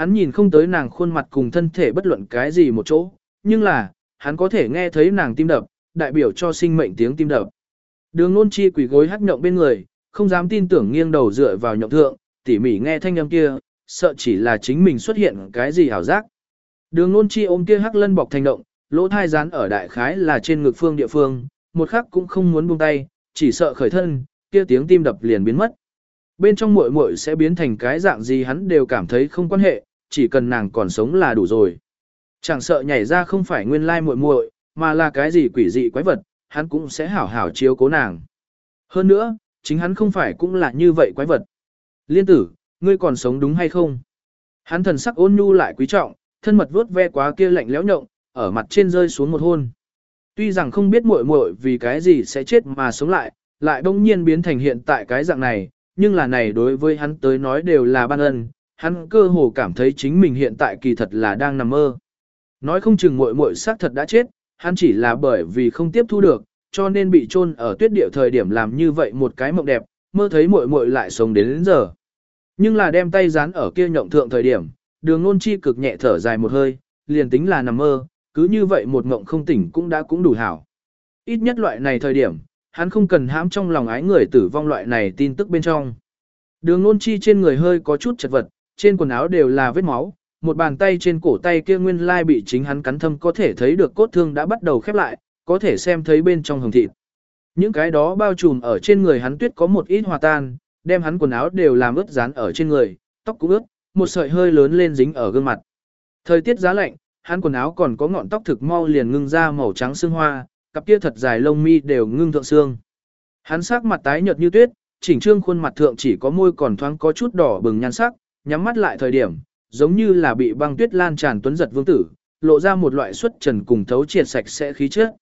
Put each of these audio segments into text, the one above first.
hắn nhìn không tới nàng khuôn mặt cùng thân thể bất luận cái gì một chỗ, nhưng là, hắn có thể nghe thấy nàng tim đập, đại biểu cho sinh mệnh tiếng tim đập. Đường nôn chi quỷ gối hắc nhộng bên người, không dám tin tưởng nghiêng đầu dựa vào nhộng thượng, tỉ mỉ nghe thanh âm kia, sợ chỉ là chính mình xuất hiện cái gì hảo giác. Đường nôn chi ôm kia hắc lân bọc thành động, lỗ thai rán ở đại khái là trên ngực phương địa phương, một khắc cũng không muốn buông tay, chỉ sợ khởi thân, kia tiếng tim đập liền biến mất. Bên trong muội muội sẽ biến thành cái dạng gì hắn đều cảm thấy không quan hệ, chỉ cần nàng còn sống là đủ rồi. Chẳng sợ nhảy ra không phải nguyên lai muội muội, mà là cái gì quỷ dị quái vật, hắn cũng sẽ hảo hảo chiếu cố nàng. Hơn nữa, chính hắn không phải cũng là như vậy quái vật. Liên tử, ngươi còn sống đúng hay không? Hắn thần sắc ôn nhu lại quý trọng, thân mật vuốt ve quá kia lạnh lẽo nhộng, ở mặt trên rơi xuống một hôn. Tuy rằng không biết muội muội vì cái gì sẽ chết mà sống lại, lại bỗng nhiên biến thành hiện tại cái dạng này, nhưng là này đối với hắn tới nói đều là ban ân, hắn cơ hồ cảm thấy chính mình hiện tại kỳ thật là đang nằm mơ. Nói không chừng muội muội xác thật đã chết, hắn chỉ là bởi vì không tiếp thu được, cho nên bị chôn ở tuyết địa thời điểm làm như vậy một cái mộng đẹp, mơ thấy muội muội lại sống đến, đến giờ. Nhưng là đem tay dán ở kia nhộng thượng thời điểm, đường nôn chi cực nhẹ thở dài một hơi, liền tính là nằm mơ, cứ như vậy một mộng không tỉnh cũng đã cũng đủ hảo. Ít nhất loại này thời điểm, hắn không cần hãm trong lòng ái người tử vong loại này tin tức bên trong. Đường nôn chi trên người hơi có chút chật vật, trên quần áo đều là vết máu, một bàn tay trên cổ tay kia nguyên lai bị chính hắn cắn thâm có thể thấy được cốt thương đã bắt đầu khép lại, có thể xem thấy bên trong hồng thịt. Những cái đó bao trùm ở trên người hắn tuyết có một ít hòa tan, đem hắn quần áo đều làm ướt dán ở trên người, tóc cũng ướt, một sợi hơi lớn lên dính ở gương mặt. Thời tiết giá lạnh, hắn quần áo còn có ngọn tóc thực mau liền ngưng ra màu trắng xương hoa, cặp kia thật dài lông mi đều ngưng thượng xương. Hắn sắc mặt tái nhợt như tuyết, chỉnh trương khuôn mặt thượng chỉ có môi còn thoáng có chút đỏ bừng nhan sắc, nhắm mắt lại thời điểm, giống như là bị băng tuyết lan tràn tuấn giật vương tử, lộ ra một loại xuất trần cùng thấu triệt sạch sẽ khí chất.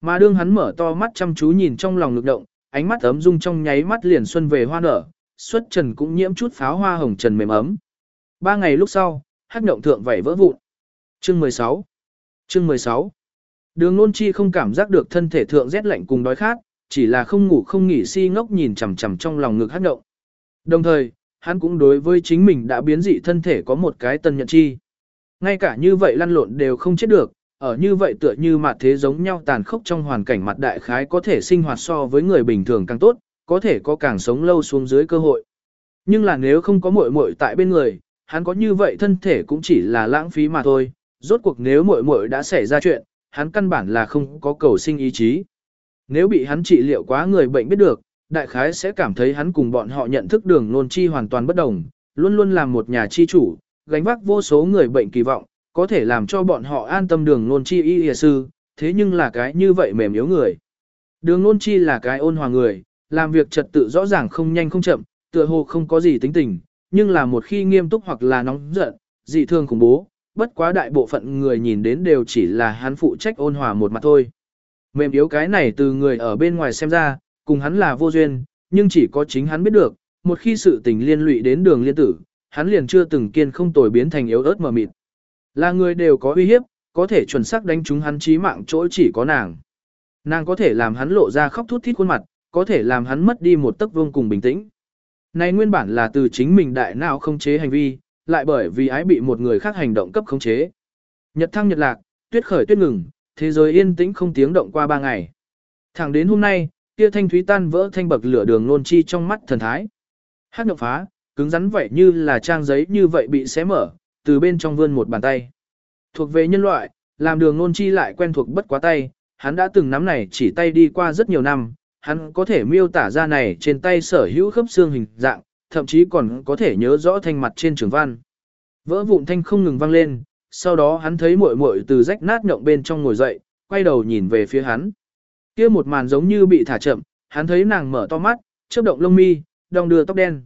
Mà đương hắn mở to mắt chăm chú nhìn trong lòng lực động, ánh mắt ấm dung trong nháy mắt liền xuân về hoa nở, xuất trần cũng nhiễm chút pháo hoa hồng trần mềm ấm. Ba ngày lúc sau, hắc động thượng vảy vỡ vụn. Chương 16 Chương 16 Đường nôn chi không cảm giác được thân thể thượng rét lạnh cùng đói khát, chỉ là không ngủ không nghỉ si ngốc nhìn chằm chằm trong lòng ngực hắc động Đồng thời, hắn cũng đối với chính mình đã biến dị thân thể có một cái tân nhận chi. Ngay cả như vậy lăn lộn đều không chết được, ở như vậy tựa như mặt thế giống nhau tàn khốc trong hoàn cảnh mặt đại khái có thể sinh hoạt so với người bình thường càng tốt, có thể có càng sống lâu xuống dưới cơ hội. Nhưng là nếu không có muội muội tại bên người, hắn có như vậy thân thể cũng chỉ là lãng phí mà thôi, rốt cuộc nếu muội muội đã xảy ra chuyện, hắn căn bản là không có cầu sinh ý chí. Nếu bị hắn trị liệu quá người bệnh biết được, đại khái sẽ cảm thấy hắn cùng bọn họ nhận thức đường nôn chi hoàn toàn bất đồng, luôn luôn làm một nhà chi chủ, gánh vác vô số người bệnh kỳ vọng, có thể làm cho bọn họ an tâm đường nôn chi y y sư, thế nhưng là cái như vậy mềm yếu người. Đường nôn chi là cái ôn hòa người, làm việc trật tự rõ ràng không nhanh không chậm, tựa hồ không có gì tính tình, nhưng là một khi nghiêm túc hoặc là nóng giận, dị thường khủng bố, bất quá đại bộ phận người nhìn đến đều chỉ là hắn phụ trách ôn hòa một mặt thôi. Mềm yếu cái này từ người ở bên ngoài xem ra, cùng hắn là vô duyên, nhưng chỉ có chính hắn biết được, một khi sự tình liên lụy đến đường liên tử, hắn liền chưa từng kiên không tồi biến thành yếu ớt mờ mịt. Là người đều có uy hiếp, có thể chuẩn xác đánh trúng hắn chí mạng chỗ chỉ có nàng. Nàng có thể làm hắn lộ ra khóc thút thít khuôn mặt, có thể làm hắn mất đi một tấc vương cùng bình tĩnh. Này nguyên bản là từ chính mình đại não không chế hành vi, lại bởi vì ái bị một người khác hành động cấp khống chế. Nhật thăng nhật lạc, tuyết khởi tuyết ngừng, thế giới yên tĩnh không tiếng động qua ba ngày. Thẳng đến hôm nay, kia thanh thúy tan vỡ thanh bậc lửa đường nôn chi trong mắt thần thái. Hát nhộng phá, cứng rắn vậy như là trang giấy như vậy bị xé mở, từ bên trong vươn một bàn tay. Thuộc về nhân loại, làm đường nôn chi lại quen thuộc bất quá tay, hắn đã từng nắm này chỉ tay đi qua rất nhiều năm, hắn có thể miêu tả ra này trên tay sở hữu khớp xương hình dạng, thậm chí còn có thể nhớ rõ thanh mặt trên trường văn. Vỡ vụn thanh không ngừng vang lên, sau đó hắn thấy muội muội từ rách nát nhộng bên trong ngồi dậy, quay đầu nhìn về phía hắn. Kia một màn giống như bị thả chậm, hắn thấy nàng mở to mắt, chớp động lông mi, đong đưa tóc đen.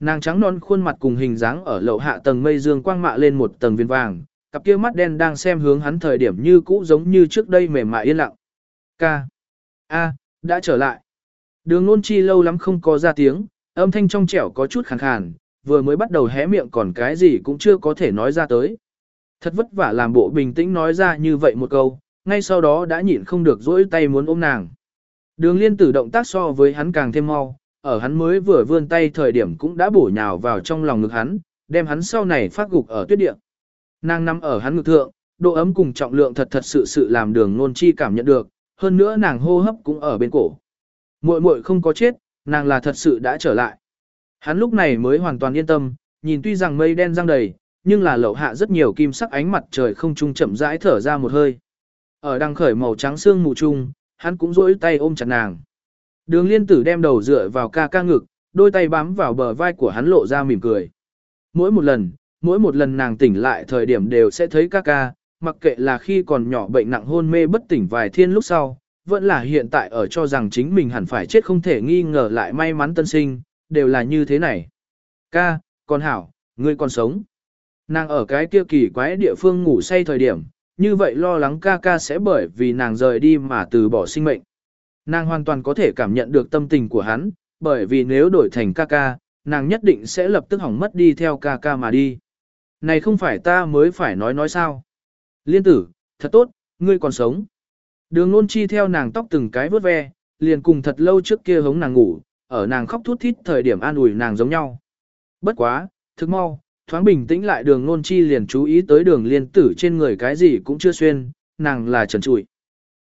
Nàng trắng non khuôn mặt cùng hình dáng ở lậu hạ tầng mây dương quang mạ lên một tầng viên vàng, cặp kia mắt đen đang xem hướng hắn thời điểm như cũ giống như trước đây mềm mại yên lặng. Ca. A, đã trở lại. Đường nôn chi lâu lắm không có ra tiếng, âm thanh trong trẻo có chút khàn khàn, vừa mới bắt đầu hé miệng còn cái gì cũng chưa có thể nói ra tới. Thật vất vả làm bộ bình tĩnh nói ra như vậy một câu, ngay sau đó đã nhịn không được dỗi tay muốn ôm nàng. Đường liên tử động tác so với hắn càng thêm mau, ở hắn mới vừa vươn tay thời điểm cũng đã bổ nhào vào trong lòng ngực hắn, đem hắn sau này phát gục ở tuyết địa. Nàng nằm ở hắn ngực thượng, độ ấm cùng trọng lượng thật thật sự sự làm đường nôn chi cảm nhận được, hơn nữa nàng hô hấp cũng ở bên cổ. Muội muội không có chết, nàng là thật sự đã trở lại. Hắn lúc này mới hoàn toàn yên tâm, nhìn tuy rằng mây đen răng đầy, nhưng là lậu hạ rất nhiều kim sắc ánh mặt trời không trung chậm rãi thở ra một hơi. Ở đằng khởi màu trắng xương mù chung, hắn cũng rỗi tay ôm chặt nàng. Đường liên tử đem đầu dựa vào ca ca ngực, đôi tay bám vào bờ vai của hắn lộ ra mỉm cười. Mỗi một lần, mỗi một lần nàng tỉnh lại thời điểm đều sẽ thấy ca ca, mặc kệ là khi còn nhỏ bệnh nặng hôn mê bất tỉnh vài thiên lúc sau, vẫn là hiện tại ở cho rằng chính mình hẳn phải chết không thể nghi ngờ lại may mắn tân sinh, đều là như thế này. Ca, con hảo, ngươi còn sống. Nàng ở cái kia kỳ quái địa phương ngủ say thời điểm, như vậy lo lắng ca ca sẽ bởi vì nàng rời đi mà từ bỏ sinh mệnh. Nàng hoàn toàn có thể cảm nhận được tâm tình của hắn, bởi vì nếu đổi thành ca ca, nàng nhất định sẽ lập tức hỏng mất đi theo ca ca mà đi. Này không phải ta mới phải nói nói sao. Liên tử, thật tốt, ngươi còn sống. Đường nôn chi theo nàng tóc từng cái vớt ve, liền cùng thật lâu trước kia hống nàng ngủ, ở nàng khóc thút thít thời điểm an ủi nàng giống nhau. Bất quá, thức mau, thoáng bình tĩnh lại đường nôn chi liền chú ý tới đường liên tử trên người cái gì cũng chưa xuyên, nàng là trần trụi.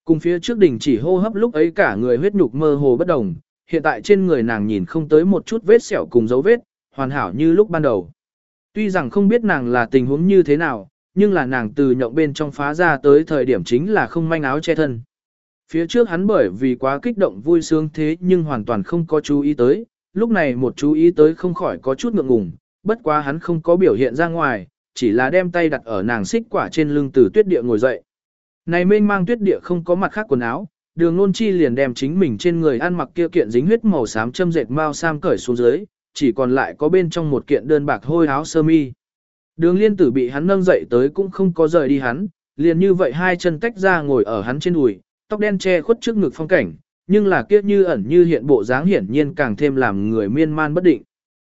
Cùng phía trước đỉnh chỉ hô hấp lúc ấy cả người huyết nhục mơ hồ bất đồng, hiện tại trên người nàng nhìn không tới một chút vết sẹo cùng dấu vết, hoàn hảo như lúc ban đầu. Tuy rằng không biết nàng là tình huống như thế nào, nhưng là nàng từ nhộng bên trong phá ra tới thời điểm chính là không manh áo che thân. Phía trước hắn bởi vì quá kích động vui sướng thế nhưng hoàn toàn không có chú ý tới, lúc này một chú ý tới không khỏi có chút ngượng ngùng, bất quá hắn không có biểu hiện ra ngoài, chỉ là đem tay đặt ở nàng xích quả trên lưng từ tuyết địa ngồi dậy. Này mênh mang tuyết địa không có mặt khác quần áo, đường nôn chi liền đem chính mình trên người ăn mặc kia kiện dính huyết màu xám châm dệt mau sam cởi xuống dưới, chỉ còn lại có bên trong một kiện đơn bạc hôi áo sơ mi. Đường liên tử bị hắn nâng dậy tới cũng không có rời đi hắn, liền như vậy hai chân tách ra ngồi ở hắn trên đùi, tóc đen che khuất trước ngực phong cảnh, nhưng là kiếp như ẩn như hiện bộ dáng hiển nhiên càng thêm làm người miên man bất định.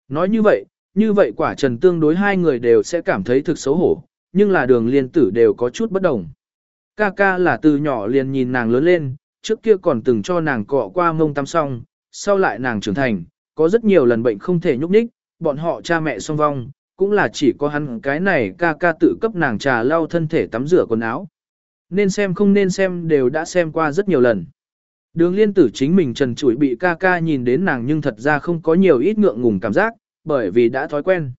Nói như vậy, như vậy quả trần tương đối hai người đều sẽ cảm thấy thực xấu hổ, nhưng là đường liên tử đều có chút bất đồng. Ca ca là từ nhỏ liền nhìn nàng lớn lên, trước kia còn từng cho nàng cọ qua mông tắm xong, sau lại nàng trưởng thành, có rất nhiều lần bệnh không thể nhúc nhích, bọn họ cha mẹ song vong, cũng là chỉ có hắn cái này ca ca tự cấp nàng trà lau thân thể tắm rửa quần áo. Nên xem không nên xem đều đã xem qua rất nhiều lần. Đường liên tử chính mình trần trụi bị ca ca nhìn đến nàng nhưng thật ra không có nhiều ít ngượng ngùng cảm giác, bởi vì đã thói quen.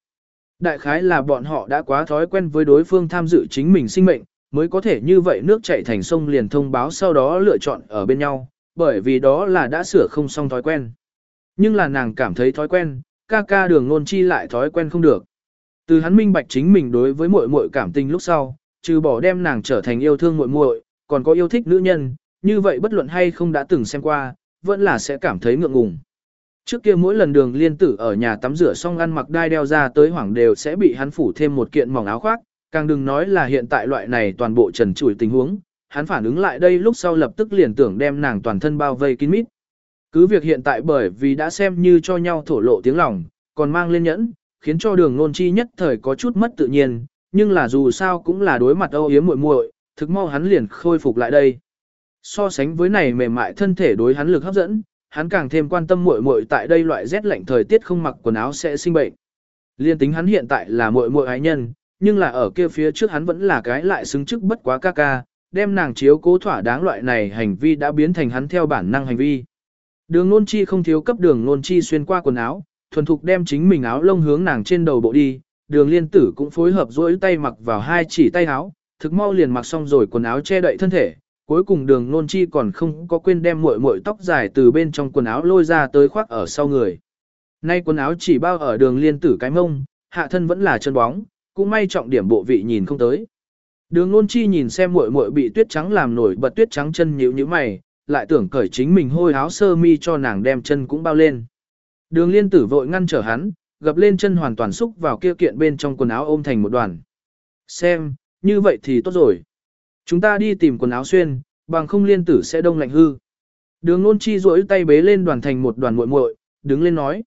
Đại khái là bọn họ đã quá thói quen với đối phương tham dự chính mình sinh mệnh, mới có thể như vậy nước chảy thành sông liền thông báo sau đó lựa chọn ở bên nhau, bởi vì đó là đã sửa không xong thói quen. Nhưng là nàng cảm thấy thói quen, ca ca đường ngôn chi lại thói quen không được. Từ hắn minh bạch chính mình đối với muội muội cảm tình lúc sau, trừ bỏ đem nàng trở thành yêu thương muội muội, còn có yêu thích nữ nhân, như vậy bất luận hay không đã từng xem qua, vẫn là sẽ cảm thấy ngượng ngùng. Trước kia mỗi lần đường liên tử ở nhà tắm rửa xong ăn mặc đai đeo ra tới hoảng đều sẽ bị hắn phủ thêm một kiện mỏng áo khoác, càng đừng nói là hiện tại loại này toàn bộ trần trụi tình huống, hắn phản ứng lại đây lúc sau lập tức liền tưởng đem nàng toàn thân bao vây kín mít. Cứ việc hiện tại bởi vì đã xem như cho nhau thổ lộ tiếng lòng, còn mang lên nhẫn, khiến cho đường nôn chi nhất thời có chút mất tự nhiên, nhưng là dù sao cũng là đối mặt âu yếm muội muội, thực mau hắn liền khôi phục lại đây. So sánh với này mềm mại thân thể đối hắn lực hấp dẫn, hắn càng thêm quan tâm muội muội tại đây loại rét lạnh thời tiết không mặc quần áo sẽ sinh bệnh. Liên tính hắn hiện tại là muội muội ái nhân, nhưng là ở kia phía trước hắn vẫn là cái lại xứng chức bất quá ca ca, đem nàng chiếu cố thỏa đáng loại này hành vi đã biến thành hắn theo bản năng hành vi. Đường nôn chi không thiếu cấp đường nôn chi xuyên qua quần áo, thuần thục đem chính mình áo lông hướng nàng trên đầu bộ đi, đường liên tử cũng phối hợp dối tay mặc vào hai chỉ tay áo, thực mau liền mặc xong rồi quần áo che đậy thân thể, cuối cùng đường nôn chi còn không có quên đem muội muội tóc dài từ bên trong quần áo lôi ra tới khoác ở sau người. Nay quần áo chỉ bao ở đường liên tử cái mông, hạ thân vẫn là chân bóng, cũng may trọng điểm bộ vị nhìn không tới. Đường nôn chi nhìn xem muội muội bị tuyết trắng làm nổi bật tuyết trắng chân nhíu như mày, lại tưởng cởi chính mình hôi áo sơ mi cho nàng đem chân cũng bao lên. Đường liên tử vội ngăn trở hắn, gập lên chân hoàn toàn xúc vào kia kiện bên trong quần áo ôm thành một đoàn. Xem, như vậy thì tốt rồi. Chúng ta đi tìm quần áo xuyên, bằng không liên tử sẽ đông lạnh hư. Đường nôn chi rỗi tay bế lên đoàn thành một đoàn muội muội, đứng lên nói.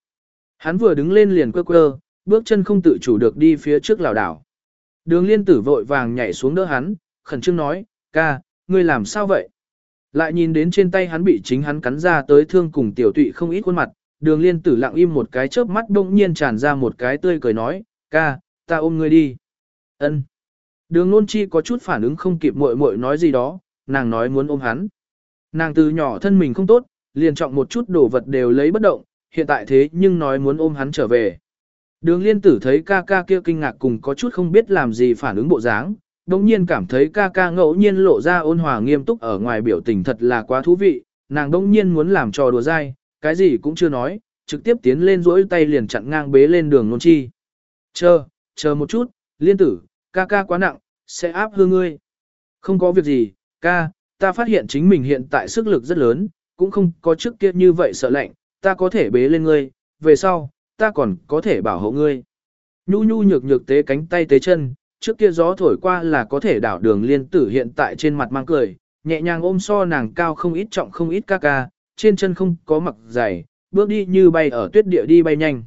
Hắn vừa đứng lên liền quơ quơ, bước chân không tự chủ được đi phía trước lảo đảo. Đường liên tử vội vàng nhảy xuống đỡ hắn, khẩn trương nói, ca, ngươi làm sao vậy? Lại nhìn đến trên tay hắn bị chính hắn cắn ra tới thương cùng tiểu tụy không ít khuôn mặt, đường liên tử lặng im một cái chớp mắt đông nhiên tràn ra một cái tươi cười nói, ca, ta ôm ngươi đi. Ân. Đường nôn chi có chút phản ứng không kịp muội muội nói gì đó, nàng nói muốn ôm hắn. Nàng từ nhỏ thân mình không tốt, liền trọng một chút đồ vật đều lấy bất động, hiện tại thế nhưng nói muốn ôm hắn trở về. Đường liên tử thấy ca ca kia kinh ngạc cùng có chút không biết làm gì phản ứng bộ dáng, đồng nhiên cảm thấy ca ca ngẫu nhiên lộ ra ôn hòa nghiêm túc ở ngoài biểu tình thật là quá thú vị, nàng đồng nhiên muốn làm trò đùa dai, cái gì cũng chưa nói, trực tiếp tiến lên rỗi tay liền chặn ngang bế lên đường nôn chi. Chờ, chờ một chút, liên tử, ca ca quá nặng, sẽ áp hư ngươi. Không có việc gì, ca, ta phát hiện chính mình hiện tại sức lực rất lớn, cũng không có trước kia như vậy sợ lạnh, ta có thể bế lên ngươi, về sau, ta còn có thể bảo hộ ngươi. Nhu nhu nhược nhược tế cánh tay tế chân, trước kia gió thổi qua là có thể đảo đường liên tử hiện tại trên mặt mang cười, nhẹ nhàng ôm so nàng cao không ít trọng không ít ca ca, trên chân không có mặc giày, bước đi như bay ở tuyết địa đi bay nhanh.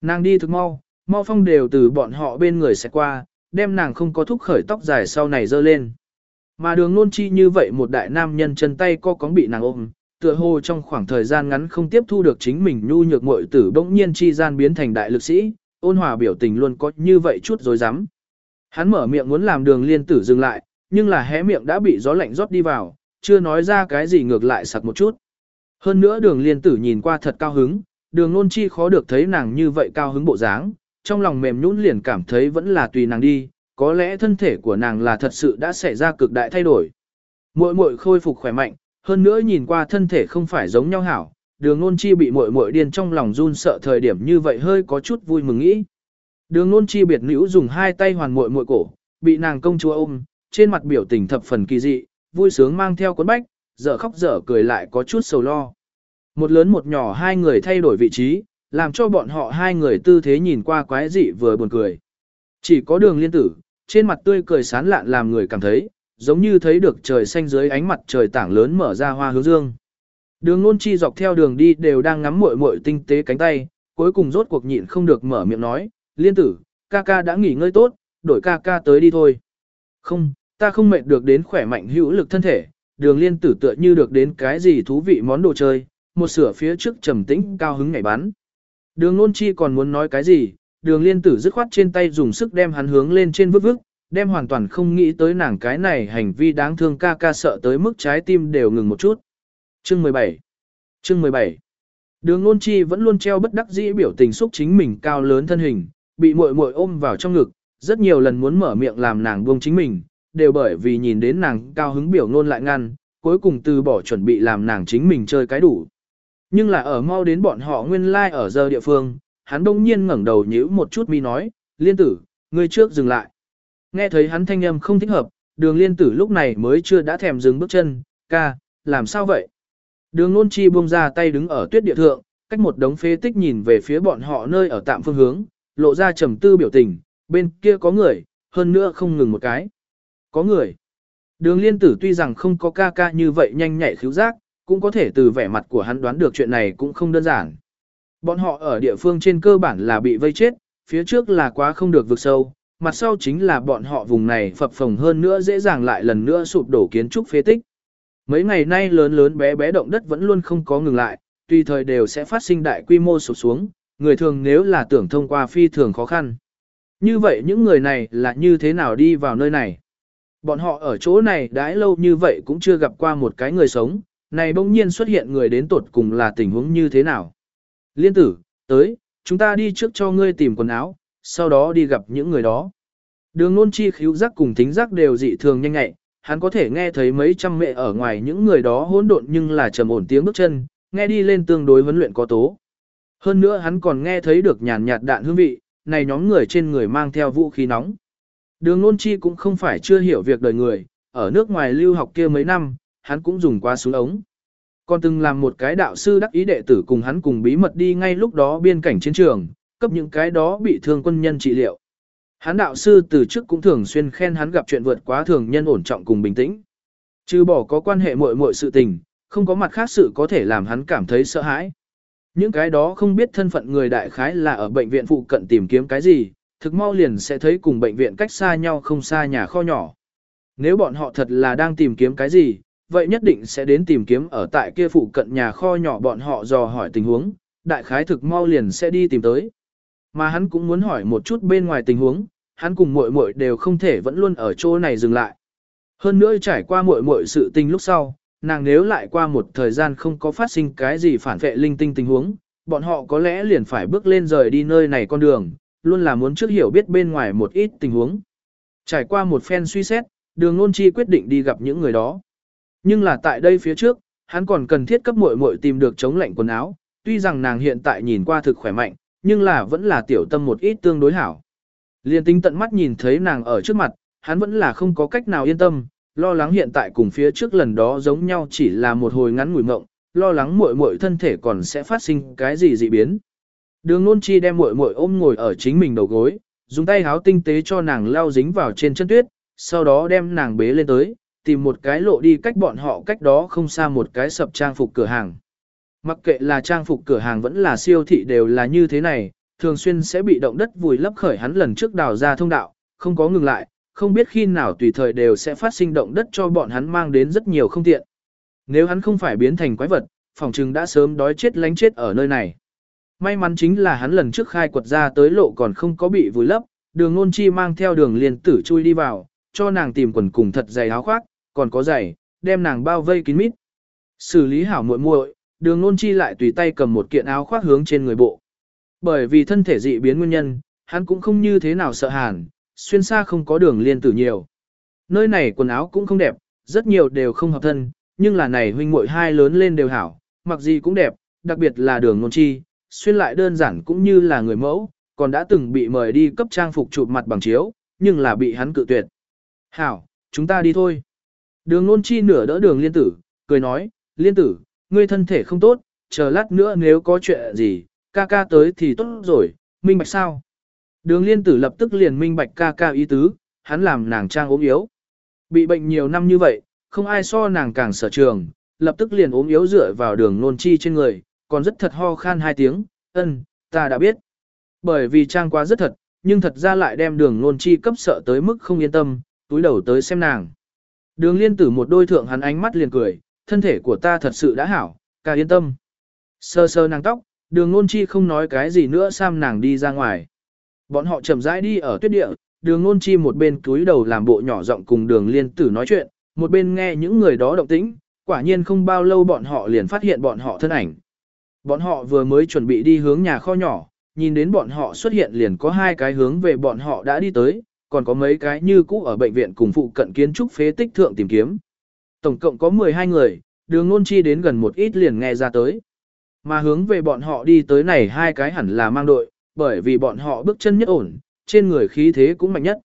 Nàng đi thực mau, mau phong đều từ bọn họ bên người sẽ qua, đem nàng không có thúc khởi tóc dài sau này dơ lên. Mà đường nôn chi như vậy một đại nam nhân chân tay co cóng bị nàng ôm, tựa hồ trong khoảng thời gian ngắn không tiếp thu được chính mình nhu nhược muội tử bỗng nhiên chi gian biến thành đại lực sĩ, ôn hòa biểu tình luôn có như vậy chút dối rắm Hắn mở miệng muốn làm đường liên tử dừng lại, nhưng là hé miệng đã bị gió lạnh rót đi vào, chưa nói ra cái gì ngược lại sặc một chút. Hơn nữa đường liên tử nhìn qua thật cao hứng, đường nôn chi khó được thấy nàng như vậy cao hứng bộ dáng, trong lòng mềm nhũn liền cảm thấy vẫn là tùy nàng đi, có lẽ thân thể của nàng là thật sự đã xảy ra cực đại thay đổi. Muội muội khôi phục khỏe mạnh, hơn nữa nhìn qua thân thể không phải giống nhau hảo, đường nôn chi bị muội muội điên trong lòng run sợ thời điểm như vậy hơi có chút vui mừng nghĩ. Đường nôn chi biệt nữ dùng hai tay hoàn muội muội cổ, bị nàng công chúa ôm, trên mặt biểu tình thập phần kỳ dị, vui sướng mang theo cuốn bách, dở khóc dở cười lại có chút sầu lo. Một lớn một nhỏ hai người thay đổi vị trí, làm cho bọn họ hai người tư thế nhìn qua quái dị vừa buồn cười. Chỉ có đường liên tử, trên mặt tươi cười sán lạn làm người cảm thấy, giống như thấy được trời xanh dưới ánh mặt trời tảng lớn mở ra hoa hướng dương. Đường nôn chi dọc theo đường đi đều đang ngắm muội muội tinh tế cánh tay, cuối cùng rốt cuộc nhịn không được mở miệng nói, liên tử, ca ca đã nghỉ ngơi tốt, đổi ca ca tới đi thôi. Không, ta không mệt được đến khỏe mạnh hữu lực thân thể, đường liên tử tựa như được đến cái gì thú vị món đồ chơi, một sửa phía trước trầm tĩnh cao hứng nhảy bắn. Đường nôn chi còn muốn nói cái gì, đường liên tử dứt khoát trên tay dùng sức đem hắn hướng lên trên vứt vứt, đem hoàn toàn không nghĩ tới nàng cái này hành vi đáng thương ca ca sợ tới mức trái tim đều ngừng một chút. Chương 17 Chương 17 Đường nôn chi vẫn luôn treo bất đắc dĩ biểu tình xúc chính mình cao lớn thân hình, bị muội muội ôm vào trong ngực, rất nhiều lần muốn mở miệng làm nàng buông chính mình, đều bởi vì nhìn đến nàng cao hứng biểu nôn lại ngăn, cuối cùng từ bỏ chuẩn bị làm nàng chính mình chơi cái đủ. Nhưng là ở mau đến bọn họ nguyên lai like ở giờ địa phương, hắn đông nhiên ngẩng đầu nhíu một chút mi nói, liên tử, ngươi trước dừng lại. Nghe thấy hắn thanh âm không thích hợp, đường liên tử lúc này mới chưa đã thèm dừng bước chân, ca, làm sao vậy? Đường nôn chi buông ra tay đứng ở tuyết địa thượng, cách một đống phế tích nhìn về phía bọn họ nơi ở tạm phương hướng, lộ ra trầm tư biểu tình, bên kia có người, hơn nữa không ngừng một cái. Có người. Đường liên tử tuy rằng không có ca ca như vậy nhanh nhạy khiếu giác, cũng có thể từ vẻ mặt của hắn đoán được chuyện này cũng không đơn giản. Bọn họ ở địa phương trên cơ bản là bị vây chết, phía trước là quá không được vực sâu, mặt sau chính là bọn họ vùng này phập phồng hơn nữa dễ dàng lại lần nữa sụp đổ kiến trúc phế tích. Mấy ngày nay lớn lớn bé bé động đất vẫn luôn không có ngừng lại, tùy thời đều sẽ phát sinh đại quy mô sụp xuống, người thường nếu là tưởng thông qua phi thường khó khăn. Như vậy những người này là như thế nào đi vào nơi này? Bọn họ ở chỗ này đãi lâu như vậy cũng chưa gặp qua một cái người sống, này bỗng nhiên xuất hiện người đến tột cùng là tình huống như thế nào? Liên tử, tới, chúng ta đi trước cho ngươi tìm quần áo, sau đó đi gặp những người đó. Đường nôn chi khíu giác cùng tính giác đều dị thường nhanh ngại, hắn có thể nghe thấy mấy trăm mẹ ở ngoài những người đó hỗn độn nhưng là trầm ổn tiếng bước chân, nghe đi lên tương đối huấn luyện có tố. Hơn nữa hắn còn nghe thấy được nhàn nhạt đạn hương vị, này nhóm người trên người mang theo vũ khí nóng. Đường nôn chi cũng không phải chưa hiểu việc đời người, ở nước ngoài lưu học kia mấy năm, hắn cũng dùng qua súng ống. Còn từng làm một cái đạo sư đắc ý đệ tử cùng hắn cùng bí mật đi ngay lúc đó biên cảnh chiến trường, cấp những cái đó bị thương quân nhân trị liệu. Hắn đạo sư từ trước cũng thường xuyên khen hắn gặp chuyện vượt quá thường nhân ổn trọng cùng bình tĩnh. Chứ bỏ có quan hệ muội muội sự tình, không có mặt khác sự có thể làm hắn cảm thấy sợ hãi. Những cái đó không biết thân phận người đại khái là ở bệnh viện phụ cận tìm kiếm cái gì, thực mau liền sẽ thấy cùng bệnh viện cách xa nhau không xa nhà kho nhỏ. Nếu bọn họ thật là đang tìm kiếm cái gì, vậy nhất định sẽ đến tìm kiếm ở tại kia phụ cận nhà kho nhỏ bọn họ dò hỏi tình huống, đại khái thực mau liền sẽ đi tìm tới. Mà hắn cũng muốn hỏi một chút bên ngoài tình huống, hắn cùng muội muội đều không thể vẫn luôn ở chỗ này dừng lại. Hơn nữa trải qua muội muội sự tình lúc sau, nàng nếu lại qua một thời gian không có phát sinh cái gì phản vệ linh tinh tình huống, bọn họ có lẽ liền phải bước lên rời đi nơi này con đường, luôn là muốn trước hiểu biết bên ngoài một ít tình huống. Trải qua một phen suy xét, đường nôn chi quyết định đi gặp những người đó. Nhưng là tại đây phía trước, hắn còn cần thiết cấp muội muội tìm được chống lạnh quần áo, tuy rằng nàng hiện tại nhìn qua thực khỏe mạnh, nhưng là vẫn là tiểu tâm một ít tương đối hảo. Liên tinh tận mắt nhìn thấy nàng ở trước mặt, hắn vẫn là không có cách nào yên tâm, lo lắng hiện tại cùng phía trước lần đó giống nhau chỉ là một hồi ngắn ngủi mộng, lo lắng muội muội thân thể còn sẽ phát sinh cái gì dị biến. Đường Nôn Chi đem muội muội ôm ngồi ở chính mình đầu gối, dùng tay háo tinh tế cho nàng lao dính vào trên chân tuyết, sau đó đem nàng bế lên tới, tìm một cái lộ đi cách bọn họ cách đó không xa một cái sập trang phục cửa hàng. Mặc kệ là trang phục cửa hàng vẫn là siêu thị đều là như thế này, thường xuyên sẽ bị động đất vùi lấp khởi hắn lần trước đào ra thông đạo, không có ngừng lại, không biết khi nào tùy thời đều sẽ phát sinh động đất cho bọn hắn mang đến rất nhiều không tiện. Nếu hắn không phải biến thành quái vật, phòng trừng đã sớm đói chết lánh chết ở nơi này. May mắn chính là hắn lần trước khai quật ra tới lộ còn không có bị vùi lấp, đường ngôn chi mang theo đường liền tử chui đi vào, cho nàng tìm quần cùng thật dày áo khoác, còn có giày, đem nàng bao vây kín mít. Xử lý hảo muội muội, đường ngôn chi lại tùy tay cầm một kiện áo khoác hướng trên người bộ. Bởi vì thân thể dị biến nguyên nhân, hắn cũng không như thế nào sợ hàn, xuyên xa không có đường liên tử nhiều. Nơi này quần áo cũng không đẹp, rất nhiều đều không hợp thân, nhưng là này huynh muội hai lớn lên đều hảo, mặc gì cũng đẹp, đặc biệt là đường ngôn chi, xuyên lại đơn giản cũng như là người mẫu, còn đã từng bị mời đi cấp trang phục chụp mặt bằng chiếu, nhưng là bị hắn cự tuyệt. Hảo, chúng ta đi thôi. Đường nôn chi nửa đỡ đường liên tử, cười nói, liên tử, ngươi thân thể không tốt, chờ lát nữa nếu có chuyện gì, ca ca tới thì tốt rồi, minh bạch sao. Đường liên tử lập tức liền minh bạch ca ca ý tứ, hắn làm nàng trang ốm yếu. Bị bệnh nhiều năm như vậy, không ai so nàng càng sở trường, lập tức liền ốm yếu dựa vào đường nôn chi trên người, còn rất thật ho khan hai tiếng, ân, ta đã biết. Bởi vì trang quá rất thật, nhưng thật ra lại đem đường nôn chi cấp sợ tới mức không yên tâm, túi đầu tới xem nàng. Đường liên tử một đôi thượng hắn ánh mắt liền cười, thân thể của ta thật sự đã hảo, ca yên tâm. Sơ sơ nàng tóc, đường nôn chi không nói cái gì nữa sam nàng đi ra ngoài. Bọn họ chậm rãi đi ở tuyết địa, đường nôn chi một bên cúi đầu làm bộ nhỏ giọng cùng đường liên tử nói chuyện, một bên nghe những người đó động tĩnh, quả nhiên không bao lâu bọn họ liền phát hiện bọn họ thân ảnh. Bọn họ vừa mới chuẩn bị đi hướng nhà kho nhỏ, nhìn đến bọn họ xuất hiện liền có hai cái hướng về bọn họ đã đi tới, còn có mấy cái như cũ ở bệnh viện cùng phụ cận kiến trúc phế tích thượng tìm kiếm. Tổng cộng có 12 người, đường ngôn chi đến gần một ít liền nghe ra tới. Mà hướng về bọn họ đi tới này hai cái hẳn là mang đội, bởi vì bọn họ bước chân nhất ổn, trên người khí thế cũng mạnh nhất.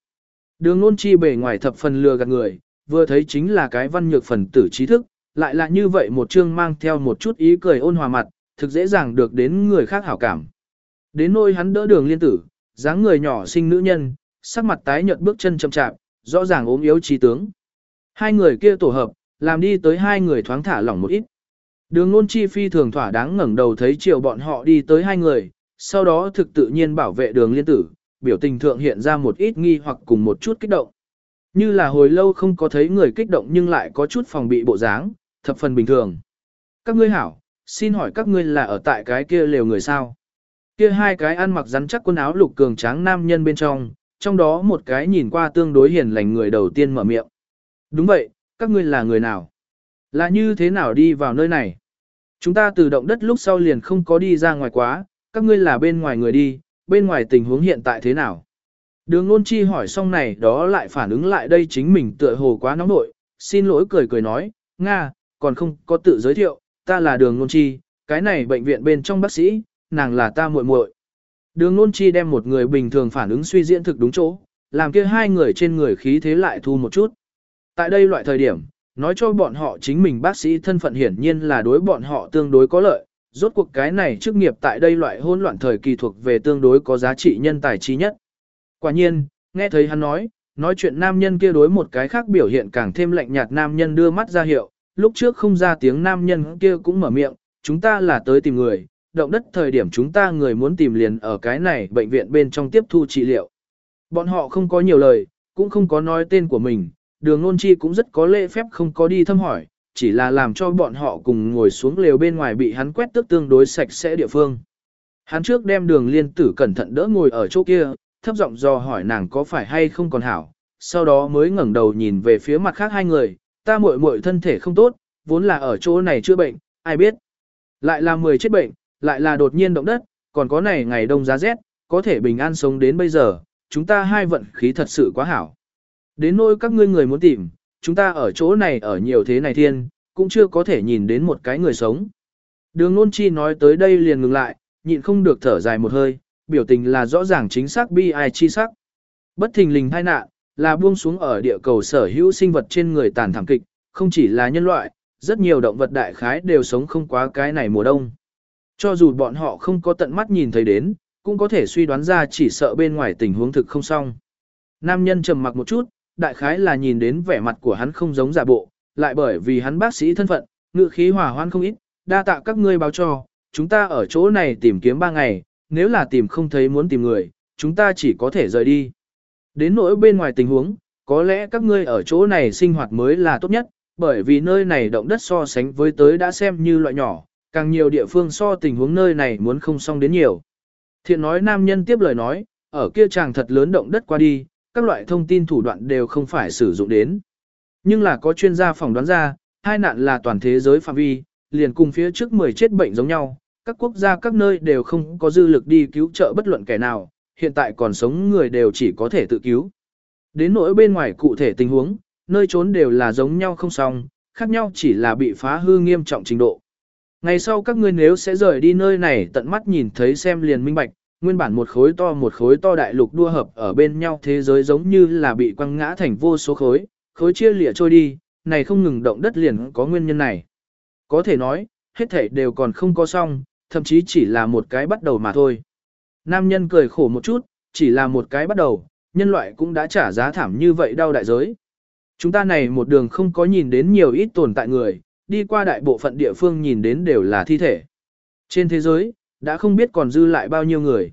Đường ngôn chi bề ngoài thập phần lừa gạt người, vừa thấy chính là cái văn nhược phần tử trí thức, lại là như vậy một chương mang theo một chút ý cười ôn hòa mặt, thực dễ dàng được đến người khác hảo cảm. Đến nôi hắn đỡ đường liên tử, dáng người nhỏ sinh nữ nhân, sắc mặt tái nhợt bước chân chậm chạp, rõ ràng ốm yếu trí tướng. Hai người kia tổ hợp, làm đi tới hai người thoáng thả lỏng một ít. Đường ngôn chi phi thường thỏa đáng ngẩng đầu thấy chiều bọn họ đi tới hai người, sau đó thực tự nhiên bảo vệ đường liên tử, biểu tình thượng hiện ra một ít nghi hoặc cùng một chút kích động. Như là hồi lâu không có thấy người kích động nhưng lại có chút phòng bị bộ dáng, thập phần bình thường. Các ngươi hảo, xin hỏi các ngươi là ở tại cái kia lều người sao? Kia hai cái ăn mặc rắn chắc quần áo lục cường tráng nam nhân bên trong, trong đó một cái nhìn qua tương đối hiền lành người đầu tiên mở miệng. Đúng vậy, các ngươi là người nào? Là như thế nào đi vào nơi này? Chúng ta từ động đất lúc sau liền không có đi ra ngoài quá, các ngươi là bên ngoài người đi, bên ngoài tình huống hiện tại thế nào? Đường Nôn Chi hỏi xong này đó lại phản ứng lại đây chính mình tựa hồ quá nóng nội, xin lỗi cười cười nói, Nga, còn không có tự giới thiệu, ta là Đường Nôn Chi, cái này bệnh viện bên trong bác sĩ, nàng là ta muội muội. Đường Nôn Chi đem một người bình thường phản ứng suy diễn thực đúng chỗ, làm kia hai người trên người khí thế lại thu một chút. Tại đây loại thời điểm, nói cho bọn họ chính mình bác sĩ thân phận hiển nhiên là đối bọn họ tương đối có lợi, rốt cuộc cái này chức nghiệp tại đây loại hỗn loạn thời kỳ thuộc về tương đối có giá trị nhân tài trí nhất. Quả nhiên, nghe thấy hắn nói, nói chuyện nam nhân kia đối một cái khác biểu hiện càng thêm lạnh nhạt nam nhân đưa mắt ra hiệu, lúc trước không ra tiếng nam nhân kia cũng mở miệng, chúng ta là tới tìm người, động đất thời điểm chúng ta người muốn tìm liền ở cái này bệnh viện bên trong tiếp thu trị liệu. Bọn họ không có nhiều lời, cũng không có nói tên của mình, đường nôn chi cũng rất có lễ phép không có đi thăm hỏi, chỉ là làm cho bọn họ cùng ngồi xuống lều bên ngoài bị hắn quét tước tương đối sạch sẽ địa phương. Hắn trước đem đường liên tử cẩn thận đỡ ngồi ở chỗ kia, thấp giọng dò hỏi nàng có phải hay không còn hảo, sau đó mới ngẩng đầu nhìn về phía mặt khác hai người, ta muội muội thân thể không tốt, vốn là ở chỗ này chữa bệnh, ai biết. Lại là 10 chết bệnh, lại là đột nhiên động đất, còn có này ngày đông giá rét, có thể bình an sống đến bây giờ, chúng ta hai vận khí thật sự quá hảo. Đến nỗi các ngươi người muốn tìm, chúng ta ở chỗ này ở nhiều thế này thiên, cũng chưa có thể nhìn đến một cái người sống. Đường nôn chi nói tới đây liền ngừng lại, nhịn không được thở dài một hơi, biểu tình là rõ ràng chính xác bi ai chi sắc. Bất thình lình tai nạn, là buông xuống ở địa cầu sở hữu sinh vật trên người tàn thảm kịch, không chỉ là nhân loại, rất nhiều động vật đại khái đều sống không quá cái này mùa đông. Cho dù bọn họ không có tận mắt nhìn thấy đến, cũng có thể suy đoán ra chỉ sợ bên ngoài tình huống thực không xong. Nam nhân trầm mặc một chút, đại khái là nhìn đến vẻ mặt của hắn không giống giả bộ, lại bởi vì hắn bác sĩ thân phận, ngự khí hỏa hoan không ít, đa tạ các ngươi báo cho, chúng ta ở chỗ này tìm kiếm ba ngày, nếu là tìm không thấy muốn tìm người, chúng ta chỉ có thể rời đi. Đến nỗi bên ngoài tình huống, có lẽ các ngươi ở chỗ này sinh hoạt mới là tốt nhất, bởi vì nơi này động đất so sánh với tới đã xem như loại nhỏ, càng nhiều địa phương so tình huống nơi này muốn không xong đến nhiều. Thiện nói nam nhân tiếp lời nói, ở kia chàng thật lớn động đất qua đi, các loại thông tin thủ đoạn đều không phải sử dụng đến. Nhưng là có chuyên gia phỏng đoán ra, hai nạn là toàn thế giới phạm vi, liền cùng phía trước 10 chết bệnh giống nhau, các quốc gia các nơi đều không có dư lực đi cứu trợ bất luận kẻ nào, hiện tại còn sống người đều chỉ có thể tự cứu. Đến nỗi bên ngoài cụ thể tình huống, nơi trốn đều là giống nhau không xong, khác nhau chỉ là bị phá hư nghiêm trọng trình độ. Ngày sau các ngươi nếu sẽ rời đi nơi này tận mắt nhìn thấy xem liền minh bạch, nguyên bản một khối to một khối to đại lục đua hợp ở bên nhau thế giới giống như là bị quăng ngã thành vô số khối, khối chia lịa trôi đi, này không ngừng động đất liền có nguyên nhân này. Có thể nói, hết thảy đều còn không có xong, thậm chí chỉ là một cái bắt đầu mà thôi. Nam nhân cười khổ một chút, chỉ là một cái bắt đầu, nhân loại cũng đã trả giá thảm như vậy đau đại giới. Chúng ta này một đường không có nhìn đến nhiều ít tồn tại người, đi qua đại bộ phận địa phương nhìn đến đều là thi thể. Trên thế giới, đã không biết còn dư lại bao nhiêu người.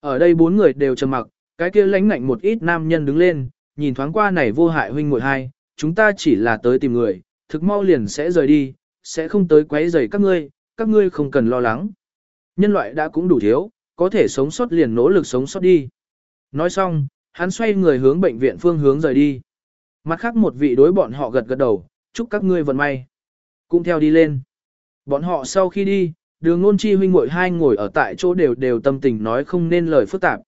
Ở đây bốn người đều trầm mặc, cái kia lãnh ngạnh một ít nam nhân đứng lên, nhìn thoáng qua này vô hại huynh muội hai, chúng ta chỉ là tới tìm người, thực mau liền sẽ rời đi, sẽ không tới quấy rầy các ngươi, các ngươi không cần lo lắng. Nhân loại đã cũng đủ thiếu, có thể sống sót liền nỗ lực sống sót đi. Nói xong, hắn xoay người hướng bệnh viện phương hướng rời đi. Mặt khác một vị đối bọn họ gật gật đầu, chúc các ngươi vận may. Cũng theo đi lên. Bọn họ sau khi đi, đường ngôn chi huynh muội hai ngồi ở tại chỗ đều đều tâm tình nói không nên lời phức tạp.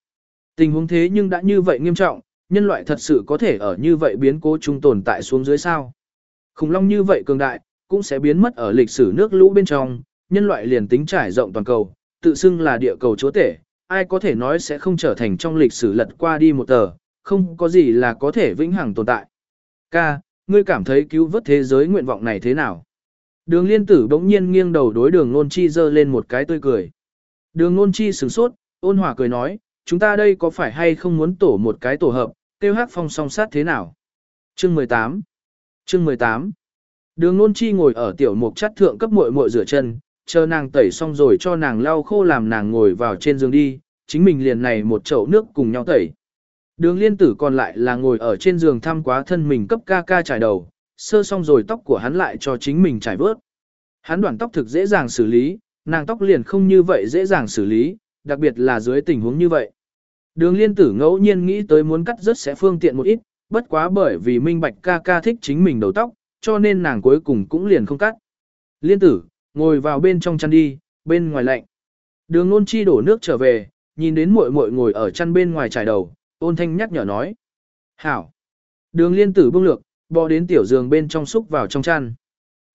Tình huống thế nhưng đã như vậy nghiêm trọng, nhân loại thật sự có thể ở như vậy biến cố trung tồn tại xuống dưới sao. Khủng long như vậy cường đại, cũng sẽ biến mất ở lịch sử nước lũ bên trong, nhân loại liền tính trải rộng toàn cầu, tự xưng là địa cầu chúa tể, ai có thể nói sẽ không trở thành trong lịch sử lật qua đi một tờ, không có gì là có thể vĩnh hằng tồn tại. Ca, ngươi cảm thấy cứu vớt thế giới nguyện vọng này thế nào? Đường liên tử bỗng nhiên nghiêng đầu đối đường nôn chi dơ lên một cái tươi cười. Đường nôn chi sửng sốt, ôn hòa cười nói, chúng ta đây có phải hay không muốn tổ một cái tổ hợp, tiêu hát phong song sát thế nào? Chương 18 Chương 18 Đường nôn chi ngồi ở tiểu mục chắt thượng cấp muội muội rửa chân, chờ nàng tẩy xong rồi cho nàng lau khô làm nàng ngồi vào trên giường đi, chính mình liền này một chậu nước cùng nhau tẩy. Đường liên tử còn lại là ngồi ở trên giường thăm quá thân mình cấp ca ca trải đầu, sơ xong rồi tóc của hắn lại cho chính mình trải vớt. Hắn đoạn tóc thực dễ dàng xử lý, nàng tóc liền không như vậy dễ dàng xử lý, đặc biệt là dưới tình huống như vậy. Đường liên tử ngẫu nhiên nghĩ tới muốn cắt rất sẽ phương tiện một ít, bất quá bởi vì minh bạch ca ca thích chính mình đầu tóc, cho nên nàng cuối cùng cũng liền không cắt. Liên tử, ngồi vào bên trong chăn đi, bên ngoài lạnh. Đường nôn chi đổ nước trở về, nhìn đến muội muội ngồi ở chăn bên ngoài trải đầu, ôn thanh nhắc nhở nói. Hảo. Đường liên tử bưng lược, bò đến tiểu giường bên trong xúc vào trong chăn.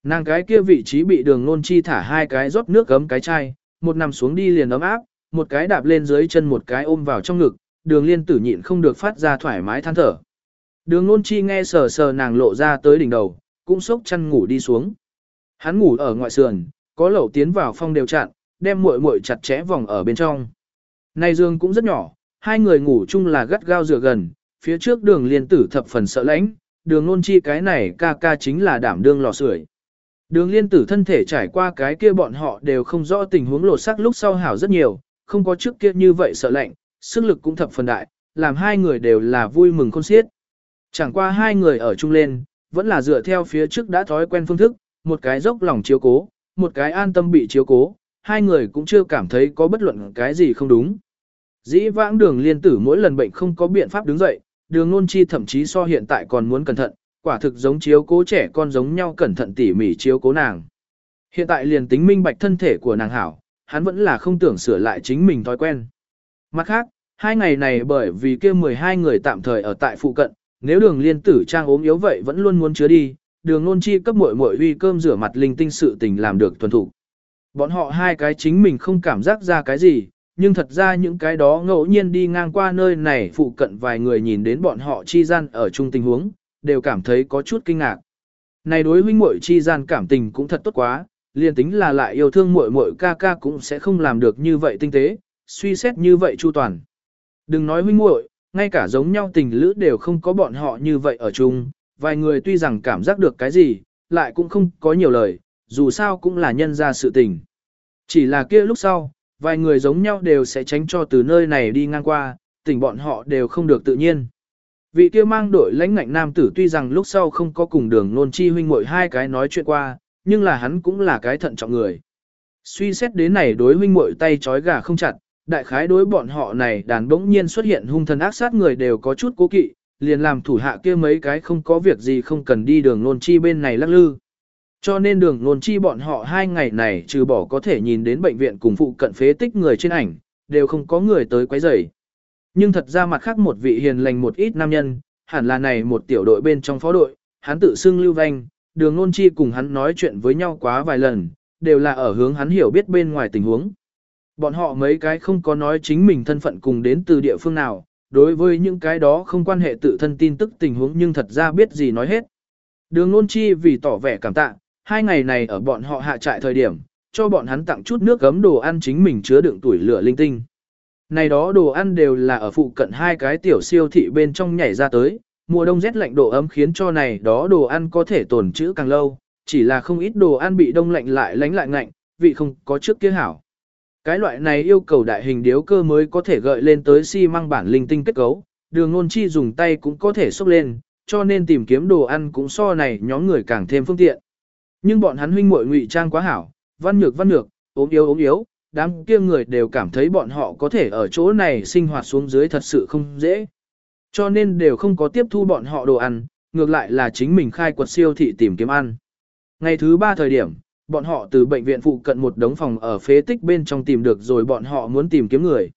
Nàng cái kia vị trí bị đường nôn chi thả hai cái rót nước gấm cái chai, một nằm xuống đi liền ấm áp, một cái đạp lên dưới chân một cái ôm vào trong ngực, đường liên tử nhịn không được phát ra thoải mái than thở. Đường nôn chi nghe sờ sờ nàng lộ ra tới đỉnh đầu, cũng sốc chăn ngủ đi xuống. Hắn ngủ ở ngoại sườn, có lẩu tiến vào phong đều chặn, đem muội muội chặt chẽ vòng ở bên trong. Này giường cũng rất nhỏ, hai người ngủ chung là gắt gao dựa gần, phía trước đường liên tử thập phần sợ lãnh, đường nôn chi cái này ca ca chính là đảm đương lò sưởi. Đường liên tử thân thể trải qua cái kia bọn họ đều không rõ tình huống lột sắc lúc sau hảo rất nhiều, không có trước kia như vậy sợ lạnh, sức lực cũng thập phần đại, làm hai người đều là vui mừng khôn xiết. Chẳng qua hai người ở chung lên, vẫn là dựa theo phía trước đã thói quen phương thức, một cái dốc lòng chiếu cố, một cái an tâm bị chiếu cố, hai người cũng chưa cảm thấy có bất luận cái gì không đúng. Dĩ vãng đường liên tử mỗi lần bệnh không có biện pháp đứng dậy, đường nôn chi thậm chí so hiện tại còn muốn cẩn thận, quả thực giống chiếu cố trẻ con giống nhau cẩn thận tỉ mỉ chiếu cố nàng. Hiện tại liền tính minh bạch thân thể của nàng hảo, hắn vẫn là không tưởng sửa lại chính mình thói quen. Mặt khác, hai ngày này bởi vì kia 12 người tạm thời ở tại phụ cận, nếu đường liên tử trang ốm yếu vậy vẫn luôn muốn chứa đi, đường nôn chi cấp muội muội uy cơm rửa mặt linh tinh sự tình làm được thuần thủ. Bọn họ hai cái chính mình không cảm giác ra cái gì, nhưng thật ra những cái đó ngẫu nhiên đi ngang qua nơi này phụ cận vài người nhìn đến bọn họ chi gian ở chung tình huống, đều cảm thấy có chút kinh ngạc. Này đối huynh muội chi gian cảm tình cũng thật tốt quá, liền tính là lại yêu thương muội muội ca ca cũng sẽ không làm được như vậy tinh tế, suy xét như vậy chu toàn. Đừng nói huynh muội, ngay cả giống nhau tình lữ đều không có bọn họ như vậy ở chung, vài người tuy rằng cảm giác được cái gì, lại cũng không có nhiều lời, dù sao cũng là nhân ra sự tình. Chỉ là kia lúc sau, vài người giống nhau đều sẽ tránh cho từ nơi này đi ngang qua, tình bọn họ đều không được tự nhiên. Vị kia mang đội lãnh ngạnh nam tử tuy rằng lúc sau không có cùng đường nôn chi huynh muội hai cái nói chuyện qua, nhưng là hắn cũng là cái thận trọng người. Suy xét đến này đối huynh muội tay chói gà không chặt, đại khái đối bọn họ này đàn bỗng nhiên xuất hiện hung thần ác sát người đều có chút cố kỵ, liền làm thủ hạ kia mấy cái không có việc gì không cần đi đường nôn chi bên này lắc lư. Cho nên đường nôn chi bọn họ hai ngày này trừ bỏ có thể nhìn đến bệnh viện cùng phụ cận phế tích người trên ảnh, đều không có người tới quấy rầy. Nhưng thật ra mặt khác một vị hiền lành một ít nam nhân, hẳn là này một tiểu đội bên trong phó đội, hắn tự xưng lưu vanh, đường nôn chi cùng hắn nói chuyện với nhau quá vài lần, đều là ở hướng hắn hiểu biết bên ngoài tình huống. Bọn họ mấy cái không có nói chính mình thân phận cùng đến từ địa phương nào, đối với những cái đó không quan hệ tự thân tin tức tình huống nhưng thật ra biết gì nói hết. Đường nôn chi vì tỏ vẻ cảm tạ, hai ngày này ở bọn họ hạ trại thời điểm, cho bọn hắn tặng chút nước gấm đồ ăn chính mình chứa đựng tuổi lửa linh tinh. Này đó đồ ăn đều là ở phụ cận hai cái tiểu siêu thị bên trong nhảy ra tới, mùa đông rét lạnh độ ấm khiến cho này đó đồ ăn có thể tồn trữ càng lâu, chỉ là không ít đồ ăn bị đông lạnh lại lánh lại ngạnh, vị không có trước kia hảo. Cái loại này yêu cầu đại hình điếu cơ mới có thể gợi lên tới xi măng bản linh tinh kết cấu, đường ngôn chi dùng tay cũng có thể xúc lên, cho nên tìm kiếm đồ ăn cũng so này nhóm người càng thêm phương tiện. Nhưng bọn hắn huynh muội ngụy trang quá hảo, văn nhược văn nhược, ốm yếu ốm yếu, đám kia người đều cảm thấy bọn họ có thể ở chỗ này sinh hoạt xuống dưới thật sự không dễ. Cho nên đều không có tiếp thu bọn họ đồ ăn, ngược lại là chính mình khai quật siêu thị tìm kiếm ăn. Ngày thứ ba thời điểm, bọn họ từ bệnh viện phụ cận một đống phòng ở phế tích bên trong tìm được rồi bọn họ muốn tìm kiếm người.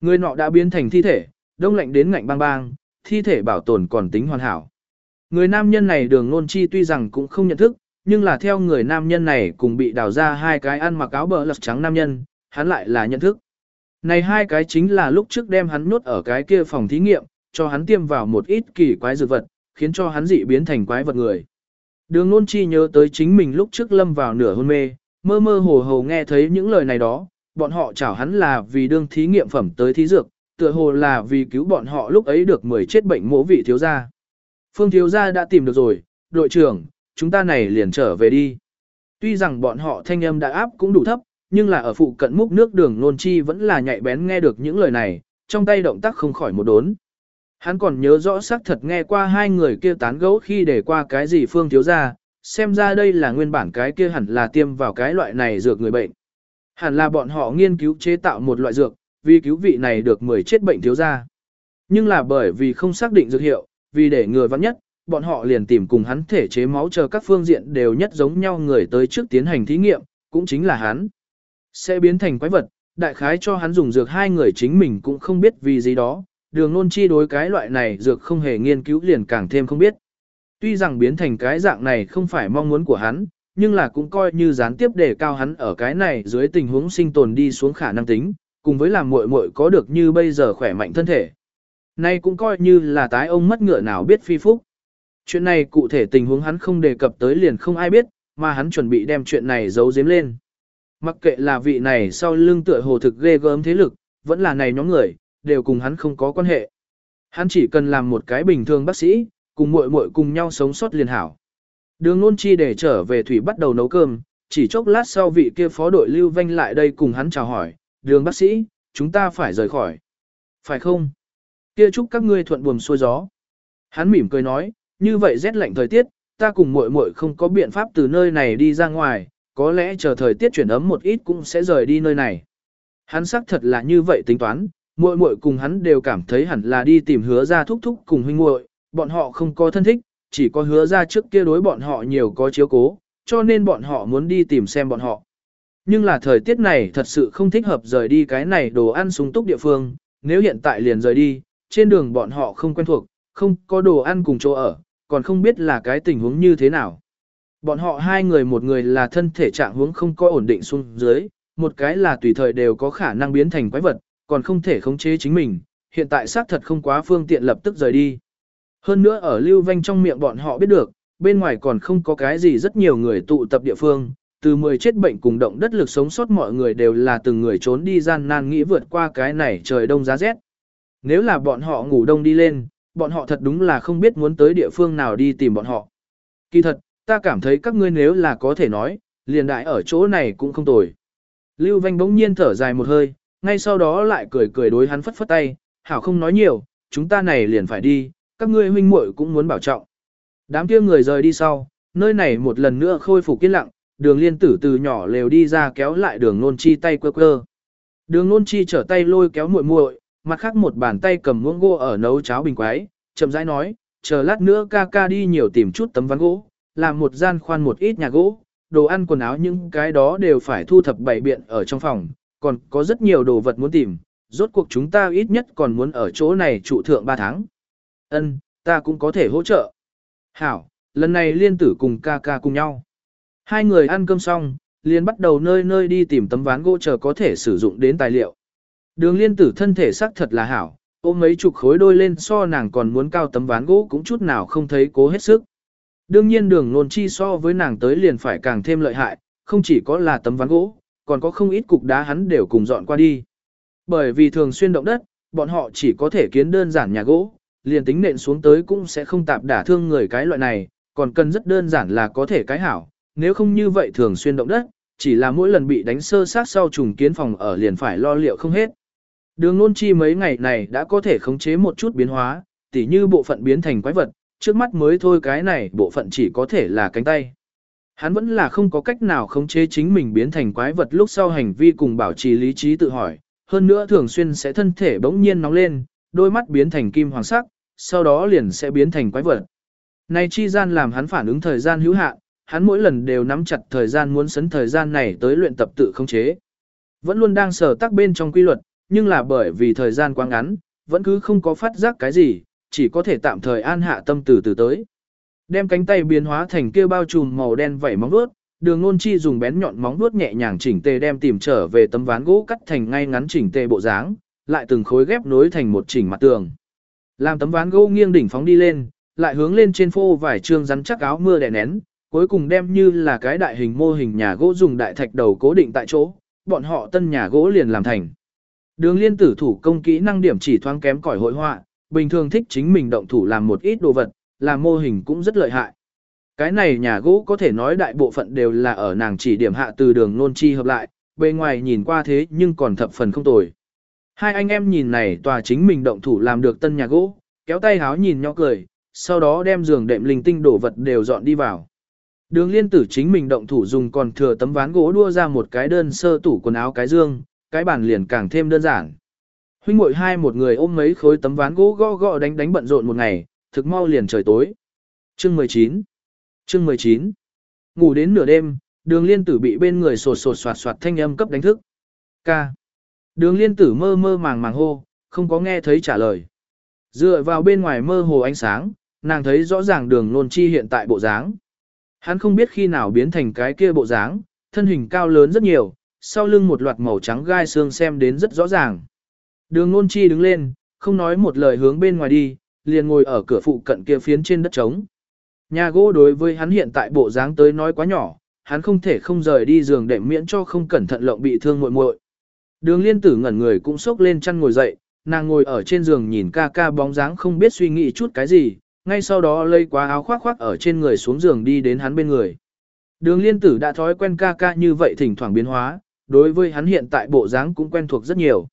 Người nọ đã biến thành thi thể, đông lạnh đến ngạnh bang bang, thi thể bảo tồn còn tính hoàn hảo. Người nam nhân này đường nôn chi tuy rằng cũng không nhận thức, nhưng là theo người nam nhân này cùng bị đào ra hai cái ăn mặc áo bờ lật trắng nam nhân, hắn lại là nhận thức. Này hai cái chính là lúc trước đem hắn nuốt ở cái kia phòng thí nghiệm, cho hắn tiêm vào một ít kỳ quái dược vật, khiến cho hắn dị biến thành quái vật người. Đường nôn chi nhớ tới chính mình lúc trước lâm vào nửa hôn mê, mơ mơ hồ hồ nghe thấy những lời này đó, bọn họ chảo hắn là vì đương thí nghiệm phẩm tới thí dược, tựa hồ là vì cứu bọn họ lúc ấy được mười chết bệnh mỗ vị thiếu gia. Phương thiếu gia đã tìm được rồi, đội trưởng, chúng ta này liền trở về đi. Tuy rằng bọn họ thanh âm đã áp cũng đủ thấp, nhưng là ở phụ cận múc nước đường nôn chi vẫn là nhạy bén nghe được những lời này, trong tay động tác không khỏi một đốn. Hắn còn nhớ rõ xác thật nghe qua hai người kia tán gẫu khi để qua cái gì phương thiếu ra, xem ra đây là nguyên bản cái kia hẳn là tiêm vào cái loại này dược người bệnh. Hẳn là bọn họ nghiên cứu chế tạo một loại dược, vì cứu vị này được 10 chết bệnh thiếu ra. Nhưng là bởi vì không xác định dược hiệu, vì để người vắng nhất, bọn họ liền tìm cùng hắn thể chế máu chờ các phương diện đều nhất giống nhau người tới trước tiến hành thí nghiệm, cũng chính là hắn. Sẽ biến thành quái vật, đại khái cho hắn dùng dược hai người chính mình cũng không biết vì gì đó, đường nôn chi đối cái loại này dược không hề nghiên cứu liền càng thêm không biết. Tuy rằng biến thành cái dạng này không phải mong muốn của hắn, nhưng là cũng coi như gián tiếp để cao hắn ở cái này dưới tình huống sinh tồn đi xuống khả năng tính, cùng với làm muội muội có được như bây giờ khỏe mạnh thân thể. Nay cũng coi như là tái ông mất ngựa nào biết phi phúc. Chuyện này cụ thể tình huống hắn không đề cập tới liền không ai biết, mà hắn chuẩn bị đem chuyện này giấu giếm lên. Mặc kệ là vị này sau lưng tựa hồ thực ghê gớm thế lực, vẫn là này nhóm người, đều cùng hắn không có quan hệ. Hắn chỉ cần làm một cái bình thường bác sĩ, cùng muội muội cùng nhau sống sót liền hảo. Đường nôn chi để trở về thủy bắt đầu nấu cơm, chỉ chốc lát sau vị kia phó đội lưu vanh lại đây cùng hắn chào hỏi, đường bác sĩ, chúng ta phải rời khỏi. Phải không? Kia chúc các ngươi thuận buồm xuôi gió. Hắn mỉm cười nói, như vậy rét lạnh thời tiết, ta cùng muội muội không có biện pháp từ nơi này đi ra ngoài, có lẽ chờ thời tiết chuyển ấm một ít cũng sẽ rời đi nơi này. Hắn xác thật là như vậy tính toán, muội muội cùng hắn đều cảm thấy hẳn là đi tìm hứa ra thúc thúc cùng huynh muội, bọn họ không có thân thích, chỉ có hứa ra trước kia đối bọn họ nhiều có chiếu cố, cho nên bọn họ muốn đi tìm xem bọn họ. Nhưng là thời tiết này thật sự không thích hợp rời đi cái này đồ ăn súng túc địa phương, nếu hiện tại liền rời đi, trên đường bọn họ không quen thuộc, không có đồ ăn cùng chỗ ở, còn không biết là cái tình huống như thế nào. Bọn họ hai người một người là thân thể trạng huống không có ổn định xuống dưới, một cái là tùy thời đều có khả năng biến thành quái vật, còn không thể khống chế chính mình, hiện tại xác thật không quá phương tiện lập tức rời đi. Hơn nữa ở lưu vanh trong miệng bọn họ biết được, bên ngoài còn không có cái gì rất nhiều người tụ tập địa phương, từ 10 chết bệnh cùng động đất lực sống sót mọi người đều là từng người trốn đi gian nan nghĩ vượt qua cái này trời đông giá rét. Nếu là bọn họ ngủ đông đi lên, bọn họ thật đúng là không biết muốn tới địa phương nào đi tìm bọn họ. Kỳ thật, ta cảm thấy các ngươi nếu là có thể nói, liền đại ở chỗ này cũng không tồi. Lưu Vanh bỗng nhiên thở dài một hơi, ngay sau đó lại cười cười đối hắn phất phất tay, hảo không nói nhiều, chúng ta này liền phải đi, các ngươi huynh muội cũng muốn bảo trọng. Đám kia người rời đi sau, nơi này một lần nữa khôi phục yên lặng, đường liên tử từ nhỏ lều đi ra kéo lại đường nôn chi tay quơ quơ. Đường nôn chi trở tay lôi kéo muội muội, mặt khác một bàn tay cầm muỗng gỗ ở nấu cháo bình quái, chậm rãi nói, chờ lát nữa ca ca đi nhiều tìm chút tấm ván gỗ, làm một gian khoan một ít nhà gỗ, đồ ăn quần áo những cái đó đều phải thu thập bảy biện ở trong phòng, còn có rất nhiều đồ vật muốn tìm, rốt cuộc chúng ta ít nhất còn muốn ở chỗ này trụ thượng 3 tháng. Ân, ta cũng có thể hỗ trợ. Hảo, lần này liên tử cùng ca ca cùng nhau. Hai người ăn cơm xong, liền bắt đầu nơi nơi đi tìm tấm ván gỗ chờ có thể sử dụng đến tài liệu. Đường liên tử thân thể sắc thật là hảo, ôm mấy chục khối đôi lên so nàng còn muốn cao tấm ván gỗ cũng chút nào không thấy cố hết sức. Đương nhiên đường nôn chi so với nàng tới liền phải càng thêm lợi hại, không chỉ có là tấm ván gỗ, còn có không ít cục đá hắn đều cùng dọn qua đi. Bởi vì thường xuyên động đất, bọn họ chỉ có thể kiến đơn giản nhà gỗ, liền tính nện xuống tới cũng sẽ không tạp đả thương người cái loại này, còn cần rất đơn giản là có thể cái hảo, nếu không như vậy thường xuyên động đất, chỉ là mỗi lần bị đánh sơ sát sau trùng kiến phòng ở liền phải lo liệu không hết. Đường nôn chi mấy ngày này đã có thể khống chế một chút biến hóa, tỉ như bộ phận biến thành quái vật, trước mắt mới thôi cái này bộ phận chỉ có thể là cánh tay. Hắn vẫn là không có cách nào khống chế chính mình biến thành quái vật lúc sau hành vi cùng bảo trì lý trí tự hỏi, hơn nữa thường xuyên sẽ thân thể bỗng nhiên nóng lên, đôi mắt biến thành kim hoàng sắc, sau đó liền sẽ biến thành quái vật. Này chi gian làm hắn phản ứng thời gian hữu hạn, hắn mỗi lần đều nắm chặt thời gian muốn sấn thời gian này tới luyện tập tự khống chế. Vẫn luôn đang sở tác bên trong quy luật, nhưng là bởi vì thời gian quá ngắn, vẫn cứ không có phát giác cái gì, chỉ có thể tạm thời an hạ tâm từ từ tới. Đem cánh tay biến hóa thành kia bao trùm màu đen vảy móng vuốt, đường Nôn chi dùng bén nhọn móng vuốt nhẹ nhàng chỉnh tề đem tìm trở về tấm ván gỗ cắt thành ngay ngắn chỉnh tề bộ dáng, lại từng khối ghép nối thành một chỉnh mặt tường. Làm tấm ván gỗ nghiêng đỉnh phóng đi lên, lại hướng lên trên phô vải trương rắn chắc áo mưa đè nén, cuối cùng đem như là cái đại hình mô hình nhà gỗ dùng đại thạch đầu cố định tại chỗ, bọn họ tân nhà gỗ liền làm thành. Đường liên tử thủ công kỹ năng điểm chỉ thoáng kém cỏi hội họa, bình thường thích chính mình động thủ làm một ít đồ vật, làm mô hình cũng rất lợi hại. Cái này nhà gỗ có thể nói đại bộ phận đều là ở nàng chỉ điểm hạ từ đường nôn chi hợp lại, bề ngoài nhìn qua thế nhưng còn thập phần không tồi. Hai anh em nhìn này tòa chính mình động thủ làm được tân nhà gỗ, kéo tay háo nhìn nhau cười, sau đó đem giường đệm linh tinh đổ vật đều dọn đi vào. Đường liên tử chính mình động thủ dùng còn thừa tấm ván gỗ đua ra một cái đơn sơ tủ quần áo cái dương, cái bàn liền càng thêm đơn giản. Huynh muội hai một người ôm mấy khối tấm ván gỗ gõ gõ đánh đánh bận rộn một ngày, thực mau liền trời tối. Chương 19 Chương 19 Ngủ đến nửa đêm, đường liên tử bị bên người sột sột soạt soạt thanh âm cấp đánh thức. Ca. Đường liên tử mơ mơ màng màng hô, không có nghe thấy trả lời. Dựa vào bên ngoài mơ hồ ánh sáng, nàng thấy rõ ràng đường nôn chi hiện tại bộ dáng. Hắn không biết khi nào biến thành cái kia bộ dáng, thân hình cao lớn rất nhiều, sau lưng một loạt màu trắng gai xương xem đến rất rõ ràng. Đường nôn chi đứng lên, không nói một lời hướng bên ngoài đi, liền ngồi ở cửa phụ cận kia phiến trên đất trống. Nhà gỗ đối với hắn hiện tại bộ dáng tới nói quá nhỏ, hắn không thể không rời đi giường để miễn cho không cẩn thận lộng bị thương muội muội. Đường liên tử ngẩn người cũng sốc lên chăn ngồi dậy, nàng ngồi ở trên giường nhìn ca ca bóng dáng không biết suy nghĩ chút cái gì, ngay sau đó lây quá áo khoác khoác ở trên người xuống giường đi đến hắn bên người. Đường liên tử đã thói quen ca ca như vậy thỉnh thoảng biến hóa, đối với hắn hiện tại bộ dáng cũng quen thuộc rất nhiều.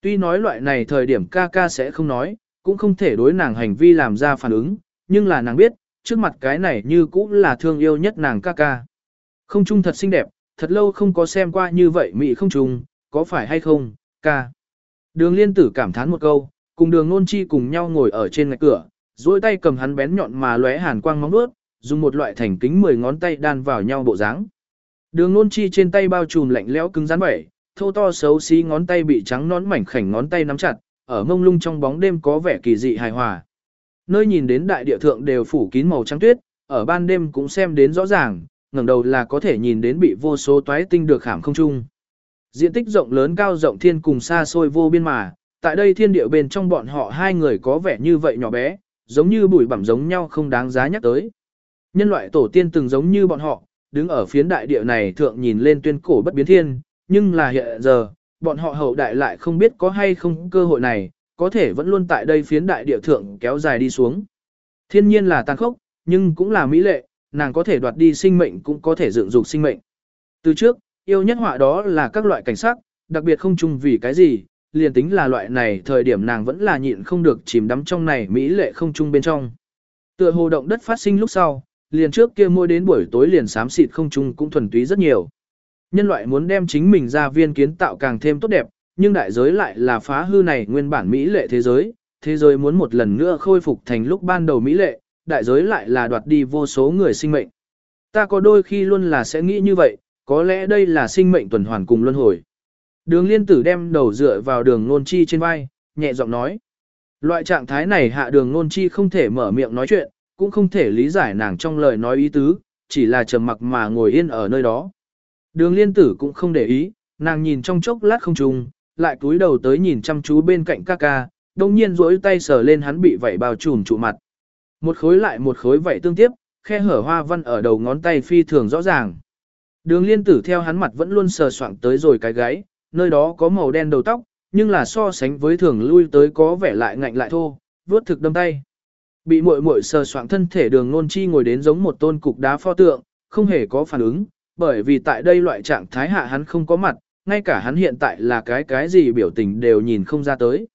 Tuy nói loại này thời điểm ca ca sẽ không nói, cũng không thể đối nàng hành vi làm ra phản ứng, nhưng là nàng biết, trước mặt cái này như cũng là thương yêu nhất nàng ca ca. Không trung thật xinh đẹp, thật lâu không có xem qua như vậy mị không trung, có phải hay không, ca. Đường liên tử cảm thán một câu, cùng đường nôn chi cùng nhau ngồi ở trên ngạch cửa, duỗi tay cầm hắn bén nhọn mà lóe hàn quang móng vuốt, dùng một loại thành kính 10 ngón tay đan vào nhau bộ dáng. Đường nôn chi trên tay bao trùm lạnh lẽo cứng rắn vậy, thô to xấu xí ngón tay bị trắng nón mảnh khảnh ngón tay nắm chặt, ở mông lung trong bóng đêm có vẻ kỳ dị hài hòa. Nơi nhìn đến đại địa thượng đều phủ kín màu trắng tuyết, ở ban đêm cũng xem đến rõ ràng, ngẩng đầu là có thể nhìn đến bị vô số toái tinh được khảm không trung. Diện tích rộng lớn cao rộng thiên cùng xa xôi vô biên mà, tại đây thiên địa bên trong bọn họ hai người có vẻ như vậy nhỏ bé, giống như bụi bặm giống nhau không đáng giá nhắc tới. Nhân loại tổ tiên từng giống như bọn họ, đứng ở phiến đại địa này thượng nhìn lên tuyên cổ bất biến thiên, nhưng là hiện giờ, bọn họ hậu đại lại không biết có hay không cơ hội này, có thể vẫn luôn tại đây phiến đại địa thượng kéo dài đi xuống. Thiên nhiên là tàn khốc, nhưng cũng là mỹ lệ, nàng có thể đoạt đi sinh mệnh cũng có thể dựng dục sinh mệnh. Từ trước, yêu nhất họa đó là các loại cảnh sắc, đặc biệt không chung vì cái gì, liền tính là loại này thời điểm nàng vẫn là nhịn không được chìm đắm trong này mỹ lệ không chung bên trong. Tựa hồ động đất phát sinh lúc sau, liền trước kia mỗi đến buổi tối liền xám xịt không chung cũng thuần túy rất nhiều. Nhân loại muốn đem chính mình ra viên kiến tạo càng thêm tốt đẹp, nhưng đại giới lại là phá hư này nguyên bản mỹ lệ thế giới, thế giới muốn một lần nữa khôi phục thành lúc ban đầu mỹ lệ, đại giới lại là đoạt đi vô số người sinh mệnh. Ta có đôi khi luôn là sẽ nghĩ như vậy, có lẽ đây là sinh mệnh tuần hoàn cùng luân hồi. Đường liên tử đem đầu dựa vào đường nôn chi trên vai, nhẹ giọng nói. Loại trạng thái này hạ đường nôn chi không thể mở miệng nói chuyện, cũng không thể lý giải nàng trong lời nói ý tứ, chỉ là trầm mặc mà ngồi yên ở nơi đó. Đường liên tử cũng không để ý, nàng nhìn trong chốc lát không trùng, lại cúi đầu tới nhìn chăm chú bên cạnh ca ca, đồng nhiên rỗi tay sờ lên hắn bị vảy bao trùm trụ mặt. Một khối lại một khối vảy tương tiếp, khe hở hoa văn ở đầu ngón tay phi thường rõ ràng. Đường liên tử theo hắn mặt vẫn luôn sờ soạng tới rồi cái gáy, nơi đó có màu đen đầu tóc, nhưng là so sánh với thường lui tới có vẻ lại ngạnh lại thô, vuốt thực đâm tay. Bị muội muội sờ soạng thân thể đường nôn chi ngồi đến giống một tôn cục đá pho tượng, không hề có phản ứng, bởi vì tại đây loại trạng thái hạ hắn không có mặt, ngay cả hắn hiện tại là cái cái gì biểu tình đều nhìn không ra tới.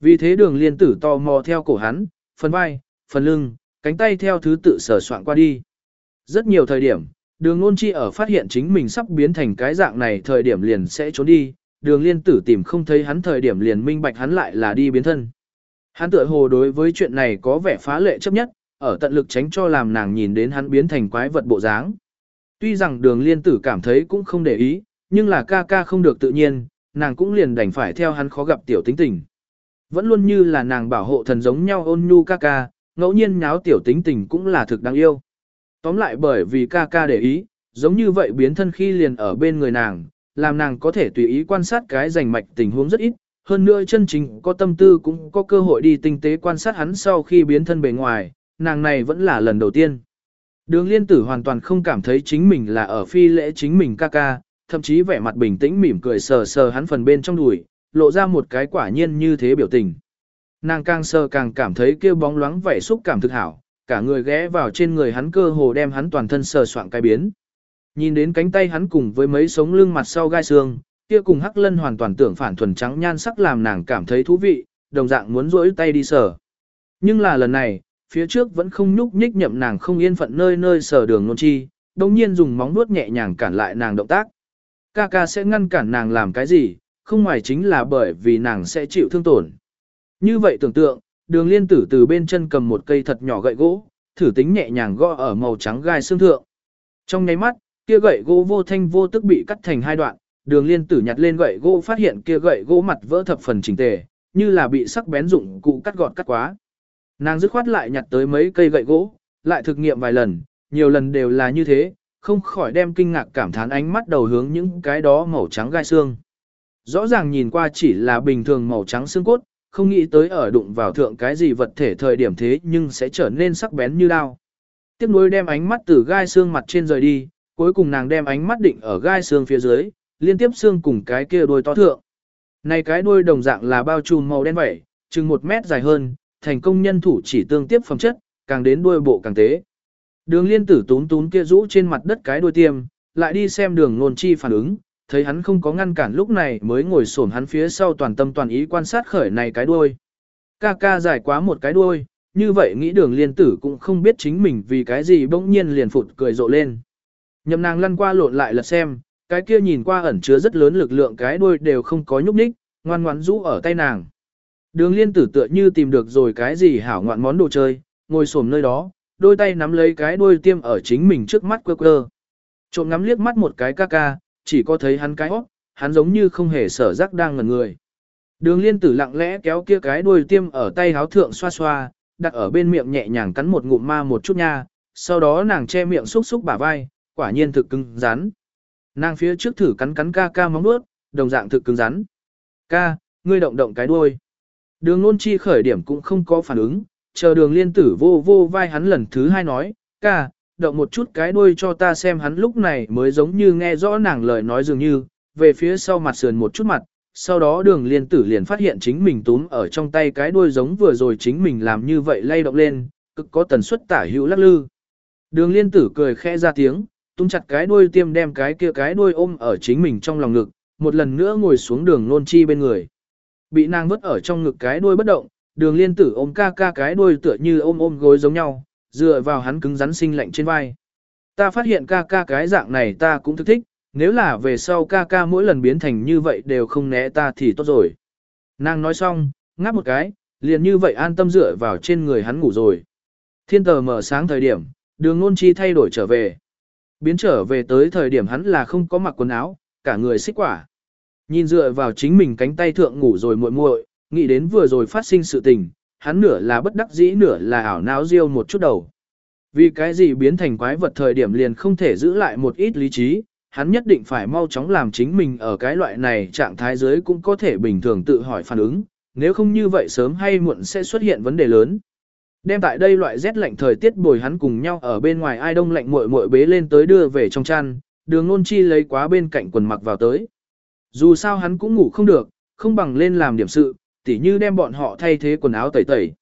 Vì thế đường liên tử to mò theo cổ hắn, phần vai, phần lưng, cánh tay theo thứ tự sờ soạn qua đi. Rất nhiều thời điểm, đường nôn chi ở phát hiện chính mình sắp biến thành cái dạng này thời điểm liền sẽ trốn đi, đường liên tử tìm không thấy hắn thời điểm liền minh bạch hắn lại là đi biến thân. Hắn tựa hồ đối với chuyện này có vẻ phá lệ chấp nhất, ở tận lực tránh cho làm nàng nhìn đến hắn biến thành quái vật bộ dáng. Tuy rằng đường liên tử cảm thấy cũng không để ý, nhưng là ca ca không được tự nhiên, nàng cũng liền đành phải theo hắn khó gặp tiểu tính tình. Vẫn luôn như là nàng bảo hộ thần giống nhau ôn nhu ca ca, ngẫu nhiên nháo tiểu tính tình cũng là thực đáng yêu. Tóm lại bởi vì ca ca để ý, giống như vậy biến thân khi liền ở bên người nàng, làm nàng có thể tùy ý quan sát cái rành mạch tình huống rất ít, hơn nữa chân chính có tâm tư cũng có cơ hội đi tinh tế quan sát hắn sau khi biến thân bề ngoài, nàng này vẫn là lần đầu tiên. Đường liên tử hoàn toàn không cảm thấy chính mình là ở phi lễ chính mình ca ca, thậm chí vẻ mặt bình tĩnh mỉm cười sờ sờ hắn phần bên trong đùi, lộ ra một cái quả nhiên như thế biểu tình. Nàng càng sờ càng cảm thấy kêu bóng loáng vẻ xúc cảm thực hảo, cả người ghé vào trên người hắn cơ hồ đem hắn toàn thân sờ soạn cái biến. Nhìn đến cánh tay hắn cùng với mấy sống lưng mặt sau gai xương, kia cùng hắc lân hoàn toàn tưởng phản thuần trắng nhan sắc làm nàng cảm thấy thú vị, đồng dạng muốn rỗi tay đi sờ. Nhưng là lần này, phía trước vẫn không nhúc nhích nhậm nàng không yên phận nơi nơi sờ đường nôn chi, đồng nhiên dùng móng vuốt nhẹ nhàng cản lại nàng động tác. Ca ca sẽ ngăn cản nàng làm cái gì, không ngoài chính là bởi vì nàng sẽ chịu thương tổn. Như vậy tưởng tượng, đường liên tử từ bên chân cầm một cây thật nhỏ gậy gỗ, thử tính nhẹ nhàng gõ ở màu trắng gai xương thượng. Trong nháy mắt, kia gậy gỗ vô thanh vô tức bị cắt thành hai đoạn, đường liên tử nhặt lên gậy gỗ phát hiện kia gậy gỗ mặt vỡ thập phần chỉnh tề, như là bị sắc bén dụng cụ cắt gọt cắt quá. Nàng dứt khoát lại nhặt tới mấy cây gậy gỗ, lại thực nghiệm vài lần, nhiều lần đều là như thế, không khỏi đem kinh ngạc cảm thán ánh mắt đầu hướng những cái đó màu trắng gai xương. Rõ ràng nhìn qua chỉ là bình thường màu trắng xương cốt, không nghĩ tới ở đụng vào thượng cái gì vật thể thời điểm thế nhưng sẽ trở nên sắc bén như đao. Tiếp nối đem ánh mắt từ gai xương mặt trên rời đi, cuối cùng nàng đem ánh mắt định ở gai xương phía dưới, liên tiếp xương cùng cái kia đuôi to thượng. Này cái đuôi đồng dạng là bao trùm màu đen vậy, chừng một mét dài hơn, thành công nhân thủ chỉ tương tiếp phẩm chất, càng đến đuôi bộ càng tế. Đường liên tử tún tún kia rũ trên mặt đất cái đuôi tiêm, lại đi xem đường nôn chi phản ứng, thấy hắn không có ngăn cản lúc này mới ngồi xổm hắn phía sau toàn tâm toàn ý quan sát khởi này cái đuôi. Ca ca dài quá một cái đuôi, như vậy nghĩ đường liên tử cũng không biết chính mình vì cái gì bỗng nhiên liền phụt cười rộ lên. Nhậm nàng lăn qua lộn lại lật xem, cái kia nhìn qua ẩn chứa rất lớn lực lượng cái đuôi đều không có nhúc nhích, ngoan ngoãn rũ ở tay nàng. Đường liên tử tựa như tìm được rồi cái gì hảo ngoạn món đồ chơi, ngồi xổm nơi đó, đôi tay nắm lấy cái đuôi tiêm ở chính mình trước mắt quơ quơ. Trộm ngắm liếc mắt một cái ca ca, chỉ có thấy hắn cái hót, hắn giống như không hề sở giác đang ngẩn người. Đường liên tử lặng lẽ kéo kia cái đuôi tiêm ở tay háo thượng xoa xoa, đặt ở bên miệng nhẹ nhàng cắn một ngụm ma một chút nha, sau đó nàng che miệng xúc xúc bả vai, quả nhiên thực cứng rắn. Nàng phía trước thử cắn cắn ca ca móng nuốt, đồng dạng thực cứng rắn. Ca, ngươi động động cái đuôi. Đường nôn chi khởi điểm cũng không có phản ứng, chờ đường liên tử vô vô vai hắn lần thứ hai nói, ca, động một chút cái đuôi cho ta xem hắn lúc này mới giống như nghe rõ nàng lời nói dường như, về phía sau mặt sườn một chút mặt, sau đó đường liên tử liền phát hiện chính mình túm ở trong tay cái đuôi giống vừa rồi chính mình làm như vậy lay động lên, cực có tần suất tả hữu lắc lư. Đường liên tử cười khẽ ra tiếng, túm chặt cái đuôi tiêm đem cái kia cái đuôi ôm ở chính mình trong lòng ngực, một lần nữa ngồi xuống đường nôn chi bên người. Bị nàng vứt ở trong ngực cái đuôi bất động, đường liên tử ôm ca ca cái đuôi tựa như ôm ôm gối giống nhau, dựa vào hắn cứng rắn sinh lạnh trên vai. Ta phát hiện ca ca cái dạng này ta cũng thức thích, nếu là về sau ca ca mỗi lần biến thành như vậy đều không né ta thì tốt rồi. Nàng nói xong, ngáp một cái, liền như vậy an tâm dựa vào trên người hắn ngủ rồi. Thiên tờ mở sáng thời điểm, đường nôn chi thay đổi trở về. Biến trở về tới thời điểm hắn là không có mặc quần áo, cả người xích quả. Nhìn dựa vào chính mình cánh tay thượng ngủ rồi muội muội, nghĩ đến vừa rồi phát sinh sự tình, hắn nửa là bất đắc dĩ nửa là ảo não riêu một chút đầu. Vì cái gì biến thành quái vật thời điểm liền không thể giữ lại một ít lý trí, hắn nhất định phải mau chóng làm chính mình ở cái loại này trạng thái giới cũng có thể bình thường tự hỏi phản ứng, nếu không như vậy sớm hay muộn sẽ xuất hiện vấn đề lớn. Đem tại đây loại rét lạnh thời tiết bồi hắn cùng nhau ở bên ngoài ai đông lạnh muội muội bế lên tới đưa về trong chăn, đường nôn chi lấy quá bên cạnh quần mặc vào tới. Dù sao hắn cũng ngủ không được, không bằng lên làm điểm sự, tỉ như đem bọn họ thay thế quần áo tẩy tẩy.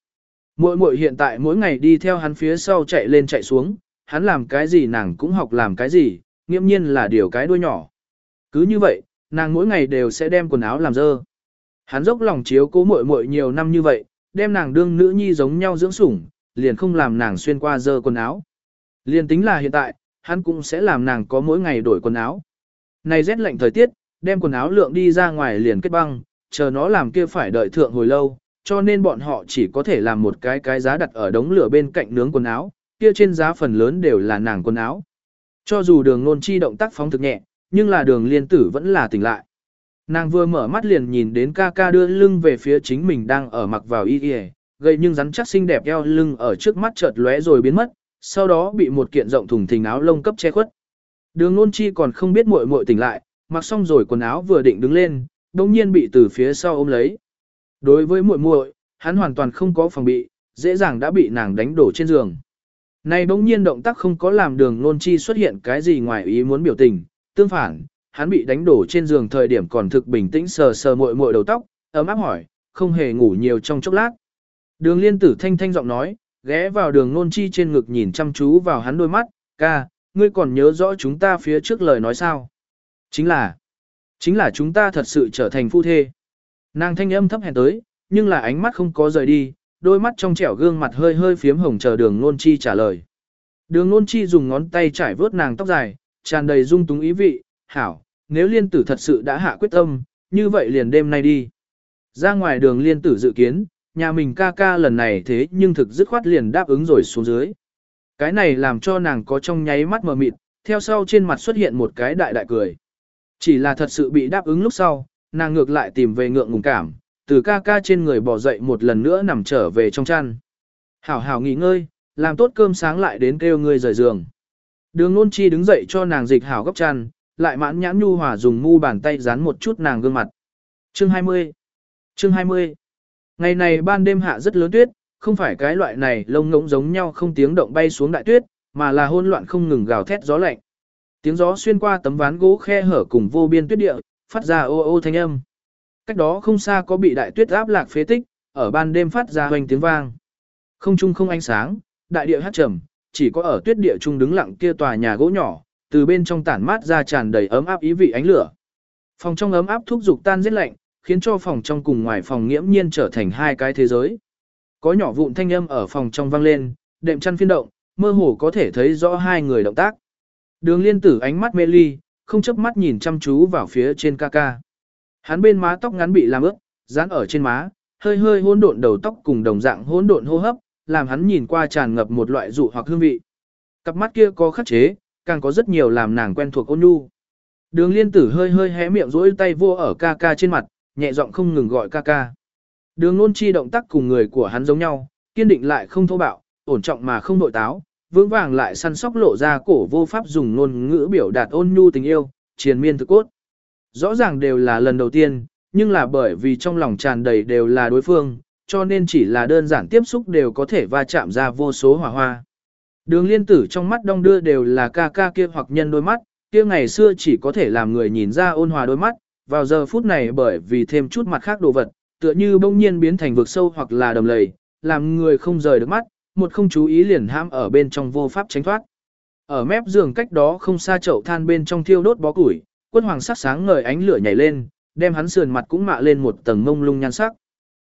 Muội muội hiện tại mỗi ngày đi theo hắn phía sau chạy lên chạy xuống, hắn làm cái gì nàng cũng học làm cái gì, nghiêm nhiên là điều cái đuôi nhỏ. Cứ như vậy, nàng mỗi ngày đều sẽ đem quần áo làm dơ. Hắn dốc lòng chiếu cố muội muội nhiều năm như vậy, đem nàng đương nữ nhi giống nhau dưỡng sủng, liền không làm nàng xuyên qua dơ quần áo. Liền tính là hiện tại, hắn cũng sẽ làm nàng có mỗi ngày đổi quần áo. Này rét lạnh thời tiết, đem quần áo lượng đi ra ngoài liền kết băng, chờ nó làm kia phải đợi thượng hồi lâu, cho nên bọn họ chỉ có thể làm một cái cái giá đặt ở đống lửa bên cạnh nướng quần áo, kia trên giá phần lớn đều là nàng quần áo. Cho dù đường nôn chi động tác phóng thực nhẹ, nhưng là đường liên tử vẫn là tỉnh lại. Nàng vừa mở mắt liền nhìn đến ca ca đưa lưng về phía chính mình đang ở mặc vào y y, gầy nhưng rắn chắc xinh đẹp eo lưng ở trước mắt chợt lóe rồi biến mất, sau đó bị một kiện rộng thùng thình áo lông cấp che khuất. Đường nôn chi còn không biết muội muội tỉnh lại, mặc xong rồi quần áo vừa định đứng lên, đồng nhiên bị từ phía sau ôm lấy. Đối với muội muội, hắn hoàn toàn không có phòng bị, dễ dàng đã bị nàng đánh đổ trên giường. Này bỗng nhiên động tác không có làm đường nôn chi xuất hiện cái gì ngoài ý muốn biểu tình, tương phản, hắn bị đánh đổ trên giường thời điểm còn thực bình tĩnh sờ sờ muội muội đầu tóc, ấm áp hỏi, không hề ngủ nhiều trong chốc lát. Đường liên tử thanh thanh giọng nói, ghé vào đường nôn chi trên ngực nhìn chăm chú vào hắn đôi mắt, ca, ngươi còn nhớ rõ chúng ta phía trước lời nói sao? Chính là, chính là chúng ta thật sự trở thành phu thê. Nàng thanh âm thấp hèn tới, nhưng là ánh mắt không có rời đi, đôi mắt trong trẻo gương mặt hơi hơi phiếm hồng chờ đường nôn chi trả lời. Đường nôn chi dùng ngón tay trải vớt nàng tóc dài, tràn đầy dung túng ý vị, hảo, nếu liên tử thật sự đã hạ quyết tâm, như vậy liền đêm nay đi. Ra ngoài đường liên tử dự kiến, nhà mình ca ca lần này thế nhưng thực dứt khoát liền đáp ứng rồi xuống dưới. Cái này làm cho nàng có trong nháy mắt mờ mịt, theo sau trên mặt xuất hiện một cái đại đại cười. Chỉ là thật sự bị đáp ứng lúc sau, nàng ngược lại tìm về ngượng ngùng cảm, từ ca ca trên người bỏ dậy một lần nữa nằm trở về trong chăn. Hảo hảo nghỉ ngơi, làm tốt cơm sáng lại đến kêu ngươi rời giường. Đường nôn chi đứng dậy cho nàng dịch hảo gấp chăn, lại mãn nhãn nhu hòa dùng mu bàn tay dán một chút nàng gương mặt. Chương 20 Chương 20 Ngày này ban đêm hạ rất lớn tuyết, không phải cái loại này lông ngỗng giống nhau không tiếng động bay xuống đại tuyết, mà là hôn loạn không ngừng gào thét gió lạnh. Tiếng gió xuyên qua tấm ván gỗ khe hở cùng vô biên tuyết địa, phát ra ô ô thanh âm. Cách đó không xa có bị đại tuyết áp lạc phế tích, ở ban đêm phát ra hoành tiếng vang. Không trung không ánh sáng, đại địa hát trầm, chỉ có ở tuyết địa trung đứng lặng kia tòa nhà gỗ nhỏ, từ bên trong tản mát ra tràn đầy ấm áp ý vị ánh lửa. Phòng trong ấm áp thúc dục tan giết lạnh, khiến cho phòng trong cùng ngoài phòng nghiễm nhiên trở thành hai cái thế giới. Có nhỏ vụn thanh âm ở phòng trong vang lên, đệm chăn phiên động, mơ hồ có thể thấy rõ hai người động tác. Đường liên tử ánh mắt mê ly, không chớp mắt nhìn chăm chú vào phía trên ca ca. Hắn bên má tóc ngắn bị làm ướt, dán ở trên má, hơi hơi hỗn độn đầu tóc cùng đồng dạng hỗn độn hô hấp, làm hắn nhìn qua tràn ngập một loại dụ hoặc hương vị. Cặp mắt kia có khắc chế, càng có rất nhiều làm nàng quen thuộc ôn nhu. Đường liên tử hơi hơi hé miệng rỗi tay vô ở ca ca trên mặt, nhẹ giọng không ngừng gọi ca ca. Đường nôn chi động tác cùng người của hắn giống nhau, kiên định lại không thô bạo, ổn trọng mà không nội táo, vững vàng lại săn sóc lộ ra cổ vô pháp dùng ngôn ngữ biểu đạt ôn nhu tình yêu, triền miên thực cốt. Rõ ràng đều là lần đầu tiên, nhưng là bởi vì trong lòng tràn đầy đều là đối phương, cho nên chỉ là đơn giản tiếp xúc đều có thể va chạm ra vô số hỏa hoa. Đường liên tử trong mắt đong đưa đều là ca ca kia hoặc nhân đôi mắt, kia ngày xưa chỉ có thể làm người nhìn ra ôn hòa đôi mắt, vào giờ phút này bởi vì thêm chút mặt khác đồ vật, tựa như bỗng nhiên biến thành vực sâu hoặc là đầm lầy, làm người không rời được mắt, một không chú ý liền ham ở bên trong vô pháp tránh thoát. Ở mép giường cách đó không xa chậu than bên trong thiêu đốt bó củi, quân hoàng sắc sáng ngời ánh lửa nhảy lên, đem hắn sườn mặt cũng mạ lên một tầng mông lung nhan sắc.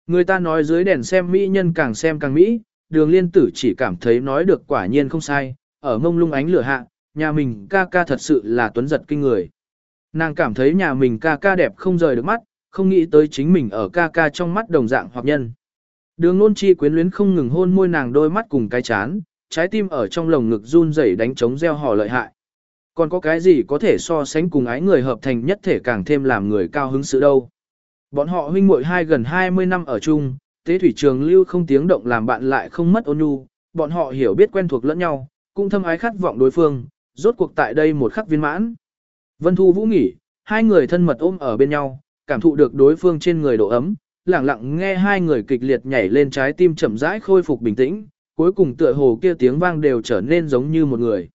Người ta nói dưới đèn xem mỹ nhân càng xem càng mỹ, đường liên tử chỉ cảm thấy nói được quả nhiên không sai, ở mông lung ánh lửa hạ, nhà mình ca ca thật sự là tuấn giật kinh người. Nàng cảm thấy nhà mình ca ca đẹp không rời được mắt, không nghĩ tới chính mình ở ca ca trong mắt đồng dạng hoặc nhân. Đường nôn chi quyến luyến không ngừng hôn môi nàng đôi mắt cùng cái chán, trái tim ở trong lồng ngực run rẩy đánh trống gieo hò lợi hại. Còn có cái gì có thể so sánh cùng ái người hợp thành nhất thể càng thêm làm người cao hứng sự đâu. Bọn họ huynh muội hai gần 20 năm ở chung, tế thủy trường lưu không tiếng động làm bạn lại không mất ôn nhu, bọn họ hiểu biết quen thuộc lẫn nhau, cũng thâm ái khát vọng đối phương, rốt cuộc tại đây một khắc viên mãn. Vân Thu Vũ nghỉ, hai người thân mật ôm ở bên nhau, cảm thụ được đối phương trên người độ ấm, lặng lặng nghe hai người kịch liệt nhảy lên trái tim chậm rãi khôi phục bình tĩnh, cuối cùng tựa hồ kia tiếng vang đều trở nên giống như một người.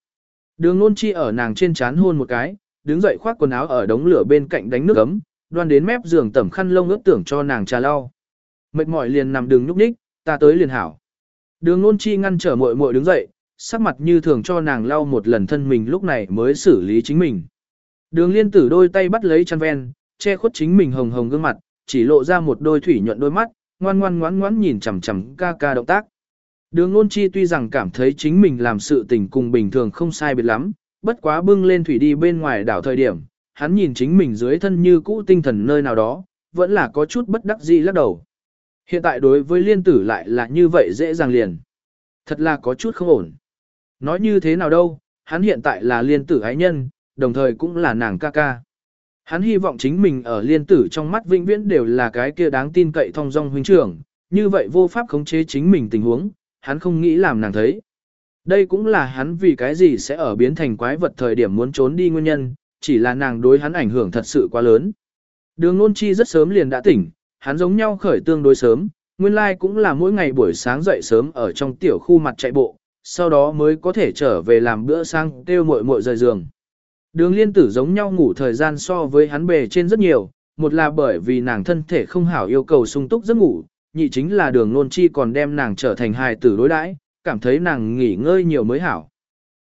Đường nôn chi ở nàng trên chán hôn một cái, đứng dậy khoác quần áo ở đống lửa bên cạnh đánh nước ấm, đoan đến mép giường tẩm khăn lông ướt tưởng cho nàng trà lau. Mệt mỏi liền nằm đường nhúc nhích, ta tới liền hảo. Đường nôn chi ngăn trở muội muội đứng dậy, sắc mặt như thường cho nàng lau một lần thân mình lúc này mới xử lý chính mình. Đường liên tử đôi tay bắt lấy chăn ven, che khuất chính mình hồng hồng gương mặt, chỉ lộ ra một đôi thủy nhuận đôi mắt, ngoan ngoan ngoãn ngoãn nhìn chằm chằm ca ca động tác. Đường nôn chi tuy rằng cảm thấy chính mình làm sự tình cùng bình thường không sai biệt lắm, bất quá bưng lên thủy đi bên ngoài đảo thời điểm, hắn nhìn chính mình dưới thân như cũ tinh thần nơi nào đó, vẫn là có chút bất đắc dĩ lắc đầu. Hiện tại đối với liên tử lại là như vậy dễ dàng liền. Thật là có chút không ổn. Nói như thế nào đâu, hắn hiện tại là liên tử ái nhân, đồng thời cũng là nàng ca ca. Hắn hy vọng chính mình ở liên tử trong mắt vĩnh viễn đều là cái kia đáng tin cậy thông dong huynh trưởng, như vậy vô pháp khống chế chính mình tình huống, hắn không nghĩ làm nàng thấy. Đây cũng là hắn vì cái gì sẽ ở biến thành quái vật thời điểm muốn trốn đi nguyên nhân, chỉ là nàng đối hắn ảnh hưởng thật sự quá lớn. Đường nôn chi rất sớm liền đã tỉnh, hắn giống nhau khởi tương đối sớm, nguyên lai like cũng là mỗi ngày buổi sáng dậy sớm ở trong tiểu khu mặt chạy bộ, sau đó mới có thể trở về làm bữa sang kêu muội muội rời giường. Đường liên tử giống nhau ngủ thời gian so với hắn bề trên rất nhiều, một là bởi vì nàng thân thể không hảo yêu cầu sung túc giấc ngủ, nhị chính là đường nôn chi còn đem nàng trở thành hài tử đối đãi, cảm thấy nàng nghỉ ngơi nhiều mới hảo.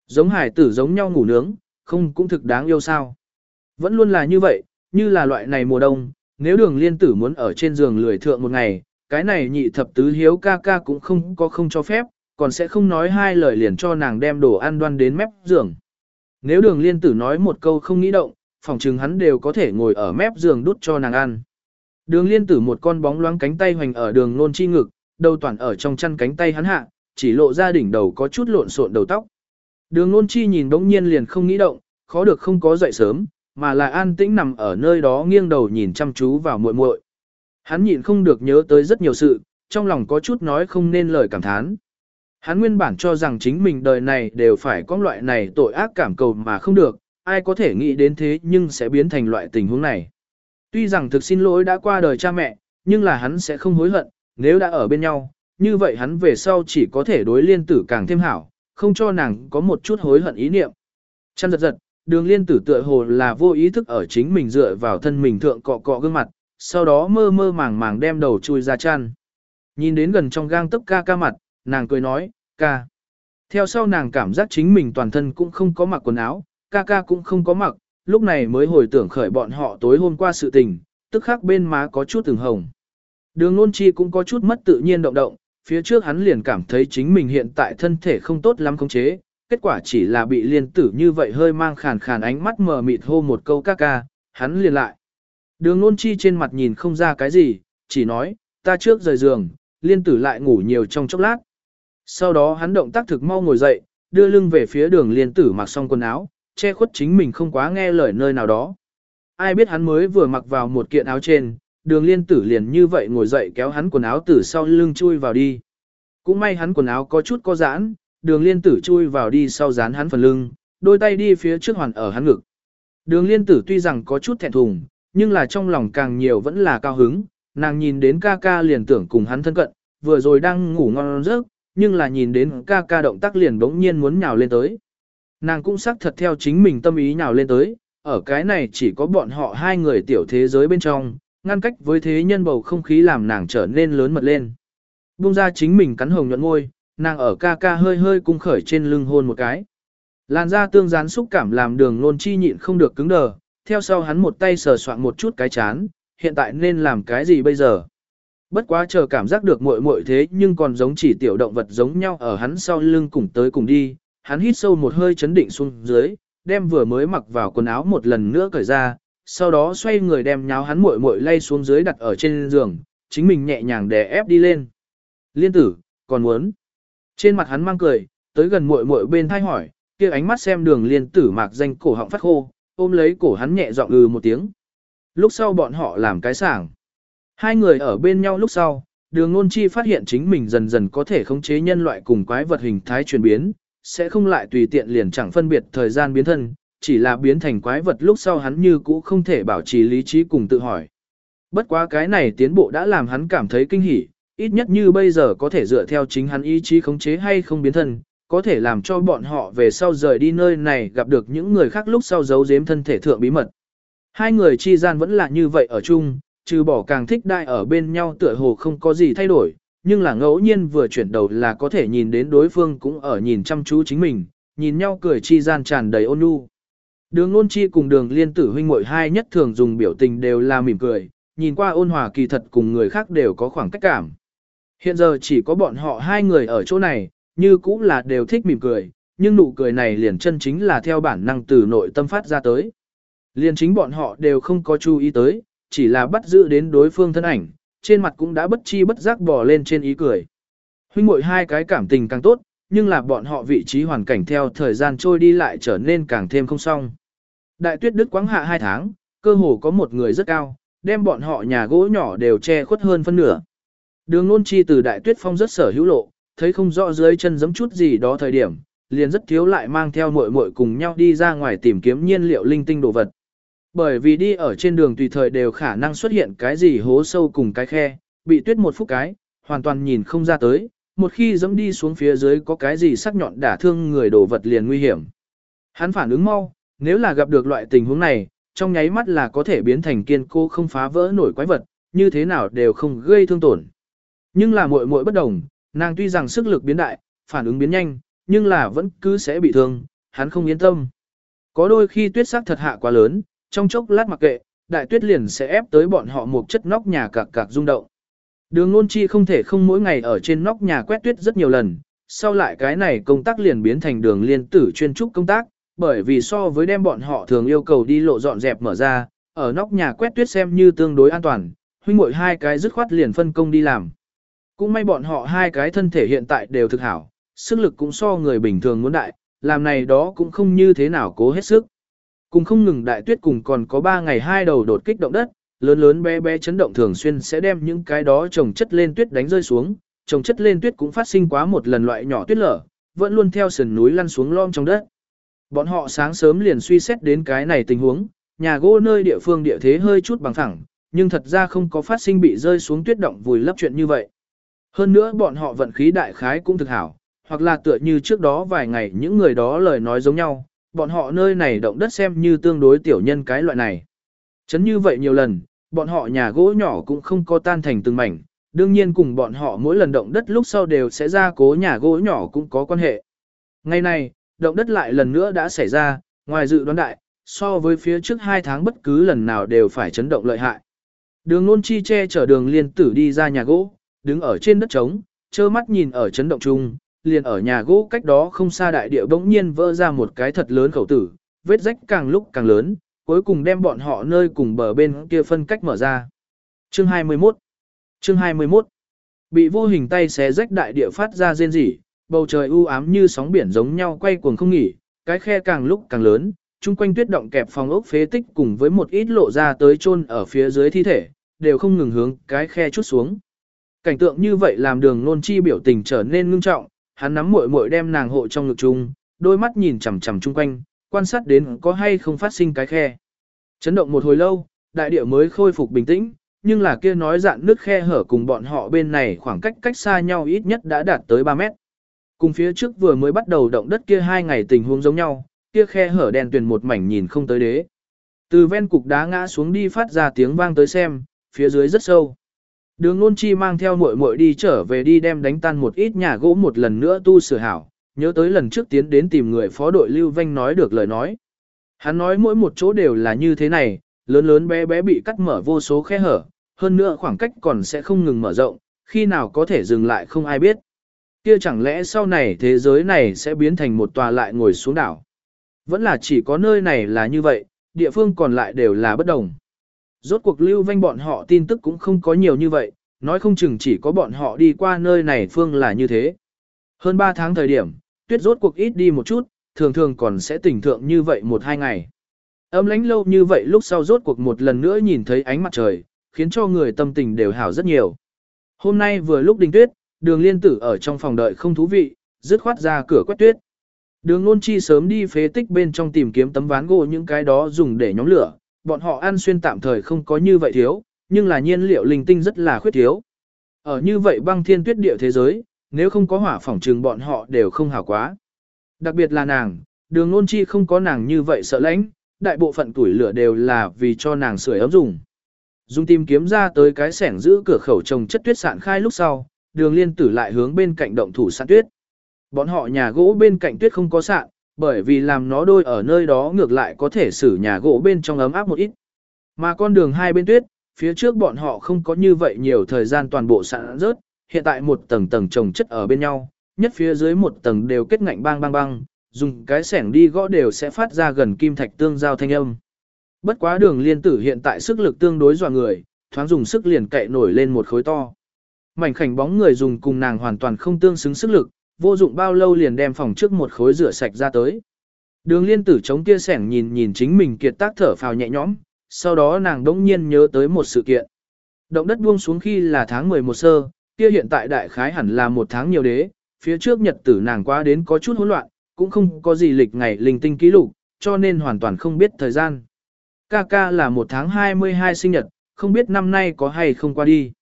Giống hài tử giống nhau ngủ nướng, không cũng thực đáng yêu sao. Vẫn luôn là như vậy, như là loại này mùa đông, nếu đường liên tử muốn ở trên giường lười thượng một ngày, cái này nhị thập tứ hiếu ca ca cũng không có không cho phép, còn sẽ không nói hai lời liền cho nàng đem đồ ăn đoan đến mép giường. Nếu đường liên tử nói một câu không nghĩ động, phòng chừng hắn đều có thể ngồi ở mép giường đút cho nàng ăn. Đường liên tử một con bóng loáng cánh tay hoành ở đường nôn chi ngực, đầu toàn ở trong chăn cánh tay hắn hạ, chỉ lộ ra đỉnh đầu có chút lộn xộn đầu tóc. Đường nôn chi nhìn đống nhiên liền không nghĩ động, khó được không có dậy sớm, mà là an tĩnh nằm ở nơi đó nghiêng đầu nhìn chăm chú vào muội muội. Hắn nhịn không được nhớ tới rất nhiều sự, trong lòng có chút nói không nên lời cảm thán. Hắn nguyên bản cho rằng chính mình đời này đều phải có loại này tội ác cảm cầu mà không được, ai có thể nghĩ đến thế nhưng sẽ biến thành loại tình huống này. Tuy rằng thực xin lỗi đã qua đời cha mẹ, nhưng là hắn sẽ không hối hận, nếu đã ở bên nhau, như vậy hắn về sau chỉ có thể đối liên tử càng thêm hảo, không cho nàng có một chút hối hận ý niệm. Chăn giật giật, đường liên tử tựa hồ là vô ý thức ở chính mình dựa vào thân mình thượng cọ cọ gương mặt, sau đó mơ mơ màng màng đem đầu chui ra chăn. Nhìn đến gần trong gang tấc ca ca mặt, nàng cười nói, ca. Theo sau nàng cảm giác chính mình toàn thân cũng không có mặc quần áo, ca ca cũng không có mặc, lúc này mới hồi tưởng khởi bọn họ tối hôm qua sự tình, tức khắc bên má có chút từng hồng. Đường nôn chi cũng có chút mất tự nhiên động động, phía trước hắn liền cảm thấy chính mình hiện tại thân thể không tốt lắm khống chế, kết quả chỉ là bị liên tử như vậy hơi mang khàn khàn ánh mắt mờ mịt hô một câu ca ca, hắn liền lại. Đường nôn chi trên mặt nhìn không ra cái gì, chỉ nói, ta trước rời giường, liên tử lại ngủ nhiều trong chốc lát. Sau đó hắn động tác thực mau ngồi dậy, đưa lưng về phía đường liên tử mặc xong quần áo, che khuất chính mình không quá nghe lời nơi nào đó. Ai biết hắn mới vừa mặc vào một kiện áo trên, đường liên tử liền như vậy ngồi dậy kéo hắn quần áo từ sau lưng chui vào đi. Cũng may hắn quần áo có chút có giãn, đường liên tử chui vào đi sau dán hắn phần lưng, đôi tay đi phía trước hoàn ở hắn ngực. Đường liên tử tuy rằng có chút thẹn thùng, nhưng là trong lòng càng nhiều vẫn là cao hứng, nàng nhìn đến ca ca liền tưởng cùng hắn thân cận, vừa rồi đang ngủ ngon giấc, nhưng là nhìn đến ca ca động tác liền bỗng nhiên muốn nhào lên tới. Nàng cũng xác thật theo chính mình tâm ý nhào lên tới, ở cái này chỉ có bọn họ hai người tiểu thế giới bên trong, ngăn cách với thế nhân bầu không khí làm nàng trở nên lớn mật lên. Bung ra chính mình cắn hồng nhuận môi, nàng ở ca ca hơi hơi cung khởi trên lưng hôn một cái. Làn da tương gián xúc cảm làm đường nôn chi nhịn không được cứng đờ, theo sau hắn một tay sờ soạn một chút cái chán, hiện tại nên làm cái gì bây giờ? Bất quá chờ cảm giác được muội muội thế nhưng còn giống chỉ tiểu động vật giống nhau ở hắn sau lưng cùng tới cùng đi, hắn hít sâu một hơi chấn định xuống dưới, đem vừa mới mặc vào quần áo một lần nữa cởi ra, sau đó xoay người đem nháo hắn muội muội lay xuống dưới đặt ở trên giường, chính mình nhẹ nhàng đè ép đi lên. Liên tử, còn muốn. Trên mặt hắn mang cười, tới gần muội muội bên thay hỏi, kia ánh mắt xem đường liên tử mạc danh cổ họng phát khô, ôm lấy cổ hắn nhẹ giọng ừ một tiếng. Lúc sau bọn họ làm cái sảng. Hai người ở bên nhau lúc sau, đường ngôn chi phát hiện chính mình dần dần có thể khống chế nhân loại cùng quái vật hình thái chuyển biến, sẽ không lại tùy tiện liền chẳng phân biệt thời gian biến thân, chỉ là biến thành quái vật lúc sau hắn như cũ không thể bảo trì lý trí cùng tự hỏi. Bất quá cái này tiến bộ đã làm hắn cảm thấy kinh hỉ, ít nhất như bây giờ có thể dựa theo chính hắn ý chí khống chế hay không biến thân, có thể làm cho bọn họ về sau rời đi nơi này gặp được những người khác lúc sau giấu giếm thân thể thượng bí mật. Hai người chi gian vẫn là như vậy ở chung, trừ bỏ càng thích đại ở bên nhau tựa hồ không có gì thay đổi, nhưng là ngẫu nhiên vừa chuyển đầu là có thể nhìn đến đối phương cũng ở nhìn chăm chú chính mình, nhìn nhau cười chi gian tràn đầy ôn nhu. Đường ôn chi cùng đường liên tử huynh muội hai nhất thường dùng biểu tình đều là mỉm cười, nhìn qua ôn hòa kỳ thật cùng người khác đều có khoảng cách cảm. Hiện giờ chỉ có bọn họ hai người ở chỗ này, như cũng là đều thích mỉm cười, nhưng nụ cười này liền chân chính là theo bản năng từ nội tâm phát ra tới. Liền chính bọn họ đều không có chú ý tới, chỉ là bắt giữ đến đối phương thân ảnh, trên mặt cũng đã bất chi bất giác bò lên trên ý cười. Huynh muội hai cái cảm tình càng tốt, nhưng là bọn họ vị trí hoàn cảnh theo thời gian trôi đi lại trở nên càng thêm không xong. Đại tuyết đức quáng hạ hai tháng, cơ hồ có một người rất cao, đem bọn họ nhà gỗ nhỏ đều che khuất hơn phân nửa. Đường nôn chi từ đại tuyết phong rất sở hữu lộ, thấy không rõ dưới chân giấm chút gì đó thời điểm, liền rất thiếu lại mang theo muội muội cùng nhau đi ra ngoài tìm kiếm nhiên liệu linh tinh đồ vật. Bởi vì đi ở trên đường tùy thời đều khả năng xuất hiện cái gì hố sâu cùng cái khe, bị tuyết một phút cái, hoàn toàn nhìn không ra tới, một khi dẫm đi xuống phía dưới có cái gì sắc nhọn đả thương người đồ vật liền nguy hiểm. Hắn phản ứng mau, nếu là gặp được loại tình huống này, trong nháy mắt là có thể biến thành kiên cố không phá vỡ nổi quái vật, như thế nào đều không gây thương tổn. Nhưng là muội muội bất đồng, nàng tuy rằng sức lực biến đại, phản ứng biến nhanh, nhưng là vẫn cứ sẽ bị thương, hắn không yên tâm. Có đôi khi tuyết sắc thật hạ quá lớn, trong chốc lát mặc kệ, đại tuyết liền sẽ ép tới bọn họ một chất nóc nhà cạc cạc rung động. Đường ngôn chi không thể không mỗi ngày ở trên nóc nhà quét tuyết rất nhiều lần, sau lại cái này công tác liền biến thành đường liên tử chuyên trúc công tác, bởi vì so với đem bọn họ thường yêu cầu đi lộ dọn dẹp mở ra, ở nóc nhà quét tuyết xem như tương đối an toàn, huynh muội hai cái dứt khoát liền phân công đi làm. Cũng may bọn họ hai cái thân thể hiện tại đều thực hảo, sức lực cũng so người bình thường muốn đại, làm này đó cũng không như thế nào cố hết sức. Cùng không ngừng đại tuyết cùng còn có 3 ngày hai đầu đột kích động đất, lớn lớn bé bé chấn động thường xuyên sẽ đem những cái đó trồng chất lên tuyết đánh rơi xuống, trồng chất lên tuyết cũng phát sinh quá một lần loại nhỏ tuyết lở, vẫn luôn theo sườn núi lăn xuống lom trong đất. Bọn họ sáng sớm liền suy xét đến cái này tình huống, nhà gỗ nơi địa phương địa thế hơi chút bằng phẳng, nhưng thật ra không có phát sinh bị rơi xuống tuyết động vùi lấp chuyện như vậy. Hơn nữa bọn họ vận khí đại khái cũng thực hảo, hoặc là tựa như trước đó vài ngày những người đó lời nói giống nhau, bọn họ nơi này động đất xem như tương đối tiểu nhân cái loại này. Chấn như vậy nhiều lần, bọn họ nhà gỗ nhỏ cũng không có tan thành từng mảnh, đương nhiên cùng bọn họ mỗi lần động đất lúc sau đều sẽ ra cố nhà gỗ nhỏ cũng có quan hệ. Ngày này, động đất lại lần nữa đã xảy ra, ngoài dự đoán đại, so với phía trước hai tháng bất cứ lần nào đều phải chấn động lợi hại. Đường nôn chi che chở đường liên tử đi ra nhà gỗ, đứng ở trên đất trống, trơ mắt nhìn ở chấn động chung, liền ở nhà gỗ cách đó không xa đại địa bỗng nhiên vỡ ra một cái thật lớn khẩu tử, vết rách càng lúc càng lớn, cuối cùng đem bọn họ nơi cùng bờ bên kia phân cách mở ra. Chương 21 Chương 21 Bị vô hình tay xé rách đại địa phát ra rên rỉ, bầu trời u ám như sóng biển giống nhau quay cuồng không nghỉ, cái khe càng lúc càng lớn, chung quanh tuyết động kẹp phòng ốc phế tích cùng với một ít lộ ra tới chôn ở phía dưới thi thể, đều không ngừng hướng cái khe chút xuống. Cảnh tượng như vậy làm đường nôn chi biểu tình trở nên ngưng trọng, hắn nắm muội muội đem nàng hộ trong ngực chung, đôi mắt nhìn chằm chằm chung quanh, quan sát đến có hay không phát sinh cái khe. Chấn động một hồi lâu, đại địa mới khôi phục bình tĩnh, nhưng là kia nói dạn nước khe hở cùng bọn họ bên này khoảng cách cách xa nhau ít nhất đã đạt tới 3 mét. Cùng phía trước vừa mới bắt đầu động đất kia hai ngày tình huống giống nhau, kia khe hở đèn tuyền một mảnh nhìn không tới đế. Từ ven cục đá ngã xuống đi phát ra tiếng vang tới xem, phía dưới rất sâu. Đường Nôn Chi mang theo muội muội đi trở về đi đem đánh tan một ít nhà gỗ một lần nữa tu sửa hảo, nhớ tới lần trước tiến đến tìm người phó đội Lưu Vanh nói được lời nói. Hắn nói mỗi một chỗ đều là như thế này, lớn lớn bé bé bị cắt mở vô số khe hở, hơn nữa khoảng cách còn sẽ không ngừng mở rộng, khi nào có thể dừng lại không ai biết. Kia chẳng lẽ sau này thế giới này sẽ biến thành một tòa lại ngồi xuống đảo. Vẫn là chỉ có nơi này là như vậy, địa phương còn lại đều là bất đồng. Rốt cuộc lưu vanh bọn họ tin tức cũng không có nhiều như vậy, nói không chừng chỉ có bọn họ đi qua nơi này phương là như thế. Hơn 3 tháng thời điểm, tuyết rốt cuộc ít đi một chút, thường thường còn sẽ tỉnh thượng như vậy một hai ngày. Âm lánh lâu như vậy lúc sau rốt cuộc một lần nữa nhìn thấy ánh mặt trời, khiến cho người tâm tình đều hảo rất nhiều. Hôm nay vừa lúc đình tuyết, đường liên tử ở trong phòng đợi không thú vị, dứt khoát ra cửa quét tuyết. Đường nôn chi sớm đi phế tích bên trong tìm kiếm tấm ván gỗ những cái đó dùng để nhóm lửa, bọn họ ăn xuyên tạm thời không có như vậy thiếu, nhưng là nhiên liệu linh tinh rất là khuyết thiếu. Ở như vậy băng thiên tuyết địa thế giới, nếu không có hỏa phỏng trừng bọn họ đều không hảo quá. Đặc biệt là nàng, đường nôn chi không có nàng như vậy sợ lãnh, đại bộ phận tuổi lửa đều là vì cho nàng sưởi ấm dùng. Dùng tìm kiếm ra tới cái sẻng giữ cửa khẩu trồng chất tuyết sạn khai lúc sau, đường liên tử lại hướng bên cạnh động thủ sạn tuyết. Bọn họ nhà gỗ bên cạnh tuyết không có sạn, bởi vì làm nó đôi ở nơi đó ngược lại có thể xử nhà gỗ bên trong ấm áp một ít. Mà con đường hai bên tuyết, phía trước bọn họ không có như vậy nhiều thời gian toàn bộ sạn rớt, hiện tại một tầng tầng trồng chất ở bên nhau, nhất phía dưới một tầng đều kết ngạnh bang bang bang, dùng cái sẻng đi gõ đều sẽ phát ra gần kim thạch tương giao thanh âm. Bất quá đường liên tử hiện tại sức lực tương đối dọa người, thoáng dùng sức liền cậy nổi lên một khối to. Mảnh khảnh bóng người dùng cùng nàng hoàn toàn không tương xứng sức lực, vô dụng bao lâu liền đem phòng trước một khối rửa sạch ra tới. Đường liên tử chống kia sẻng nhìn nhìn chính mình kiệt tác thở phào nhẹ nhõm, sau đó nàng đống nhiên nhớ tới một sự kiện. Động đất buông xuống khi là tháng 11 sơ, kia hiện tại đại khái hẳn là một tháng nhiều đế, phía trước nhật tử nàng qua đến có chút hỗn loạn, cũng không có gì lịch ngày linh tinh ký lục, cho nên hoàn toàn không biết thời gian. Ca ca là một tháng 22 sinh nhật, không biết năm nay có hay không qua đi.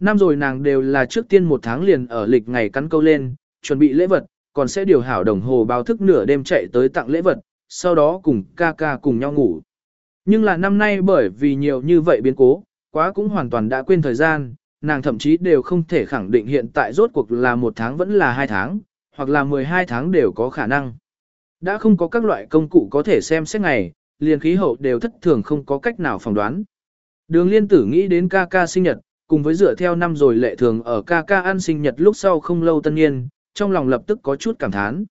Năm rồi nàng đều là trước tiên một tháng liền ở lịch ngày cắn câu lên, chuẩn bị lễ vật, còn sẽ điều hảo đồng hồ báo thức nửa đêm chạy tới tặng lễ vật, sau đó cùng ca ca cùng nhau ngủ. Nhưng là năm nay bởi vì nhiều như vậy biến cố, quá cũng hoàn toàn đã quên thời gian, nàng thậm chí đều không thể khẳng định hiện tại rốt cuộc là một tháng vẫn là hai tháng, hoặc là 12 tháng đều có khả năng. Đã không có các loại công cụ có thể xem xét ngày, liền khí hậu đều thất thường không có cách nào phỏng đoán. Đường liên tử nghĩ đến ca ca sinh nhật, cùng với dựa theo năm rồi lệ thường ở ca ca ăn sinh nhật lúc sau không lâu tân niên, trong lòng lập tức có chút cảm thán.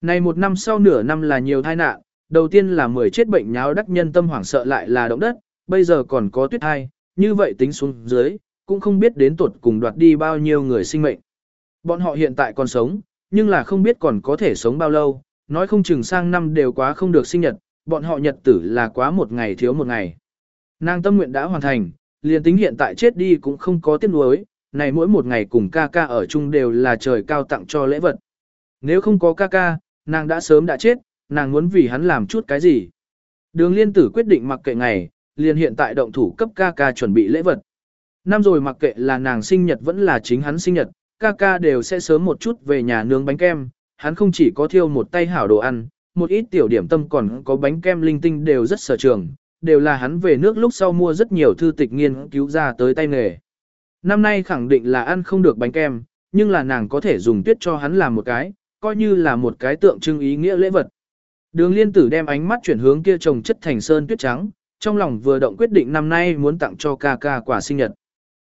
Này một năm sau nửa năm là nhiều tai nạn, đầu tiên là 10 chết bệnh nháo đắc nhân tâm hoảng sợ lại là động đất, bây giờ còn có tuyết thai, như vậy tính xuống dưới, cũng không biết đến tuột cùng đoạt đi bao nhiêu người sinh mệnh. Bọn họ hiện tại còn sống, nhưng là không biết còn có thể sống bao lâu, nói không chừng sang năm đều quá không được sinh nhật, bọn họ nhật tử là quá một ngày thiếu một ngày. Nàng tâm nguyện đã hoàn thành, liền tính hiện tại chết đi cũng không có tiếc nuối, này mỗi một ngày cùng ca ca ở chung đều là trời cao tặng cho lễ vật. Nếu không có ca ca, nàng đã sớm đã chết, nàng muốn vì hắn làm chút cái gì. Đường liên tử quyết định mặc kệ ngày, liền hiện tại động thủ cấp ca ca chuẩn bị lễ vật. Năm rồi mặc kệ là nàng sinh nhật vẫn là chính hắn sinh nhật, ca ca đều sẽ sớm một chút về nhà nướng bánh kem, hắn không chỉ có thiêu một tay hảo đồ ăn, một ít tiểu điểm tâm còn có bánh kem linh tinh đều rất sở trường, đều là hắn về nước lúc sau mua rất nhiều thư tịch nghiên cứu ra tới tay nghề. Năm nay khẳng định là ăn không được bánh kem, nhưng là nàng có thể dùng tuyết cho hắn làm một cái, coi như là một cái tượng trưng ý nghĩa lễ vật. Đường liên tử đem ánh mắt chuyển hướng kia trồng chất thành sơn tuyết trắng, trong lòng vừa động quyết định năm nay muốn tặng cho ca ca quả sinh nhật.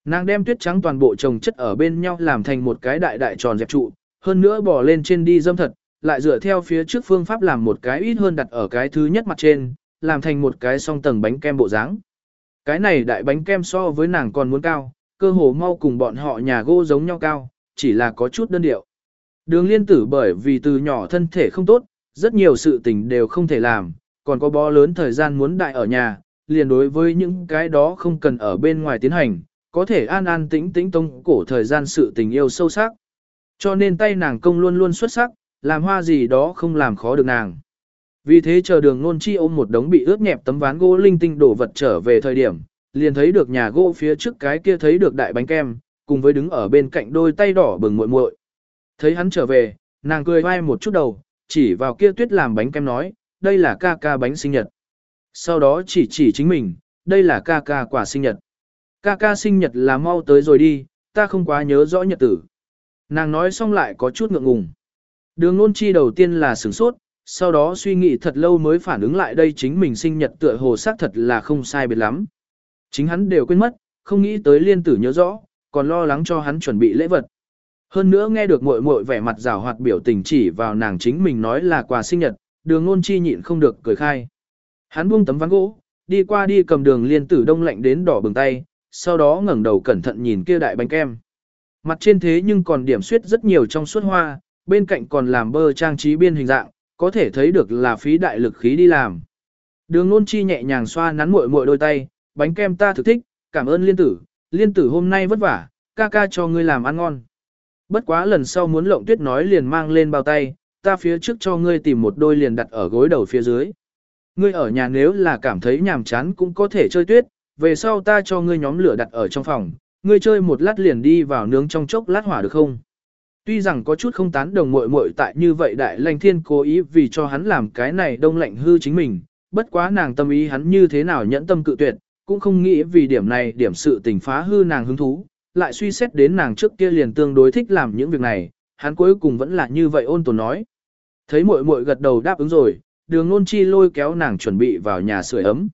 Nàng đem tuyết trắng toàn bộ trồng chất ở bên nhau làm thành một cái đại đại tròn dẹp trụ, hơn nữa bỏ lên trên đi dâm thật, lại dựa theo phía trước phương pháp làm một cái ít hơn đặt ở cái thứ nhất mặt trên, làm thành một cái song tầng bánh kem bộ dáng. Cái này đại bánh kem so với nàng còn muốn cao, cơ hồ mau cùng bọn họ nhà gỗ giống nhau cao, chỉ là có chút đơn điệu. Đường liên tử bởi vì từ nhỏ thân thể không tốt, rất nhiều sự tình đều không thể làm, còn có bó lớn thời gian muốn đại ở nhà, liền đối với những cái đó không cần ở bên ngoài tiến hành, có thể an an tĩnh tĩnh tông cổ thời gian sự tình yêu sâu sắc. Cho nên tay nàng công luôn luôn xuất sắc, làm hoa gì đó không làm khó được nàng. Vì thế chờ đường nôn chi ôm một đống bị ướt nhẹp tấm ván gỗ linh tinh đổ vật trở về thời điểm, liền thấy được nhà gỗ phía trước cái kia thấy được đại bánh kem, cùng với đứng ở bên cạnh đôi tay đỏ bừng muội muội. Thấy hắn trở về, nàng cười vai một chút đầu, chỉ vào kia tuyết làm bánh kem nói, đây là ca ca bánh sinh nhật. Sau đó chỉ chỉ chính mình, đây là ca ca quả sinh nhật. Ca ca sinh nhật là mau tới rồi đi, ta không quá nhớ rõ nhật tử. Nàng nói xong lại có chút ngượng ngùng. Đường nôn chi đầu tiên là sửng sốt, sau đó suy nghĩ thật lâu mới phản ứng lại đây chính mình sinh nhật tựa hồ xác thật là không sai biệt lắm. Chính hắn đều quên mất, không nghĩ tới liên tử nhớ rõ, còn lo lắng cho hắn chuẩn bị lễ vật. Hơn nữa nghe được muội muội vẻ mặt rào hoạt biểu tình chỉ vào nàng chính mình nói là quà sinh nhật, đường ngôn chi nhịn không được cười khai. Hắn buông tấm ván gỗ, đi qua đi cầm đường liên tử đông lạnh đến đỏ bừng tay, sau đó ngẩng đầu cẩn thận nhìn kia đại bánh kem. Mặt trên thế nhưng còn điểm suyết rất nhiều trong suốt hoa, bên cạnh còn làm bơ trang trí biên hình dạng, có thể thấy được là phí đại lực khí đi làm. Đường ngôn chi nhẹ nhàng xoa nắn muội muội đôi tay, bánh kem ta thực thích, cảm ơn liên tử, liên tử hôm nay vất vả, ca ca cho ngươi làm ăn ngon. Bất quá lần sau muốn lộng tuyết nói liền mang lên bao tay, ta phía trước cho ngươi tìm một đôi liền đặt ở gối đầu phía dưới. Ngươi ở nhà nếu là cảm thấy nhàm chán cũng có thể chơi tuyết, về sau ta cho ngươi nhóm lửa đặt ở trong phòng, ngươi chơi một lát liền đi vào nướng trong chốc lát hỏa được không? Tuy rằng có chút không tán đồng muội muội tại như vậy đại lành thiên cố ý vì cho hắn làm cái này đông lạnh hư chính mình, bất quá nàng tâm ý hắn như thế nào nhẫn tâm cự tuyệt, cũng không nghĩ vì điểm này điểm sự tình phá hư nàng hứng thú, lại suy xét đến nàng trước kia liền tương đối thích làm những việc này, hắn cuối cùng vẫn là như vậy ôn tồn nói. Thấy muội muội gật đầu đáp ứng rồi, đường nôn chi lôi kéo nàng chuẩn bị vào nhà sưởi ấm.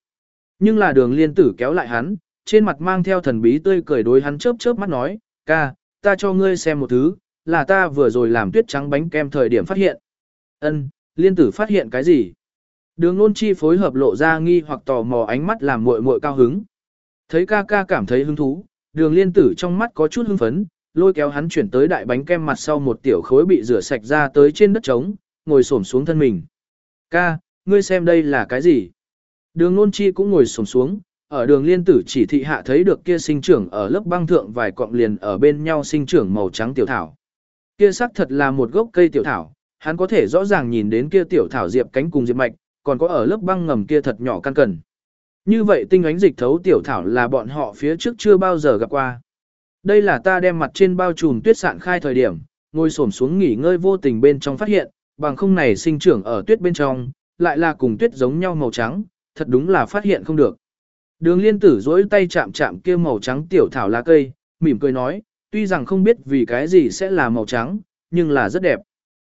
Nhưng là đường liên tử kéo lại hắn, trên mặt mang theo thần bí tươi cười đối hắn chớp chớp mắt nói, ca, ta cho ngươi xem một thứ, là ta vừa rồi làm tuyết trắng bánh kem thời điểm phát hiện. Ân, liên tử phát hiện cái gì? Đường nôn chi phối hợp lộ ra nghi hoặc tò mò ánh mắt làm muội muội cao hứng. Thấy ca ca cảm thấy hứng thú, đường liên tử trong mắt có chút hưng phấn, lôi kéo hắn chuyển tới đại bánh kem mặt sau một tiểu khối bị rửa sạch ra tới trên đất trống, ngồi xổm xuống thân mình. Ca, ngươi xem đây là cái gì? Đường nôn chi cũng ngồi xổm xuống, ở đường liên tử chỉ thị hạ thấy được kia sinh trưởng ở lớp băng thượng vài cọng liền ở bên nhau sinh trưởng màu trắng tiểu thảo. Kia xác thật là một gốc cây tiểu thảo, hắn có thể rõ ràng nhìn đến kia tiểu thảo diệp cánh cùng diệp mạch, còn có ở lớp băng ngầm kia thật nhỏ căn cần. Như vậy tinh ánh dịch thấu tiểu thảo là bọn họ phía trước chưa bao giờ gặp qua. Đây là ta đem mặt trên bao trùm tuyết sạn khai thời điểm, ngồi xổm xuống nghỉ ngơi vô tình bên trong phát hiện, bằng không này sinh trưởng ở tuyết bên trong, lại là cùng tuyết giống nhau màu trắng, thật đúng là phát hiện không được. Đường liên tử dối tay chạm chạm kia màu trắng tiểu thảo lá cây, mỉm cười nói, tuy rằng không biết vì cái gì sẽ là màu trắng, nhưng là rất đẹp.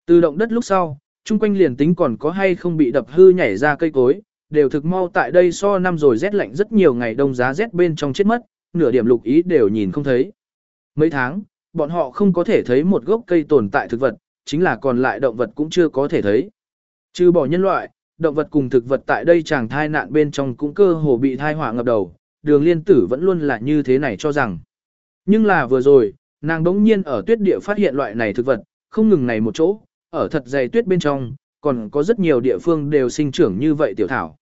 Từ động đất lúc sau, chung quanh liền tính còn có hay không bị đập hư nhảy ra cây cối, đều thực mau tại đây so năm rồi rét lạnh rất nhiều ngày đông giá rét bên trong chết mất, nửa điểm lục ý đều nhìn không thấy. Mấy tháng, bọn họ không có thể thấy một gốc cây tồn tại thực vật, chính là còn lại động vật cũng chưa có thể thấy. Trừ bỏ nhân loại, động vật cùng thực vật tại đây chàng thai nạn bên trong cũng cơ hồ bị thai họa ngập đầu, đường liên tử vẫn luôn là như thế này cho rằng. Nhưng là vừa rồi, nàng đống nhiên ở tuyết địa phát hiện loại này thực vật, không ngừng này một chỗ, ở thật dày tuyết bên trong, còn có rất nhiều địa phương đều sinh trưởng như vậy tiểu thảo.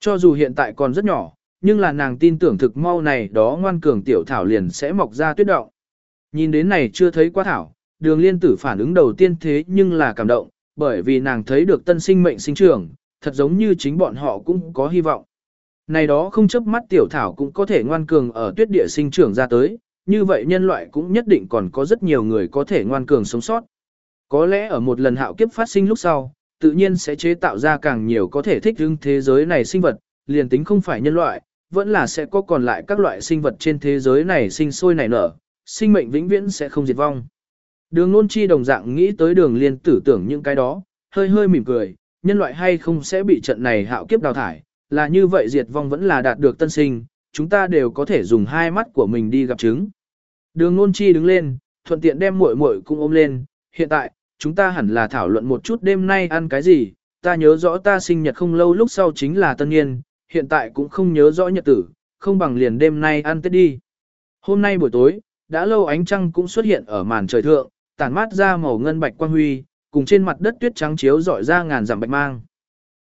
Cho dù hiện tại còn rất nhỏ, nhưng là nàng tin tưởng thực mau này đó ngoan cường tiểu thảo liền sẽ mọc ra tuyết động. Nhìn đến này chưa thấy quá thảo, đường liên tử phản ứng đầu tiên thế nhưng là cảm động, bởi vì nàng thấy được tân sinh mệnh sinh trưởng, thật giống như chính bọn họ cũng có hy vọng. Này đó không chấp mắt tiểu thảo cũng có thể ngoan cường ở tuyết địa sinh trưởng ra tới, như vậy nhân loại cũng nhất định còn có rất nhiều người có thể ngoan cường sống sót. Có lẽ ở một lần hạo kiếp phát sinh lúc sau, tự nhiên sẽ chế tạo ra càng nhiều có thể thích ứng thế giới này sinh vật, liền tính không phải nhân loại, vẫn là sẽ có còn lại các loại sinh vật trên thế giới này sinh sôi nảy nở, sinh mệnh vĩnh viễn sẽ không diệt vong. Đường nôn chi đồng dạng nghĩ tới đường liên tử tưởng những cái đó, hơi hơi mỉm cười, nhân loại hay không sẽ bị trận này hạo kiếp đào thải, là như vậy diệt vong vẫn là đạt được tân sinh, chúng ta đều có thể dùng hai mắt của mình đi gặp chứng. Đường nôn chi đứng lên, thuận tiện đem muội muội cũng ôm lên, hiện tại, chúng ta hẳn là thảo luận một chút đêm nay ăn cái gì, ta nhớ rõ ta sinh nhật không lâu lúc sau chính là tân niên, hiện tại cũng không nhớ rõ nhật tử, không bằng liền đêm nay ăn tết đi. Hôm nay buổi tối, đã lâu ánh trăng cũng xuất hiện ở màn trời thượng, tản mát ra màu ngân bạch quang huy, cùng trên mặt đất tuyết trắng chiếu rọi ra ngàn dặm bạch mang.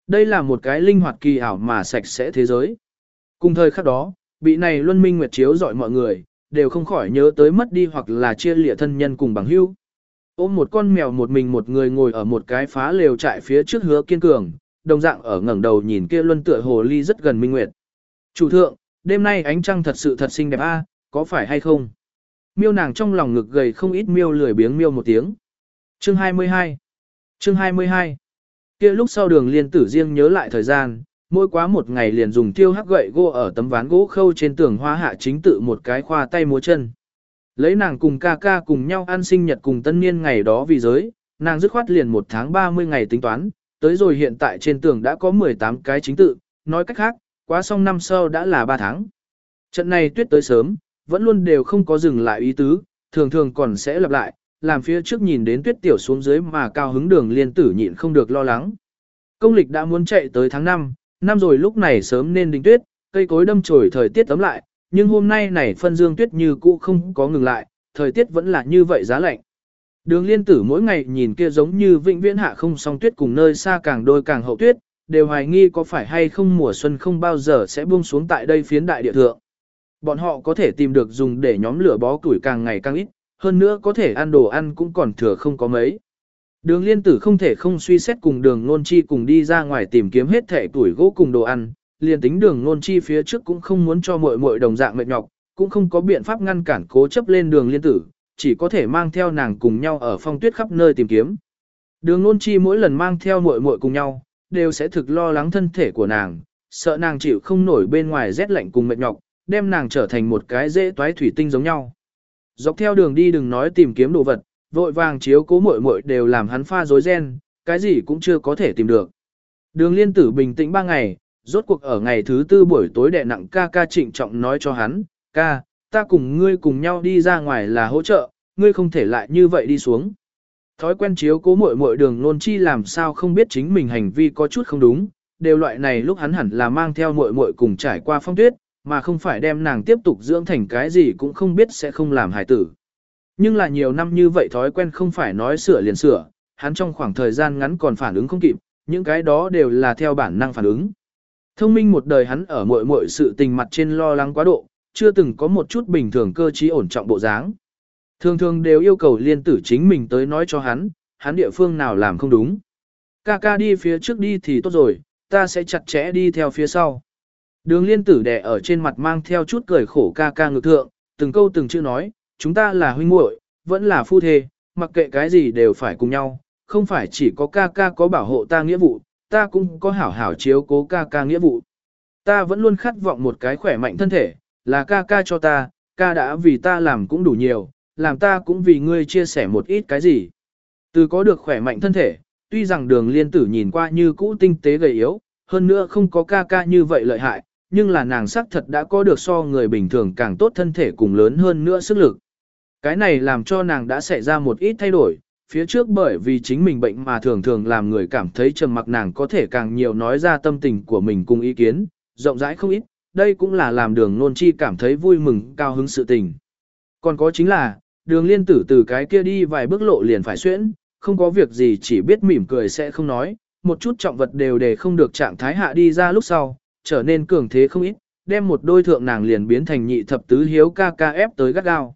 Đây là một cái linh hoạt kỳ ảo mà sạch sẽ thế giới. Cùng thời khắc đó, bị này luân minh nguyệt chiếu rọi mọi người, đều không khỏi nhớ tới mất đi hoặc là chia lịa thân nhân cùng bằng hữu. Ôm một con mèo một mình một người ngồi ở một cái phá lều trại phía trước hứa kiên cường, đồng dạng ở ngẩng đầu nhìn kia luân tựa hồ ly rất gần minh nguyệt. Chủ thượng, đêm nay ánh trăng thật sự thật xinh đẹp a, có phải hay không? Miêu nàng trong lòng ngực gầy không ít miêu lười biếng miêu một tiếng. Chương 22 Chương 22 kia lúc sau đường liên tử riêng nhớ lại thời gian, mỗi quá một ngày liền dùng tiêu hắc gậy gỗ ở tấm ván gỗ khâu trên tường hoa hạ chính tự một cái khoa tay múa chân. Lấy nàng cùng ca ca cùng nhau ăn sinh nhật cùng tân niên ngày đó vì giới, nàng dứt khoát liền một tháng 30 ngày tính toán, tới rồi hiện tại trên tường đã có 18 cái chính tự, nói cách khác, quá xong năm sau đã là 3 tháng. Trận này tuyết tới sớm, vẫn luôn đều không có dừng lại ý tứ, thường thường còn sẽ lặp lại, làm phía trước nhìn đến tuyết tiểu xuống dưới mà cao hứng đường liên tử nhịn không được lo lắng. Công lịch đã muốn chạy tới tháng 5, năm rồi lúc này sớm nên đính tuyết, cây cối đâm chồi thời tiết tấm lại, nhưng hôm nay này phân dương tuyết như cũ không có ngừng lại, thời tiết vẫn là như vậy giá lạnh. Đường liên tử mỗi ngày nhìn kia giống như vĩnh viễn hạ không song tuyết cùng nơi xa càng đôi càng hậu tuyết, đều hoài nghi có phải hay không mùa xuân không bao giờ sẽ buông xuống tại đây phiến đại địa thượng. Bọn họ có thể tìm được dùng để nhóm lửa bó củi càng ngày càng ít, hơn nữa có thể ăn đồ ăn cũng còn thừa không có mấy. Đường liên tử không thể không suy xét cùng đường nôn chi cùng đi ra ngoài tìm kiếm hết thẻ tuổi gỗ cùng đồ ăn, liền tính đường nôn chi phía trước cũng không muốn cho muội muội đồng dạng mệt nhọc, cũng không có biện pháp ngăn cản cố chấp lên đường liên tử, chỉ có thể mang theo nàng cùng nhau ở phong tuyết khắp nơi tìm kiếm. Đường nôn chi mỗi lần mang theo muội muội cùng nhau, đều sẽ thực lo lắng thân thể của nàng, sợ nàng chịu không nổi bên ngoài rét lạnh cùng mệt nhọc, đem nàng trở thành một cái dễ toái thủy tinh giống nhau. Dọc theo đường đi đừng nói tìm kiếm đồ vật, vội vàng chiếu cố muội muội đều làm hắn pha rối ren, cái gì cũng chưa có thể tìm được. Đường liên tử bình tĩnh ba ngày, rốt cuộc ở ngày thứ tư buổi tối đệ nặng ca ca trịnh trọng nói cho hắn, ca, ta cùng ngươi cùng nhau đi ra ngoài là hỗ trợ, ngươi không thể lại như vậy đi xuống. Thói quen chiếu cố muội muội đường nôn chi làm sao không biết chính mình hành vi có chút không đúng, đều loại này lúc hắn hẳn là mang theo muội muội cùng trải qua phong tuyết, mà không phải đem nàng tiếp tục dưỡng thành cái gì cũng không biết sẽ không làm hài tử. Nhưng là nhiều năm như vậy thói quen không phải nói sửa liền sửa, hắn trong khoảng thời gian ngắn còn phản ứng không kịp, những cái đó đều là theo bản năng phản ứng. Thông minh một đời hắn ở mọi mọi sự tình mặt trên lo lắng quá độ, chưa từng có một chút bình thường cơ trí ổn trọng bộ dáng. Thường thường đều yêu cầu liên tử chính mình tới nói cho hắn, hắn địa phương nào làm không đúng. Ca ca đi phía trước đi thì tốt rồi, ta sẽ chặt chẽ đi theo phía sau. Đường liên tử đè ở trên mặt mang theo chút cười khổ ca ca ngược thượng, từng câu từng chữ nói, chúng ta là huynh muội, vẫn là phu thê, mặc kệ cái gì đều phải cùng nhau, không phải chỉ có ca ca có bảo hộ ta nghĩa vụ, ta cũng có hảo hảo chiếu cố ca ca nghĩa vụ. Ta vẫn luôn khát vọng một cái khỏe mạnh thân thể, là ca ca cho ta, ca đã vì ta làm cũng đủ nhiều, làm ta cũng vì ngươi chia sẻ một ít cái gì. Từ có được khỏe mạnh thân thể, tuy rằng đường liên tử nhìn qua như cũ tinh tế gầy yếu, hơn nữa không có ca ca như vậy lợi hại, nhưng là nàng sắc thật đã có được so người bình thường càng tốt thân thể cùng lớn hơn nữa sức lực. Cái này làm cho nàng đã xảy ra một ít thay đổi, phía trước bởi vì chính mình bệnh mà thường thường làm người cảm thấy trầm mặc nàng có thể càng nhiều nói ra tâm tình của mình cùng ý kiến, rộng rãi không ít, đây cũng là làm đường nôn chi cảm thấy vui mừng cao hứng sự tình. Còn có chính là, đường liên tử từ cái kia đi vài bước lộ liền phải xuyễn, không có việc gì chỉ biết mỉm cười sẽ không nói, một chút trọng vật đều để không được trạng thái hạ đi ra lúc sau, trở nên cường thế không ít, đem một đôi thượng nàng liền biến thành nhị thập tứ hiếu ca ca ép tới gắt gao.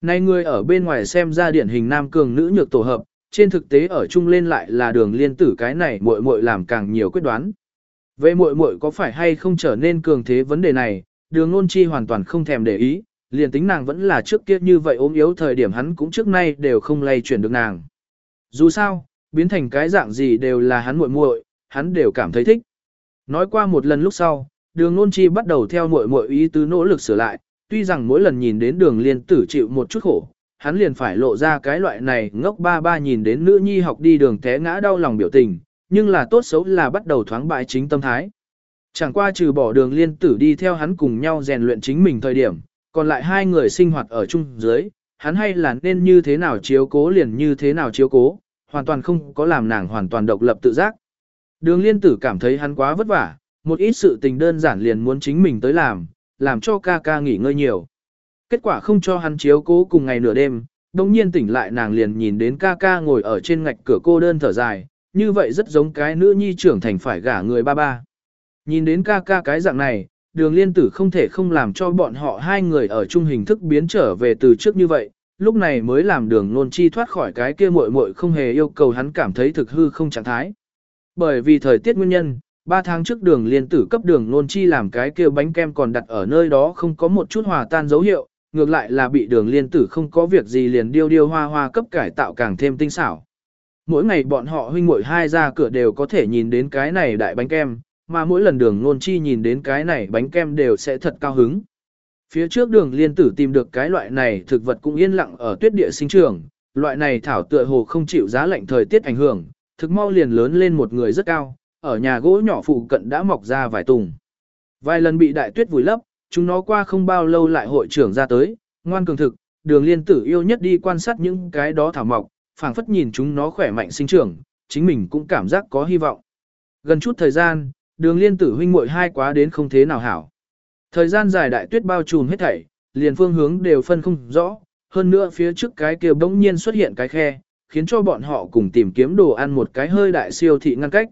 Nay người ở bên ngoài xem ra điển hình nam cường nữ nhược tổ hợp, trên thực tế ở chung lên lại là đường liên tử cái này muội muội làm càng nhiều quyết đoán. Vậy muội muội có phải hay không trở nên cường thế vấn đề này, đường nôn chi hoàn toàn không thèm để ý, liền tính nàng vẫn là trước kia như vậy ốm yếu thời điểm hắn cũng trước nay đều không lay chuyển được nàng. Dù sao, biến thành cái dạng gì đều là hắn muội muội, hắn đều cảm thấy thích. Nói qua một lần lúc sau, đường nôn chi bắt đầu theo muội muội ý tứ nỗ lực sửa lại, tuy rằng mỗi lần nhìn đến đường liên tử chịu một chút khổ, hắn liền phải lộ ra cái loại này ngốc ba ba nhìn đến nữ nhi học đi đường té ngã đau lòng biểu tình, nhưng là tốt xấu là bắt đầu thoáng bại chính tâm thái. Chẳng qua trừ bỏ đường liên tử đi theo hắn cùng nhau rèn luyện chính mình thời điểm, còn lại hai người sinh hoạt ở chung dưới, hắn hay là nên như thế nào chiếu cố liền như thế nào chiếu cố, hoàn toàn không có làm nàng hoàn toàn độc lập tự giác. Đường liên tử cảm thấy hắn quá vất vả, một ít sự tình đơn giản liền muốn chính mình tới làm, làm cho ca ca nghỉ ngơi nhiều. Kết quả không cho hắn chiếu cố cùng ngày nửa đêm, đồng nhiên tỉnh lại nàng liền nhìn đến ca ca ngồi ở trên ngạch cửa cô đơn thở dài, như vậy rất giống cái nữ nhi trưởng thành phải gả người ba ba. Nhìn đến ca ca cái dạng này, đường liên tử không thể không làm cho bọn họ hai người ở chung hình thức biến trở về từ trước như vậy, lúc này mới làm đường nôn chi thoát khỏi cái kia muội muội không hề yêu cầu hắn cảm thấy thực hư không trạng thái. Bởi vì thời tiết nguyên nhân, ba tháng trước đường liên tử cấp đường nôn chi làm cái kia bánh kem còn đặt ở nơi đó không có một chút hòa tan dấu hiệu, ngược lại là bị đường liên tử không có việc gì liền điêu điêu hoa hoa cấp cải tạo càng thêm tinh xảo. Mỗi ngày bọn họ huynh muội hai ra cửa đều có thể nhìn đến cái này đại bánh kem, mà mỗi lần đường nôn chi nhìn đến cái này bánh kem đều sẽ thật cao hứng. Phía trước đường liên tử tìm được cái loại này thực vật cũng yên lặng ở tuyết địa sinh trường, loại này thảo tựa hồ không chịu giá lạnh thời tiết ảnh hưởng, thực mau liền lớn lên một người rất cao, ở nhà gỗ nhỏ phụ cận đã mọc ra vài tùng. Vài lần bị đại tuyết vùi lấp, chúng nó qua không bao lâu lại hội trưởng ra tới, ngoan cường thực, đường liên tử yêu nhất đi quan sát những cái đó thảo mọc, phảng phất nhìn chúng nó khỏe mạnh sinh trưởng, chính mình cũng cảm giác có hy vọng. Gần chút thời gian, đường liên tử huynh muội hai quá đến không thế nào hảo. Thời gian dài đại tuyết bao trùm hết thảy, liền phương hướng đều phân không rõ, hơn nữa phía trước cái kia bỗng nhiên xuất hiện cái khe, khiến cho bọn họ cùng tìm kiếm đồ ăn một cái hơi đại siêu thị ngăn cách.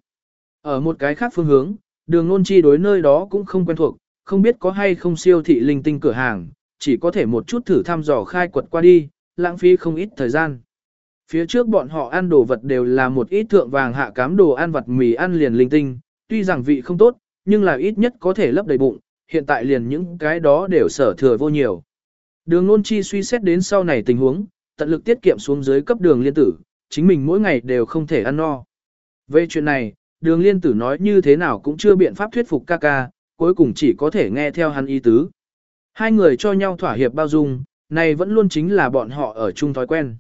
Ở một cái khác phương hướng, đường nôn chi đối nơi đó cũng không quen thuộc, không biết có hay không siêu thị linh tinh cửa hàng, chỉ có thể một chút thử thăm dò khai quật qua đi, lãng phí không ít thời gian. Phía trước bọn họ ăn đồ vật đều là một ít thượng vàng hạ cám đồ ăn vặt mì ăn liền linh tinh, tuy rằng vị không tốt, nhưng là ít nhất có thể lấp đầy bụng, hiện tại liền những cái đó đều sở thừa vô nhiều. Đường nôn chi suy xét đến sau này tình huống, tận lực tiết kiệm xuống dưới cấp đường liên tử, chính mình mỗi ngày đều không thể ăn no. Về chuyện này, đường liên tử nói như thế nào cũng chưa biện pháp thuyết phục ca ca, cuối cùng chỉ có thể nghe theo hắn ý tứ. Hai người cho nhau thỏa hiệp bao dung, này vẫn luôn chính là bọn họ ở chung thói quen.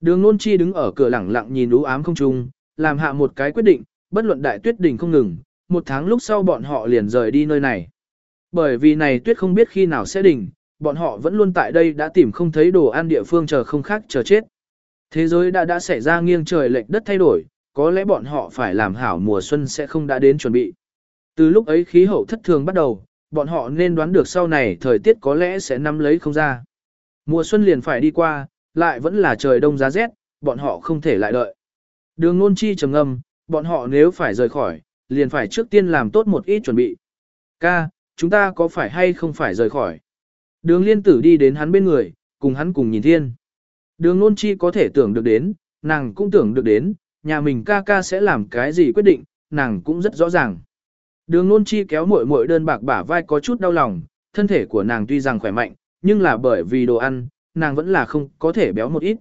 Đường nôn chi đứng ở cửa lẳng lặng nhìn ú ám không trung, làm hạ một cái quyết định, bất luận đại tuyết đỉnh không ngừng, một tháng lúc sau bọn họ liền rời đi nơi này. Bởi vì này tuyết không biết khi nào sẽ đỉnh, bọn họ vẫn luôn tại đây đã tìm không thấy đồ ăn địa phương chờ không khác chờ chết. Thế giới đã đã xảy ra nghiêng trời lệch đất thay đổi, có lẽ bọn họ phải làm hảo mùa xuân sẽ không đã đến chuẩn bị. Từ lúc ấy khí hậu thất thường bắt đầu, bọn họ nên đoán được sau này thời tiết có lẽ sẽ nắm lấy không ra. Mùa xuân liền phải đi qua, lại vẫn là trời đông giá rét, bọn họ không thể lại đợi. Đường ngôn chi trầm ngâm, bọn họ nếu phải rời khỏi, liền phải trước tiên làm tốt một ít chuẩn bị. Ca, chúng ta có phải hay không phải rời khỏi? Đường liên tử đi đến hắn bên người, cùng hắn cùng nhìn thiên. Đường ngôn chi có thể tưởng được đến, nàng cũng tưởng được đến, nhà mình ca ca sẽ làm cái gì quyết định, nàng cũng rất rõ ràng. Đường nôn chi kéo muội muội đơn bạc bả vai có chút đau lòng, thân thể của nàng tuy rằng khỏe mạnh, nhưng là bởi vì đồ ăn, nàng vẫn là không có thể béo một ít.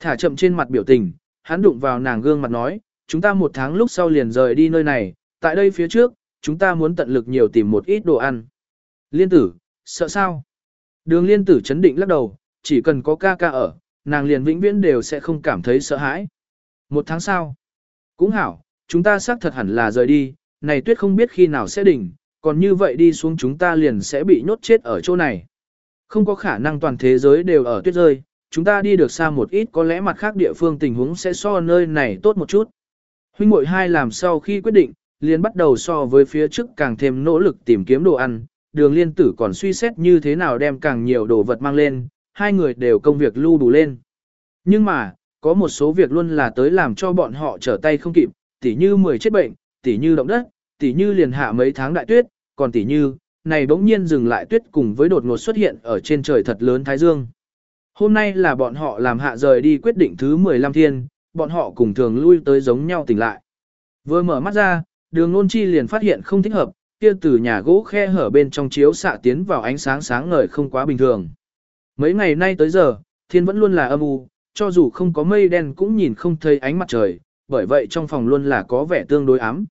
Thả chậm trên mặt biểu tình, hắn đụng vào nàng gương mặt nói, chúng ta một tháng lúc sau liền rời đi nơi này, tại đây phía trước, chúng ta muốn tận lực nhiều tìm một ít đồ ăn. Liên tử, sợ sao? Đường liên tử chấn định lắc đầu, chỉ cần có ca ca ở, nàng liền vĩnh viễn đều sẽ không cảm thấy sợ hãi. Một tháng sau, cũng hảo, chúng ta xác thật hẳn là rời đi, này tuyết không biết khi nào sẽ đỉnh, còn như vậy đi xuống chúng ta liền sẽ bị nhốt chết ở chỗ này. Không có khả năng toàn thế giới đều ở tuyết rơi, chúng ta đi được xa một ít có lẽ mặt khác địa phương tình huống sẽ so nơi này tốt một chút. Huynh muội hai làm sau khi quyết định, liền bắt đầu so với phía trước càng thêm nỗ lực tìm kiếm đồ ăn, đường liên tử còn suy xét như thế nào đem càng nhiều đồ vật mang lên, hai người đều công việc lưu đủ lên. Nhưng mà, có một số việc luôn là tới làm cho bọn họ trở tay không kịp, tỉ như 10 chết bệnh, tỉ như động đất, tỉ như liền hạ mấy tháng đại tuyết, còn tỉ như, này bỗng nhiên dừng lại tuyết cùng với đột ngột xuất hiện ở trên trời thật lớn Thái Dương. Hôm nay là bọn họ làm hạ rời đi quyết định thứ 15 thiên, bọn họ cùng thường lui tới giống nhau tỉnh lại. Vừa mở mắt ra, đường nôn chi liền phát hiện không thích hợp, kia từ nhà gỗ khe hở bên trong chiếu xạ tiến vào ánh sáng sáng ngời không quá bình thường. Mấy ngày nay tới giờ, thiên vẫn luôn là âm u, cho dù không có mây đen cũng nhìn không thấy ánh mặt trời, bởi vậy trong phòng luôn là có vẻ tương đối ấm.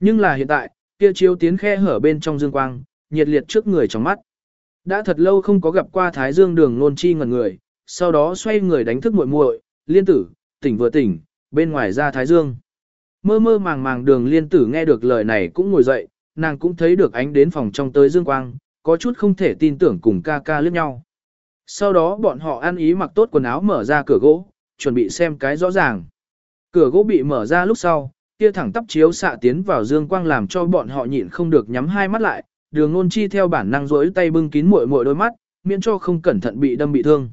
Nhưng là hiện tại, kia chiếu tiến khe hở bên trong dương quang, nhiệt liệt trước người trong mắt. Đã thật lâu không có gặp qua Thái Dương đường nôn chi ngẩn người, sau đó xoay người đánh thức muội muội, liên tử, tỉnh vừa tỉnh, bên ngoài ra Thái Dương. Mơ mơ màng màng đường liên tử nghe được lời này cũng ngồi dậy, nàng cũng thấy được ánh đến phòng trong tới dương quang, có chút không thể tin tưởng cùng ca ca liếc nhau. Sau đó bọn họ ăn ý mặc tốt quần áo mở ra cửa gỗ, chuẩn bị xem cái rõ ràng. Cửa gỗ bị mở ra lúc sau, kia thẳng tắp chiếu xạ tiến vào dương quang làm cho bọn họ nhịn không được nhắm hai mắt lại, đường nôn chi theo bản năng rỗi tay bưng kín muội muội đôi mắt, miễn cho không cẩn thận bị đâm bị thương.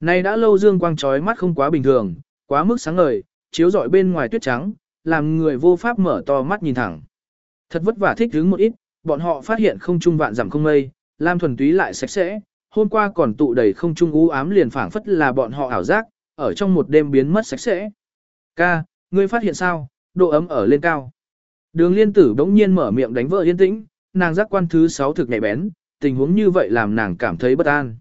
Này đã lâu dương quang trói mắt không quá bình thường, quá mức sáng ngời, chiếu rọi bên ngoài tuyết trắng, làm người vô pháp mở to mắt nhìn thẳng. Thật vất vả thích hứng một ít, bọn họ phát hiện không trung vạn giảm không mây, lam thuần túy lại sạch sẽ, hôm qua còn tụ đầy không trung u ám liền phảng phất là bọn họ ảo giác, ở trong một đêm biến mất sạch sẽ. Ca, ngươi phát hiện sao, độ ấm ở lên cao. Đường liên tử bỗng nhiên mở miệng đánh vợ yên tĩnh, nàng giác quan thứ 6 thực nhạy bén, tình huống như vậy làm nàng cảm thấy bất an.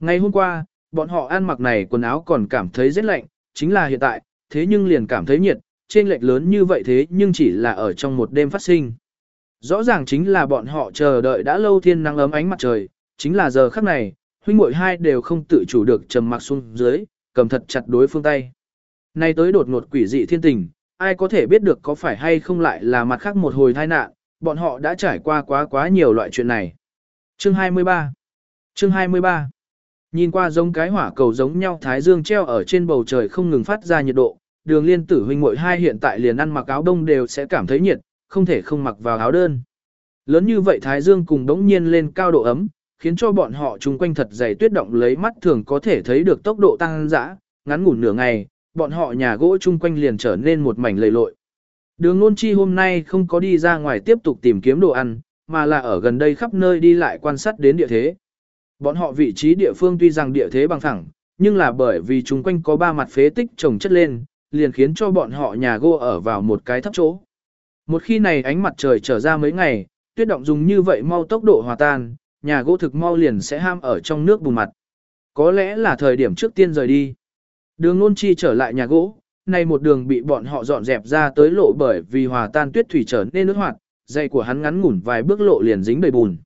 Ngày hôm qua, bọn họ ăn mặc này quần áo còn cảm thấy rất lạnh, chính là hiện tại, thế nhưng liền cảm thấy nhiệt, trên lệch lớn như vậy thế nhưng chỉ là ở trong một đêm phát sinh. Rõ ràng chính là bọn họ chờ đợi đã lâu thiên nắng ấm ánh mặt trời, chính là giờ khắc này, huynh muội hai đều không tự chủ được trầm mặc xuống dưới, cầm thật chặt đối phương tay. Nay tới đột ngột quỷ dị thiên tình, ai có thể biết được có phải hay không lại là mặt khác một hồi tai nạn, bọn họ đã trải qua quá quá nhiều loại chuyện này. Chương 23 Chương 23 Nhìn qua giống cái hỏa cầu giống nhau Thái Dương treo ở trên bầu trời không ngừng phát ra nhiệt độ, đường liên tử huynh muội hai hiện tại liền ăn mặc áo đông đều sẽ cảm thấy nhiệt, không thể không mặc vào áo đơn. Lớn như vậy Thái Dương cùng đống nhiên lên cao độ ấm, khiến cho bọn họ chung quanh thật dày tuyết động lấy mắt thường có thể thấy được tốc độ tăng dã, ngắn ngủn nửa ngày, bọn họ nhà gỗ chung quanh liền trở nên một mảnh lầy lội. Đường Nôn Chi hôm nay không có đi ra ngoài tiếp tục tìm kiếm đồ ăn, mà là ở gần đây khắp nơi đi lại quan sát đến địa thế. Bọn họ vị trí địa phương tuy rằng địa thế bằng thẳng, nhưng là bởi vì chung quanh có ba mặt phế tích trồng chất lên, liền khiến cho bọn họ nhà gỗ ở vào một cái thấp chỗ. Một khi này ánh mặt trời trở ra mấy ngày, tuyết động dùng như vậy mau tốc độ hòa tan, nhà gỗ thực mau liền sẽ ham ở trong nước bùn mặt. Có lẽ là thời điểm trước tiên rời đi. Đường nôn chi trở lại nhà gỗ, nay một đường bị bọn họ dọn dẹp ra tới lộ bởi vì hòa tan tuyết thủy trở nên nước hoạt, dây của hắn ngắn ngủn vài bước lộ liền dính đầy bùn.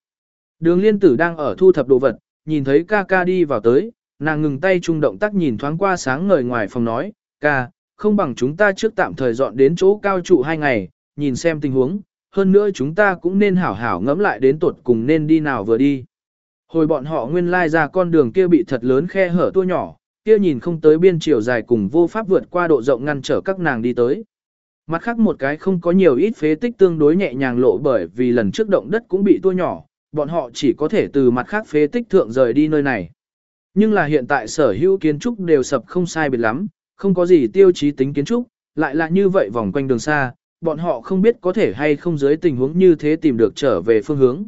Đường liên tử đang ở thu thập đồ vật, nhìn thấy ca ca đi vào tới, nàng ngừng tay trung động tác nhìn thoáng qua sáng ngời ngoài phòng nói, ca, không bằng chúng ta trước tạm thời dọn đến chỗ cao trụ hai ngày, nhìn xem tình huống, hơn nữa chúng ta cũng nên hảo hảo ngẫm lại đến tột cùng nên đi nào vừa đi. Hồi bọn họ nguyên lai ra con đường kia bị thật lớn khe hở tua nhỏ, kia nhìn không tới biên chiều dài cùng vô pháp vượt qua độ rộng ngăn trở các nàng đi tới. Mặt khác một cái không có nhiều ít phế tích tương đối nhẹ nhàng lộ bởi vì lần trước động đất cũng bị tua nhỏ, bọn họ chỉ có thể từ mặt khác phế tích thượng rời đi nơi này. Nhưng là hiện tại sở hữu kiến trúc đều sập không sai biệt lắm, không có gì tiêu chí tính kiến trúc, lại là như vậy vòng quanh đường xa, bọn họ không biết có thể hay không dưới tình huống như thế tìm được trở về phương hướng.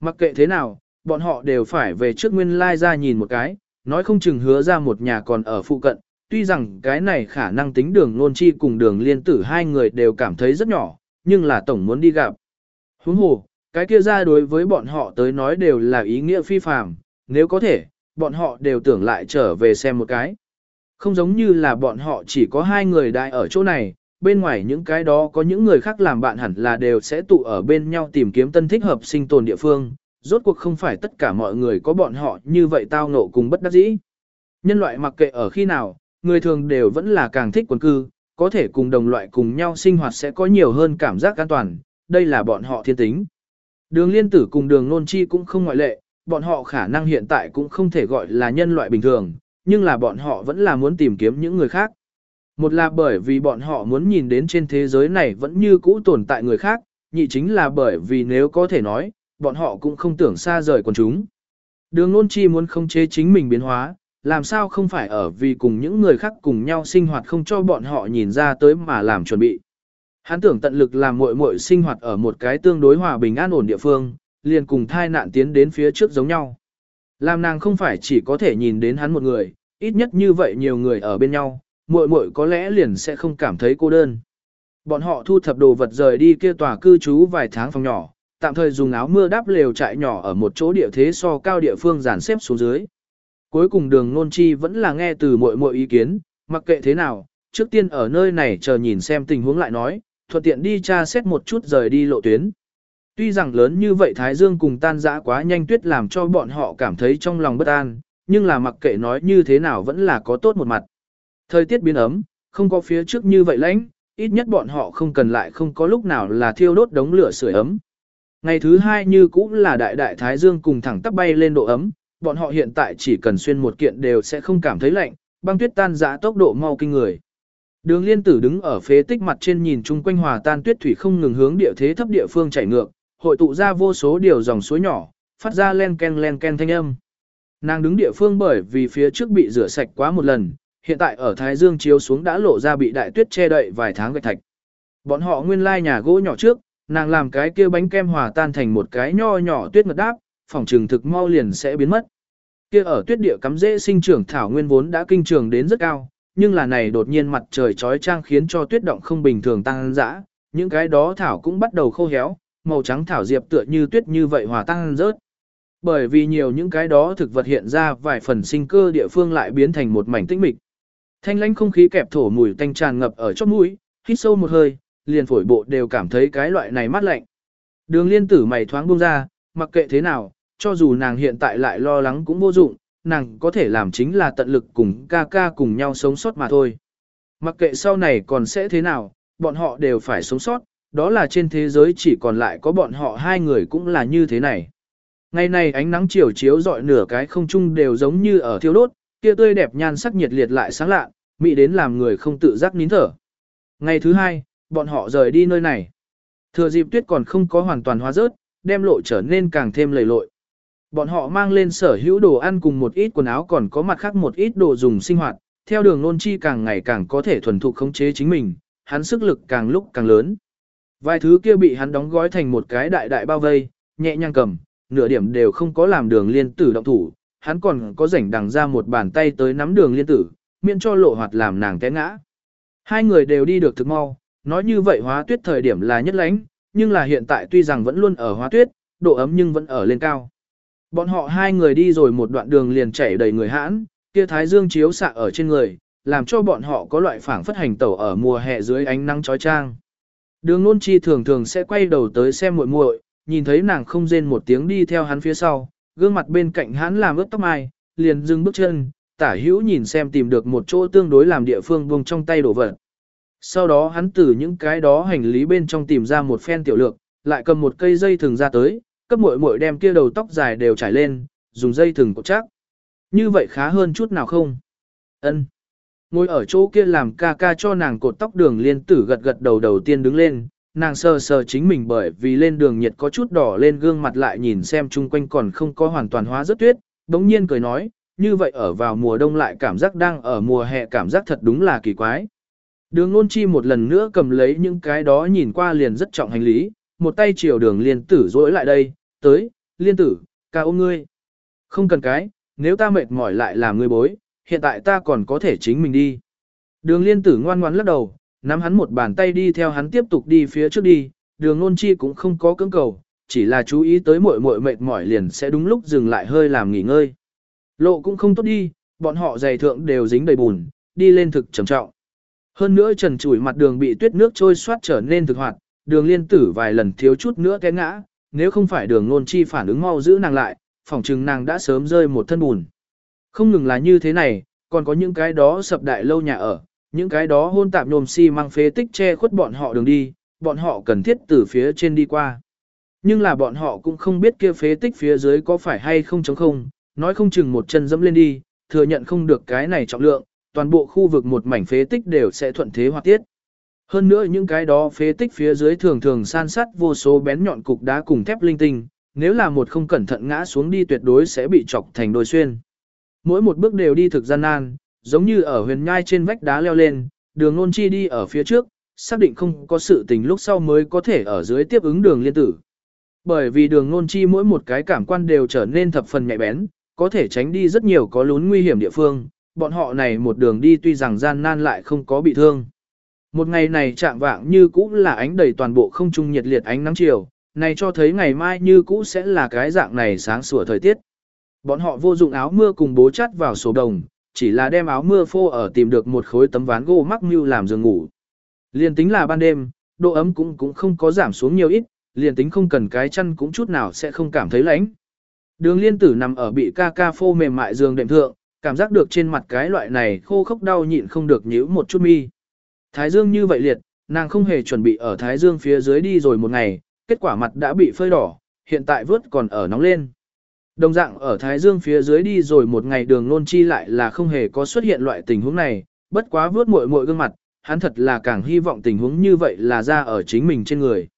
Mặc kệ thế nào, bọn họ đều phải về trước nguyên lai ra nhìn một cái, nói không chừng hứa ra một nhà còn ở phụ cận, tuy rằng cái này khả năng tính đường nôn chi cùng đường liên tử hai người đều cảm thấy rất nhỏ, nhưng là tổng muốn đi gặp. Huống hồ, cái kia ra đối với bọn họ tới nói đều là ý nghĩa phi phàm, nếu có thể, bọn họ đều tưởng lại trở về xem một cái. Không giống như là bọn họ chỉ có hai người đại ở chỗ này, bên ngoài những cái đó có những người khác làm bạn hẳn là đều sẽ tụ ở bên nhau tìm kiếm tân thích hợp sinh tồn địa phương, rốt cuộc không phải tất cả mọi người có bọn họ như vậy tao ngộ cùng bất đắc dĩ. Nhân loại mặc kệ ở khi nào, người thường đều vẫn là càng thích quần cư, có thể cùng đồng loại cùng nhau sinh hoạt sẽ có nhiều hơn cảm giác an toàn, đây là bọn họ thiên tính. Đường liên tử cùng đường nôn chi cũng không ngoại lệ, bọn họ khả năng hiện tại cũng không thể gọi là nhân loại bình thường, nhưng là bọn họ vẫn là muốn tìm kiếm những người khác. Một là bởi vì bọn họ muốn nhìn đến trên thế giới này vẫn như cũ tồn tại người khác, nhị chính là bởi vì nếu có thể nói, bọn họ cũng không tưởng xa rời quần chúng. Đường nôn chi muốn không chế chính mình biến hóa, làm sao không phải ở vì cùng những người khác cùng nhau sinh hoạt không cho bọn họ nhìn ra tới mà làm chuẩn bị. Hắn tưởng tận lực làm muội muội sinh hoạt ở một cái tương đối hòa bình an ổn địa phương, liền cùng thai nạn tiến đến phía trước giống nhau. Làm nàng không phải chỉ có thể nhìn đến hắn một người, ít nhất như vậy nhiều người ở bên nhau, muội muội có lẽ liền sẽ không cảm thấy cô đơn. Bọn họ thu thập đồ vật rời đi kia tòa cư trú vài tháng phòng nhỏ, tạm thời dùng áo mưa đắp lều trại nhỏ ở một chỗ địa thế so cao địa phương dàn xếp xuống dưới. Cuối cùng đường nôn chi vẫn là nghe từ muội muội ý kiến, mặc kệ thế nào, trước tiên ở nơi này chờ nhìn xem tình huống lại nói, thuận tiện đi tra xét một chút rời đi lộ tuyến. Tuy rằng lớn như vậy Thái Dương cùng tan dã quá nhanh tuyết làm cho bọn họ cảm thấy trong lòng bất an, nhưng là mặc kệ nói như thế nào vẫn là có tốt một mặt. Thời tiết biến ấm, không có phía trước như vậy lạnh, ít nhất bọn họ không cần lại không có lúc nào là thiêu đốt đống lửa sưởi ấm. Ngày thứ hai như cũng là đại đại Thái Dương cùng thẳng tắp bay lên độ ấm, bọn họ hiện tại chỉ cần xuyên một kiện đều sẽ không cảm thấy lạnh, băng tuyết tan giã tốc độ mau kinh người. Đường liên tử đứng ở phế tích mặt trên nhìn chung quanh hòa tan tuyết thủy không ngừng hướng địa thế thấp địa phương chảy ngược, hội tụ ra vô số điều dòng suối nhỏ, phát ra len ken len ken thanh âm. Nàng đứng địa phương bởi vì phía trước bị rửa sạch quá một lần, hiện tại ở Thái Dương chiếu xuống đã lộ ra bị đại tuyết che đậy vài tháng gạch thạch. Bọn họ nguyên lai nhà gỗ nhỏ trước, nàng làm cái kia bánh kem hòa tan thành một cái nho nhỏ tuyết ngật đáp, phòng trường thực mau liền sẽ biến mất. Kia ở tuyết địa cắm dễ sinh trưởng thảo nguyên vốn đã kinh trường đến rất cao, nhưng là này đột nhiên mặt trời chói chang khiến cho tuyết động không bình thường tăng dã, những cái đó thảo cũng bắt đầu khô héo, màu trắng thảo diệp tựa như tuyết như vậy hòa tan rớt. Bởi vì nhiều những cái đó thực vật hiện ra vài phần sinh cơ địa phương lại biến thành một mảnh tĩnh mịch. Thanh lãnh không khí kẹp thổ mùi tanh tràn ngập ở chóp mũi, hít sâu một hơi, liền phổi bộ đều cảm thấy cái loại này mát lạnh. Đường liên tử mày thoáng buông ra, mặc kệ thế nào, cho dù nàng hiện tại lại lo lắng cũng vô dụng, nàng có thể làm chính là tận lực cùng ca ca cùng nhau sống sót mà thôi. Mặc kệ sau này còn sẽ thế nào, bọn họ đều phải sống sót, đó là trên thế giới chỉ còn lại có bọn họ hai người cũng là như thế này. Ngày này ánh nắng chiều chiếu dọi nửa cái không trung đều giống như ở thiêu đốt, kia tươi đẹp nhan sắc nhiệt liệt lại sáng lạ, mỹ đến làm người không tự giác nín thở. Ngày thứ hai, bọn họ rời đi nơi này. Thừa dịp tuyết còn không có hoàn toàn hóa rớt, đem lộ trở nên càng thêm lầy lội. Bọn họ mang lên sở hữu đồ ăn cùng một ít quần áo còn có mặt khác một ít đồ dùng sinh hoạt, theo đường nôn chi càng ngày càng có thể thuần thục khống chế chính mình, hắn sức lực càng lúc càng lớn. Vài thứ kia bị hắn đóng gói thành một cái đại đại bao vây, nhẹ nhàng cầm, nửa điểm đều không có làm đường liên tử động thủ, hắn còn có rảnh đằng ra một bàn tay tới nắm đường liên tử, miễn cho lộ hoạt làm nàng té ngã. Hai người đều đi được thực mau, nói như vậy hóa tuyết thời điểm là nhất lãnh, nhưng là hiện tại tuy rằng vẫn luôn ở hóa tuyết, độ ấm nhưng vẫn ở lên cao. Bọn họ hai người đi rồi một đoạn đường liền chảy đầy người hãn, kia thái dương chiếu xạ ở trên người, làm cho bọn họ có loại phảng phất hành tẩu ở mùa hè dưới ánh nắng chói chang. Đường nôn chi thường thường sẽ quay đầu tới xem muội muội, nhìn thấy nàng không rên một tiếng đi theo hắn phía sau, gương mặt bên cạnh hắn làm ướt tóc mai, liền dừng bước chân, tả hữu nhìn xem tìm được một chỗ tương đối làm địa phương buông trong tay đổ vật. Sau đó hắn từ những cái đó hành lý bên trong tìm ra một phen tiểu lược, lại cầm một cây dây thừng ra tới, cấp muội muội đem kia đầu tóc dài đều trải lên, dùng dây thừng cột chắc. Như vậy khá hơn chút nào không? Ân. Ngồi ở chỗ kia làm ca ca cho nàng cột tóc đường liên tử gật gật đầu đầu tiên đứng lên, nàng sờ sờ chính mình bởi vì lên đường nhiệt có chút đỏ lên gương mặt lại nhìn xem chung quanh còn không có hoàn toàn hóa rất tuyết, đống nhiên cười nói, như vậy ở vào mùa đông lại cảm giác đang ở mùa hè cảm giác thật đúng là kỳ quái. Đường nôn chi một lần nữa cầm lấy những cái đó nhìn qua liền rất trọng hành lý, một tay chiều đường liên tử dối lại đây, tới, liên tử, ca ôm ngươi. Không cần cái, nếu ta mệt mỏi lại làm ngươi bối, hiện tại ta còn có thể chính mình đi. Đường liên tử ngoan ngoãn lắc đầu, nắm hắn một bàn tay đi theo hắn tiếp tục đi phía trước đi, đường nôn chi cũng không có cưỡng cầu, chỉ là chú ý tới muội muội mệt mỏi liền sẽ đúng lúc dừng lại hơi làm nghỉ ngơi. Lộ cũng không tốt đi, bọn họ giày thượng đều dính đầy bùn, đi lên thực trầm trọng. Hơn nữa trần trụi mặt đường bị tuyết nước trôi xoát trở nên thực hoạt, đường liên tử vài lần thiếu chút nữa té ngã, nếu không phải đường nôn chi phản ứng mau giữ nàng lại, phỏng chừng nàng đã sớm rơi một thân bùn. Không ngừng là như thế này, còn có những cái đó sập đại lâu nhà ở, những cái đó hôn tạp nồm xi si mang phế tích che khuất bọn họ đường đi, bọn họ cần thiết từ phía trên đi qua. Nhưng là bọn họ cũng không biết kia phế tích phía dưới có phải hay không chống không, nói không chừng một chân dẫm lên đi, thừa nhận không được cái này trọng lượng, toàn bộ khu vực một mảnh phế tích đều sẽ thuận thế hoạt tiết. Hơn nữa những cái đó phế tích phía dưới thường thường san sát vô số bén nhọn cục đá cùng thép linh tinh, nếu là một không cẩn thận ngã xuống đi tuyệt đối sẽ bị chọc thành đôi xuyên. Mỗi một bước đều đi thực gian nan, giống như ở huyền nhai trên vách đá leo lên, đường nôn chi đi ở phía trước, xác định không có sự tình lúc sau mới có thể ở dưới tiếp ứng đường liên tử. Bởi vì đường nôn chi mỗi một cái cảm quan đều trở nên thập phần nhạy bén, có thể tránh đi rất nhiều có lún nguy hiểm địa phương, bọn họ này một đường đi tuy rằng gian nan lại không có bị thương. Một ngày này trạng vạng như cũ là ánh đầy toàn bộ không trung nhiệt liệt ánh nắng chiều, này cho thấy ngày mai như cũ sẽ là cái dạng này sáng sủa thời tiết. Bọn họ vô dụng áo mưa cùng bố chắt vào sổ đồng, chỉ là đem áo mưa phô ở tìm được một khối tấm ván gỗ mắc mưu làm giường ngủ. Liên tính là ban đêm, độ ấm cũng cũng không có giảm xuống nhiều ít, liền tính không cần cái chăn cũng chút nào sẽ không cảm thấy lạnh. Đường liên tử nằm ở bị ca ca phô mềm mại giường đệm thượng, cảm giác được trên mặt cái loại này khô khốc đau nhịn không được nhíu một chút mi. Thái dương như vậy liệt, nàng không hề chuẩn bị ở thái dương phía dưới đi rồi một ngày, kết quả mặt đã bị phơi đỏ, hiện tại vớt còn ở nóng lên. Đồng dạng ở Thái Dương phía dưới đi rồi một ngày đường nôn chi lại là không hề có xuất hiện loại tình huống này, bất quá vướt muội muội gương mặt, hắn thật là càng hy vọng tình huống như vậy là ra ở chính mình trên người.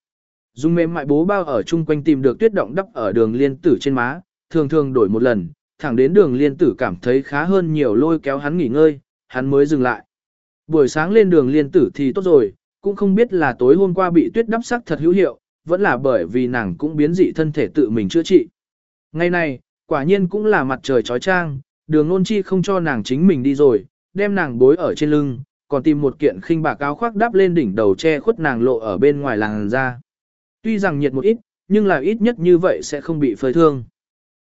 Dung mềm mại bố bao ở chung quanh tìm được tuyết động đắp ở đường liên tử trên má, thường thường đổi một lần, thẳng đến đường liên tử cảm thấy khá hơn nhiều lôi kéo hắn nghỉ ngơi, hắn mới dừng lại. Buổi sáng lên đường liên tử thì tốt rồi, cũng không biết là tối hôm qua bị tuyết đắp sắc thật hữu hiệu, vẫn là bởi vì nàng cũng biến dị thân thể tự mình chữa trị. Ngày này, quả nhiên cũng là mặt trời trói trang, đường nôn chi không cho nàng chính mình đi rồi, đem nàng bối ở trên lưng, còn tìm một kiện khinh bạc áo khoác đắp lên đỉnh đầu che khuất nàng lộ ở bên ngoài làng ra. Tuy rằng nhiệt một ít, nhưng là ít nhất như vậy sẽ không bị phơi thương.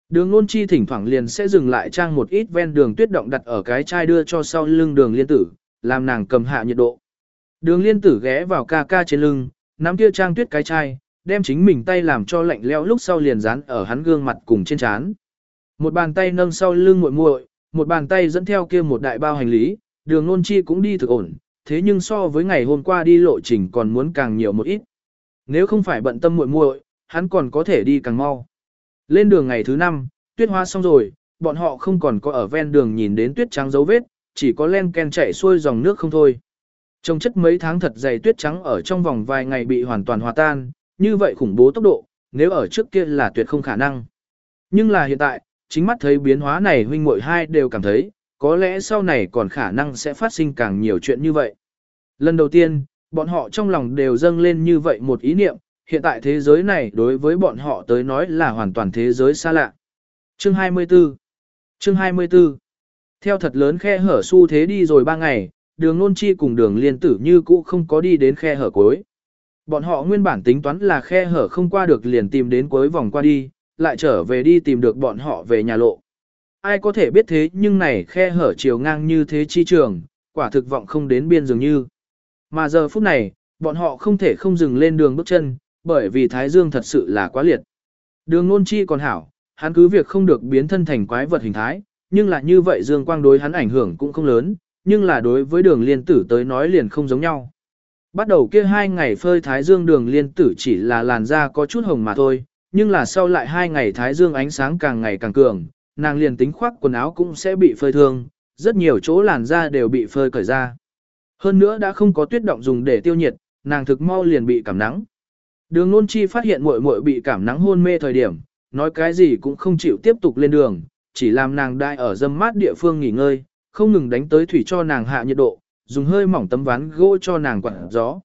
Đường nôn chi thỉnh thoảng liền sẽ dừng lại trang một ít ven đường tuyết động đặt ở cái chai đưa cho sau lưng đường liên tử, làm nàng cầm hạ nhiệt độ. Đường liên tử ghé vào ca ca trên lưng, nắm kia trang tuyết cái chai, đem chính mình tay làm cho lạnh leo lúc sau liền dán ở hắn gương mặt cùng trên trán. Một bàn tay nâng sau lưng muội muội, một bàn tay dẫn theo kia một đại bao hành lý, đường nôn chi cũng đi thực ổn, thế nhưng so với ngày hôm qua đi lộ trình còn muốn càng nhiều một ít. Nếu không phải bận tâm muội muội, hắn còn có thể đi càng mau. Lên đường ngày thứ năm, tuyết hoa xong rồi, bọn họ không còn có ở ven đường nhìn đến tuyết trắng dấu vết, chỉ có len ken chạy xuôi dòng nước không thôi. Trong chất mấy tháng thật dày tuyết trắng ở trong vòng vài ngày bị hoàn toàn hòa tan, như vậy khủng bố tốc độ, nếu ở trước kia là tuyệt không khả năng. Nhưng là hiện tại, chính mắt thấy biến hóa này huynh muội hai đều cảm thấy, có lẽ sau này còn khả năng sẽ phát sinh càng nhiều chuyện như vậy. Lần đầu tiên, bọn họ trong lòng đều dâng lên như vậy một ý niệm, hiện tại thế giới này đối với bọn họ tới nói là hoàn toàn thế giới xa lạ. Chương 24 Chương 24 Theo thật lớn khe hở xu thế đi rồi ba ngày, đường nôn chi cùng đường liên tử như cũ không có đi đến khe hở cuối. Bọn họ nguyên bản tính toán là khe hở không qua được liền tìm đến cuối vòng qua đi, lại trở về đi tìm được bọn họ về nhà lộ. Ai có thể biết thế nhưng này khe hở chiều ngang như thế chi trường, quả thực vọng không đến biên dường như. Mà giờ phút này, bọn họ không thể không dừng lên đường bước chân, bởi vì Thái Dương thật sự là quá liệt. Đường nôn chi còn hảo, hắn cứ việc không được biến thân thành quái vật hình thái, nhưng là như vậy Dương quang đối hắn ảnh hưởng cũng không lớn, nhưng là đối với đường liên tử tới nói liền không giống nhau. Bắt đầu kia hai ngày phơi Thái Dương đường liên tử chỉ là làn da có chút hồng mà thôi, nhưng là sau lại hai ngày Thái Dương ánh sáng càng ngày càng cường, nàng liền tính khoác quần áo cũng sẽ bị phơi thương, rất nhiều chỗ làn da đều bị phơi cởi ra. Hơn nữa đã không có tuyết động dùng để tiêu nhiệt, nàng thực mau liền bị cảm nắng. Đường nôn chi phát hiện muội muội bị cảm nắng hôn mê thời điểm, nói cái gì cũng không chịu tiếp tục lên đường, chỉ làm nàng đại ở dâm mát địa phương nghỉ ngơi, không ngừng đánh tới thủy cho nàng hạ nhiệt độ, dùng hơi mỏng tấm ván gỗ cho nàng quặn gió.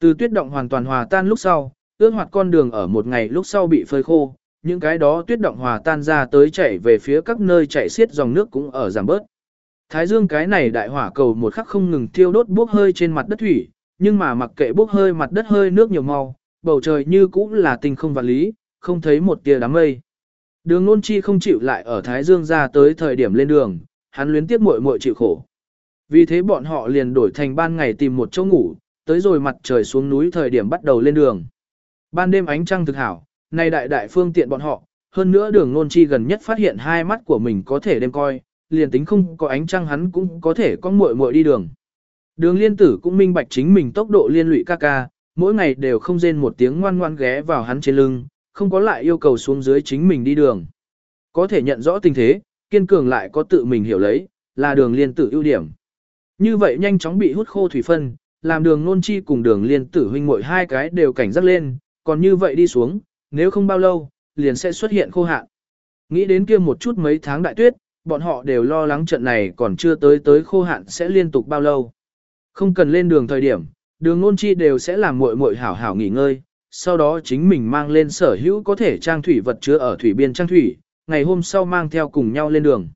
Từ tuyết động hoàn toàn hòa tan lúc sau, ước hoạt con đường ở một ngày lúc sau bị phơi khô, những cái đó tuyết động hòa tan ra tới chảy về phía các nơi chảy xiết dòng nước cũng ở giảm bớt. Thái dương cái này đại hỏa cầu một khắc không ngừng thiêu đốt bốc hơi trên mặt đất thủy, nhưng mà mặc kệ bốc hơi mặt đất hơi nước nhiều màu, bầu trời như cũng là tình không vạn lý, không thấy một tia đám mây. Đường nôn chi không chịu lại ở Thái Dương ra tới thời điểm lên đường, hắn luyến tiếp muội muội chịu khổ. Vì thế bọn họ liền đổi thành ban ngày tìm một chỗ ngủ, tới rồi mặt trời xuống núi thời điểm bắt đầu lên đường. Ban đêm ánh trăng thực hảo, nay đại đại phương tiện bọn họ, hơn nữa đường nôn chi gần nhất phát hiện hai mắt của mình có thể đêm coi, liền tính không có ánh trăng hắn cũng có thể có muội muội đi đường. Đường liên tử cũng minh bạch chính mình tốc độ liên lụy ca ca, mỗi ngày đều không rên một tiếng ngoan ngoan ghé vào hắn trên lưng, không có lại yêu cầu xuống dưới chính mình đi đường. Có thể nhận rõ tình thế, kiên cường lại có tự mình hiểu lấy, là đường liên tử ưu điểm. Như vậy nhanh chóng bị hút khô thủy phân, làm đường nôn chi cùng đường liên tử huynh muội hai cái đều cảnh giác lên, còn như vậy đi xuống, nếu không bao lâu, liền sẽ xuất hiện khô hạn. Nghĩ đến kia một chút mấy tháng đại tuyết, bọn họ đều lo lắng trận này còn chưa tới tới khô hạn sẽ liên tục bao lâu. Không cần lên đường thời điểm, đường nôn chi đều sẽ làm muội muội hảo hảo nghỉ ngơi, sau đó chính mình mang lên sở hữu có thể trang thủy vật chứa ở thủy biên trang thủy, ngày hôm sau mang theo cùng nhau lên đường.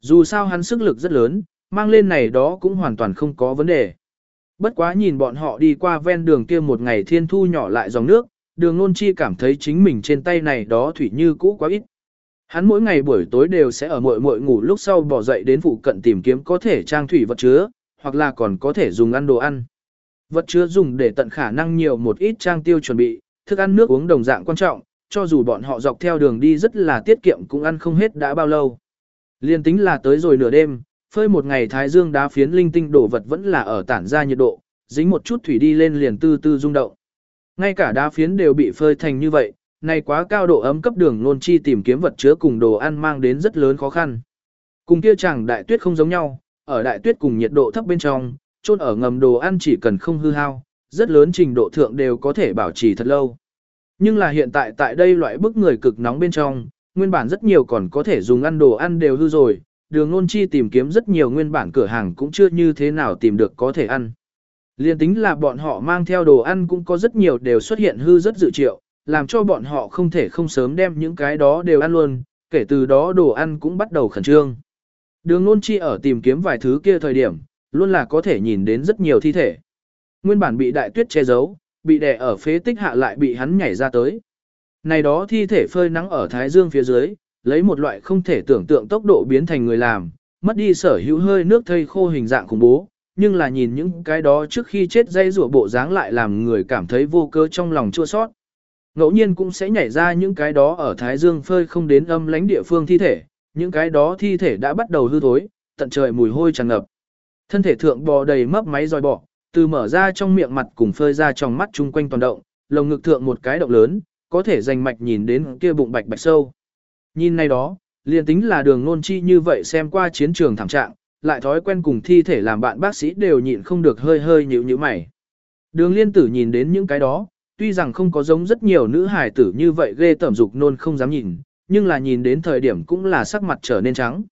Dù sao hắn sức lực rất lớn, mang lên này đó cũng hoàn toàn không có vấn đề. Bất quá nhìn bọn họ đi qua ven đường kia một ngày thiên thu nhỏ lại dòng nước, đường nôn chi cảm thấy chính mình trên tay này đó thủy như cũ quá ít. Hắn mỗi ngày buổi tối đều sẽ ở muội muội ngủ lúc sau bỏ dậy đến phụ cận tìm kiếm có thể trang thủy vật chứa, hoặc là còn có thể dùng ăn đồ ăn. Vật chứa dùng để tận khả năng nhiều một ít trang tiêu chuẩn bị, thức ăn nước uống đồng dạng quan trọng, cho dù bọn họ dọc theo đường đi rất là tiết kiệm cũng ăn không hết đã bao lâu. Liên tính là tới rồi nửa đêm, phơi một ngày thái dương đá phiến linh tinh đổ vật vẫn là ở tản ra nhiệt độ, dính một chút thủy đi lên liền tư tư rung động. Ngay cả đá phiến đều bị phơi thành như vậy, này quá cao độ ấm cấp đường nôn chi tìm kiếm vật chứa cùng đồ ăn mang đến rất lớn khó khăn. Cùng kia chẳng đại tuyết không giống nhau, ở đại tuyết cùng nhiệt độ thấp bên trong, chôn ở ngầm đồ ăn chỉ cần không hư hao, rất lớn trình độ thượng đều có thể bảo trì thật lâu. Nhưng là hiện tại tại đây loại bức người cực nóng bên trong, nguyên bản rất nhiều còn có thể dùng ăn đồ ăn đều hư rồi, đường nôn chi tìm kiếm rất nhiều nguyên bản cửa hàng cũng chưa như thế nào tìm được có thể ăn. Liên tính là bọn họ mang theo đồ ăn cũng có rất nhiều đều xuất hiện hư rất dự triệu, làm cho bọn họ không thể không sớm đem những cái đó đều ăn luôn, kể từ đó đồ ăn cũng bắt đầu khẩn trương. Đường nôn chi ở tìm kiếm vài thứ kia thời điểm, luôn là có thể nhìn đến rất nhiều thi thể. Nguyên bản bị đại tuyết che giấu, bị đè ở phế tích hạ lại bị hắn nhảy ra tới. Này đó thi thể phơi nắng ở thái dương phía dưới, lấy một loại không thể tưởng tượng tốc độ biến thành người làm, mất đi sở hữu hơi nước thây khô hình dạng khủng bố, nhưng là nhìn những cái đó trước khi chết dây rủa bộ dáng lại làm người cảm thấy vô cơ trong lòng chua sót. Ngẫu nhiên cũng sẽ nhảy ra những cái đó ở Thái Dương phơi không đến âm lãnh địa phương thi thể, những cái đó thi thể đã bắt đầu hư thối, tận trời mùi hôi tràn ngập. Thân thể thượng bò đầy mấp máy dòi bọ, từ mở ra trong miệng mặt cùng phơi ra trong mắt chung quanh toàn động, lồng ngực thượng một cái động lớn, có thể dành mạch nhìn đến kia bụng bạch bạch sâu. Nhìn này đó, liền tính là đường nôn chi như vậy xem qua chiến trường thảm trạng, lại thói quen cùng thi thể làm bạn bác sĩ đều nhịn không được hơi hơi nhíu nhíu mày. Đường liên tử nhìn đến những cái đó, tuy rằng không có giống rất nhiều nữ hài tử như vậy ghê tẩm dục nôn không dám nhìn, nhưng là nhìn đến thời điểm cũng là sắc mặt trở nên trắng.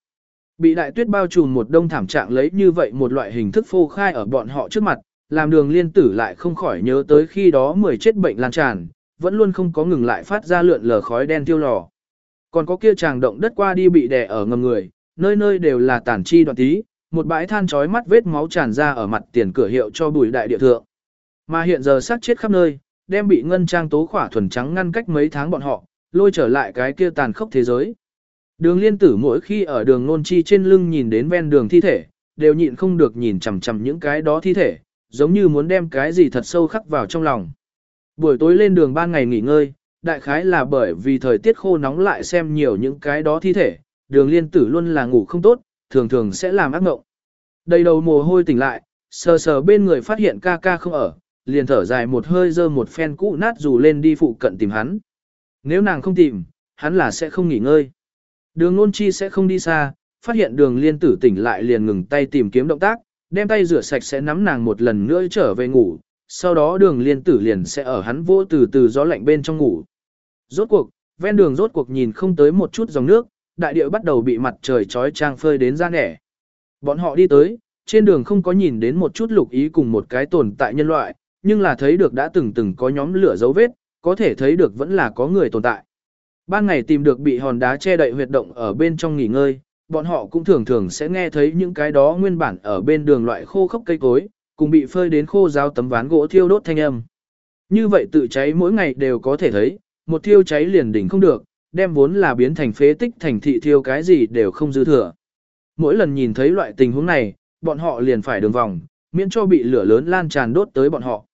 Bị đại tuyết bao trùm một đông thảm trạng lấy như vậy một loại hình thức phô khai ở bọn họ trước mặt, làm đường liên tử lại không khỏi nhớ tới khi đó mười chết bệnh lan tràn, vẫn luôn không có ngừng lại phát ra lượn lờ khói đen tiêu lò. Còn có kia chàng động đất qua đi bị đè ở ngầm người, nơi nơi đều là tàn chi đoạn tí, một bãi than chói mắt vết máu tràn ra ở mặt tiền cửa hiệu cho bùi đại địa thượng. Mà hiện giờ sát chết khắp nơi, đem bị ngân trang tố khỏa thuần trắng ngăn cách mấy tháng bọn họ, lôi trở lại cái kia tàn khốc thế giới. Đường liên tử mỗi khi ở đường nôn chi trên lưng nhìn đến ven đường thi thể, đều nhịn không được nhìn chằm chằm những cái đó thi thể, giống như muốn đem cái gì thật sâu khắc vào trong lòng. Buổi tối lên đường ban ngày nghỉ ngơi, đại khái là bởi vì thời tiết khô nóng lại xem nhiều những cái đó thi thể, đường liên tử luôn là ngủ không tốt, thường thường sẽ làm ác mộng. Đầy đầu mồ hôi tỉnh lại, sờ sờ bên người phát hiện ca ca không ở, liền thở dài một hơi dơ một phen cũ nát dù lên đi phụ cận tìm hắn. Nếu nàng không tìm, hắn là sẽ không nghỉ ngơi. Đường nôn chi sẽ không đi xa, phát hiện đường liên tử tỉnh lại liền ngừng tay tìm kiếm động tác, đem tay rửa sạch sẽ nắm nàng một lần nữa trở về ngủ, sau đó đường liên tử liền sẽ ở hắn vô từ từ gió lạnh bên trong ngủ. Rốt cuộc, ven đường rốt cuộc nhìn không tới một chút dòng nước, đại địa bắt đầu bị mặt trời trói trang phơi đến ra nẻ. Bọn họ đi tới, trên đường không có nhìn đến một chút lục ý cùng một cái tồn tại nhân loại, nhưng là thấy được đã từng từng có nhóm lửa dấu vết, có thể thấy được vẫn là có người tồn tại. Ban ngày tìm được bị hòn đá che đậy huyệt động ở bên trong nghỉ ngơi, bọn họ cũng thường thường sẽ nghe thấy những cái đó nguyên bản ở bên đường loại khô khốc cây cối, cùng bị phơi đến khô ráo tấm ván gỗ thiêu đốt thanh âm. Như vậy tự cháy mỗi ngày đều có thể thấy, một thiêu cháy liền đỉnh không được, đem vốn là biến thành phế tích thành thị thiêu cái gì đều không dư thừa. Mỗi lần nhìn thấy loại tình huống này, bọn họ liền phải đường vòng, miễn cho bị lửa lớn lan tràn đốt tới bọn họ.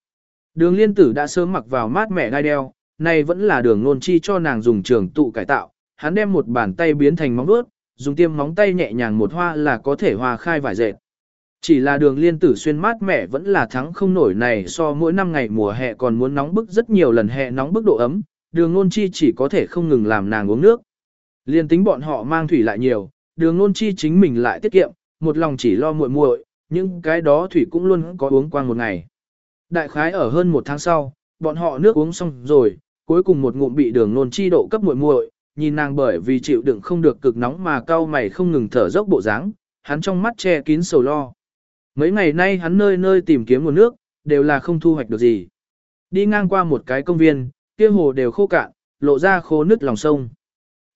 Đường liên tử đã sớm mặc vào mát mẻ gai đeo, này vẫn là đường nôn chi cho nàng dùng trường tụ cải tạo, hắn đem một bàn tay biến thành móng vuốt, dùng tiêm móng tay nhẹ nhàng một hoa là có thể hòa khai vải dệt. Chỉ là đường liên tử xuyên mát mẻ vẫn là thắng không nổi này so mỗi năm ngày mùa hè còn muốn nóng bức rất nhiều lần hè nóng bức độ ấm, đường nôn chi chỉ có thể không ngừng làm nàng uống nước. Liên tính bọn họ mang thủy lại nhiều, đường nôn chi chính mình lại tiết kiệm, một lòng chỉ lo muội muội, nhưng cái đó thủy cũng luôn có uống qua một ngày. Đại khái ở hơn một tháng sau, bọn họ nước uống xong rồi, cuối cùng một ngụm bị đường nôn chi độ cấp muội muội, nhìn nàng bởi vì chịu đựng không được cực nóng mà cao mày không ngừng thở dốc bộ dáng, hắn trong mắt che kín sầu lo. Mấy ngày nay hắn nơi nơi tìm kiếm nguồn nước, đều là không thu hoạch được gì. Đi ngang qua một cái công viên, kia hồ đều khô cạn, lộ ra khô nứt lòng sông.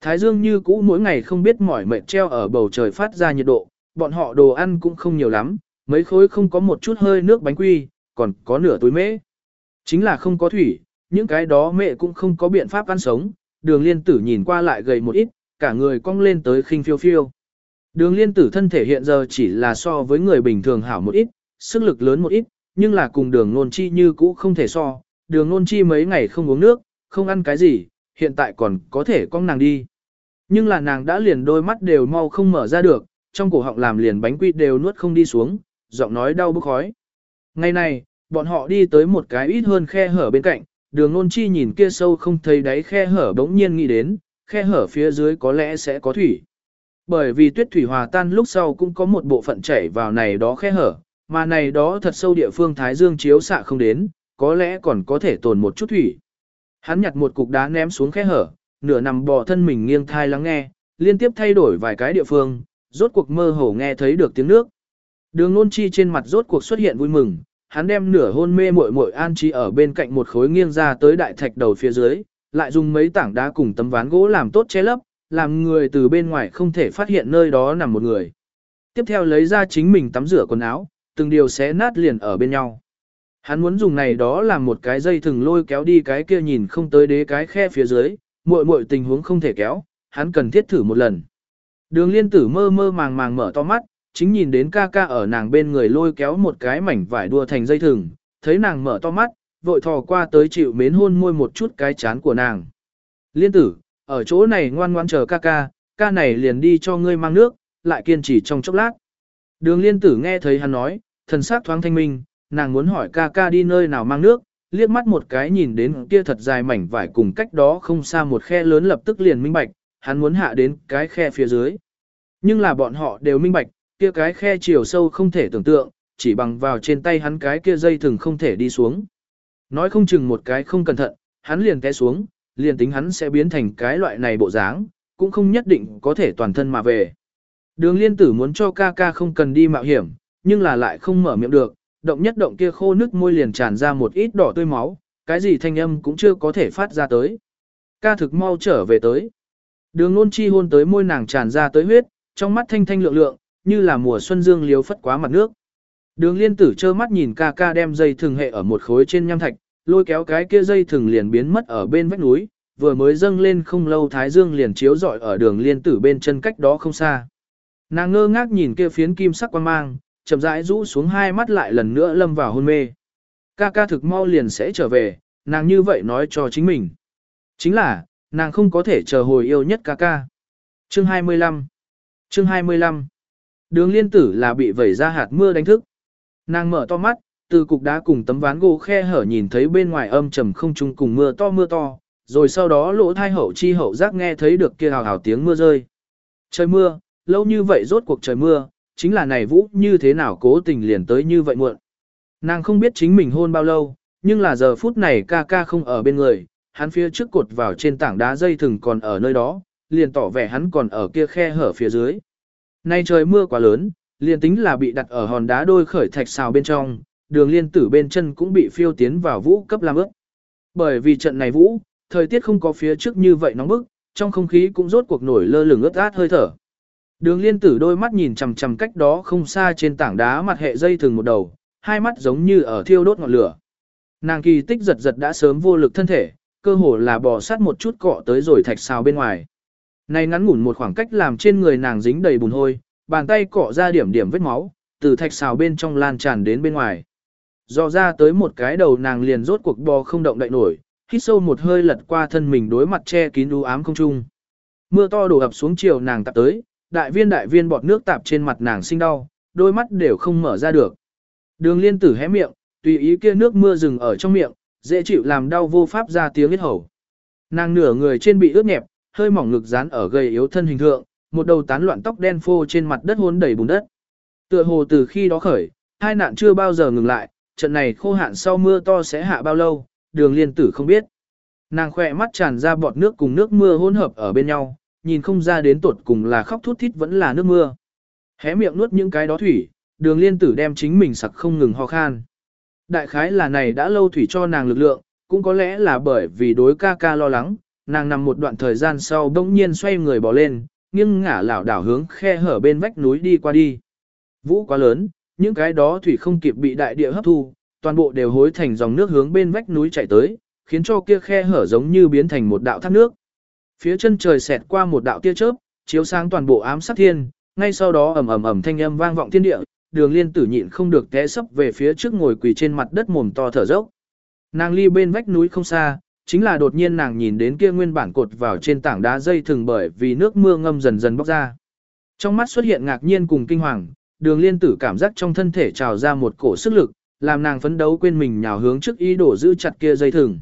Thái dương như cũ mỗi ngày không biết mỏi mệt treo ở bầu trời phát ra nhiệt độ, bọn họ đồ ăn cũng không nhiều lắm, mấy khối không có một chút hơi nước bánh quy, còn có nửa túi mễ. Chính là không có thủy, những cái đó mẹ cũng không có biện pháp ăn sống, đường liên tử nhìn qua lại gầy một ít, cả người cong lên tới khinh phiêu phiêu. Đường liên tử thân thể hiện giờ chỉ là so với người bình thường hảo một ít, sức lực lớn một ít, nhưng là cùng đường nôn chi như cũ không thể so, đường nôn chi mấy ngày không uống nước, không ăn cái gì, hiện tại còn có thể con nàng đi. Nhưng là nàng đã liền đôi mắt đều mau không mở ra được, trong cổ họng làm liền bánh quy đều nuốt không đi xuống, giọng nói đau bức khói. Ngày này, bọn họ đi tới một cái ít hơn khe hở bên cạnh, đường nôn chi nhìn kia sâu không thấy đáy khe hở bỗng nhiên nghĩ đến, khe hở phía dưới có lẽ sẽ có thủy. Bởi vì tuyết thủy hòa tan lúc sau cũng có một bộ phận chảy vào này đó khe hở, mà này đó thật sâu địa phương Thái Dương chiếu xạ không đến, có lẽ còn có thể tồn một chút thủy. Hắn nhặt một cục đá ném xuống khe hở, nửa nằm bò thân mình nghiêng thai lắng nghe, liên tiếp thay đổi vài cái địa phương, rốt cuộc mơ hồ nghe thấy được tiếng nước. Đường nôn chi trên mặt rốt cuộc xuất hiện vui mừng, hắn đem nửa hôn mê muội muội an trí ở bên cạnh một khối nghiêng ra tới đại thạch đầu phía dưới, lại dùng mấy tảng đá cùng tấm ván gỗ làm tốt che lấp, làm người từ bên ngoài không thể phát hiện nơi đó nằm một người. Tiếp theo lấy ra chính mình tắm rửa quần áo, từng điều xé nát liền ở bên nhau. Hắn muốn dùng này đó làm một cái dây thừng lôi kéo đi cái kia nhìn không tới đế cái khe phía dưới, muội muội tình huống không thể kéo, hắn cần thiết thử một lần. Đường liên tử mơ mơ màng màng mở to mắt, chính nhìn đến ca ca ở nàng bên người lôi kéo một cái mảnh vải đua thành dây thừng, thấy nàng mở to mắt, vội thò qua tới chịu mến hôn môi một chút cái chán của nàng. Liên tử, ở chỗ này ngoan ngoan chờ ca ca, ca này liền đi cho ngươi mang nước, lại kiên trì trong chốc lát. Đường liên tử nghe thấy hắn nói, thần sắc thoáng thanh minh, nàng muốn hỏi ca ca đi nơi nào mang nước, liếc mắt một cái nhìn đến kia thật dài mảnh vải cùng cách đó không xa một khe lớn lập tức liền minh bạch, hắn muốn hạ đến cái khe phía dưới. Nhưng là bọn họ đều minh bạch, kia cái khe chiều sâu không thể tưởng tượng, chỉ bằng vào trên tay hắn cái kia dây thừng không thể đi xuống. Nói không chừng một cái không cẩn thận, hắn liền té xuống, liền tính hắn sẽ biến thành cái loại này bộ dáng, cũng không nhất định có thể toàn thân mà về. Đường liên tử muốn cho ca ca không cần đi mạo hiểm, nhưng là lại không mở miệng được, động nhất động kia khô nước môi liền tràn ra một ít đỏ tươi máu, cái gì thanh âm cũng chưa có thể phát ra tới. Ca thực mau trở về tới. Đường nôn chi hôn tới môi nàng tràn ra tới huyết, trong mắt thanh thanh lượng lượng, như là mùa xuân dương liếu phất quá mặt nước. Đường liên tử trơ mắt nhìn ca ca đem dây thừng hệ ở một khối trên nham thạch, lôi kéo cái kia dây thừng liền biến mất ở bên vách núi, vừa mới dâng lên không lâu thái dương liền chiếu rọi ở đường liên tử bên chân cách đó không xa. Nàng ngơ ngác nhìn kia phiến kim sắc quan mang, chậm rãi rũ xuống hai mắt lại lần nữa lâm vào hôn mê. Ca ca thực mau liền sẽ trở về, nàng như vậy nói cho chính mình. Chính là, nàng không có thể chờ hồi yêu nhất ca ca. Chương 25 Chương 25 Đường liên tử là bị vẩy ra hạt mưa đánh thức. Nàng mở to mắt, từ cục đá cùng tấm ván gỗ khe hở nhìn thấy bên ngoài âm trầm không trung cùng mưa to mưa to, rồi sau đó lỗ thai hậu chi hậu giác nghe thấy được kia hào hào tiếng mưa rơi. Trời mưa, lâu như vậy rốt cuộc trời mưa, chính là này vũ như thế nào cố tình liền tới như vậy muộn. Nàng không biết chính mình hôn bao lâu, nhưng là giờ phút này ca ca không ở bên người, hắn phía trước cột vào trên tảng đá dây thừng còn ở nơi đó, liền tỏ vẻ hắn còn ở kia khe hở phía dưới. Nay trời mưa quá lớn, liền tính là bị đặt ở hòn đá đôi khởi thạch xào bên trong, đường liên tử bên chân cũng bị phiêu tiến vào vũ cấp làm ướt. Bởi vì trận này vũ, thời tiết không có phía trước như vậy nóng bức, trong không khí cũng rốt cuộc nổi lơ lửng ướt át hơi thở. Đường liên tử đôi mắt nhìn chằm chằm cách đó không xa trên tảng đá mặt hệ dây thường một đầu, hai mắt giống như ở thiêu đốt ngọn lửa. Nàng kỳ tích giật giật đã sớm vô lực thân thể, cơ hồ là bò sát một chút cọ tới rồi thạch xào bên ngoài. Này ngắn ngủn một khoảng cách làm trên người nàng dính đầy bùn hôi, bàn tay cọ ra điểm điểm vết máu, từ thạch xào bên trong lan tràn đến bên ngoài. dò ra tới một cái đầu nàng liền rốt cuộc bò không động đậy nổi, hít sâu một hơi lật qua thân mình đối mặt che kín u ám không trung. Mưa to đổ ập xuống chiều nàng tạp tới, đại viên đại viên bọt nước tạp trên mặt nàng sinh đau, đôi mắt đều không mở ra được. Đường liên tử hé miệng, tùy ý kia nước mưa rừng ở trong miệng, dễ chịu làm đau vô pháp ra tiếng hết hầu. Nàng nửa người trên bị ướt nhẹp, hơi mỏng ngực dán ở gầy yếu thân hình thượng, một đầu tán loạn tóc đen phô trên mặt đất hôn đầy bùn đất. Tựa hồ từ khi đó khởi, hai nạn chưa bao giờ ngừng lại, trận này khô hạn sau mưa to sẽ hạ bao lâu, đường liên tử không biết. Nàng khỏe mắt tràn ra bọt nước cùng nước mưa hỗn hợp ở bên nhau, nhìn không ra đến tuột cùng là khóc thút thít vẫn là nước mưa. Hé miệng nuốt những cái đó thủy, đường liên tử đem chính mình sặc không ngừng ho khan. Đại khái là này đã lâu thủy cho nàng lực lượng, cũng có lẽ là bởi vì đối ca ca lo lắng, nàng nằm một đoạn thời gian sau bỗng nhiên xoay người bỏ lên, nghiêng ngả lảo đảo hướng khe hở bên vách núi đi qua đi. Vũ quá lớn, những cái đó thủy không kịp bị đại địa hấp thu, toàn bộ đều hối thành dòng nước hướng bên vách núi chảy tới, khiến cho kia khe hở giống như biến thành một đạo thác nước. Phía chân trời xẹt qua một đạo tia chớp, chiếu sáng toàn bộ ám sát thiên, ngay sau đó ầm ầm ầm thanh âm vang vọng thiên địa, Đường Liên Tử nhịn không được té sấp về phía trước ngồi quỳ trên mặt đất mồm to thở dốc. Nàng ly bên vách núi không xa, chính là đột nhiên nàng nhìn đến kia nguyên bản cột vào trên tảng đá dây thừng bởi vì nước mưa ngâm dần dần bốc ra. Trong mắt xuất hiện ngạc nhiên cùng kinh hoàng, Đường Liên Tử cảm giác trong thân thể trào ra một cổ sức lực, làm nàng phấn đấu quên mình nhào hướng trước ý đổ giữ chặt kia dây thừng.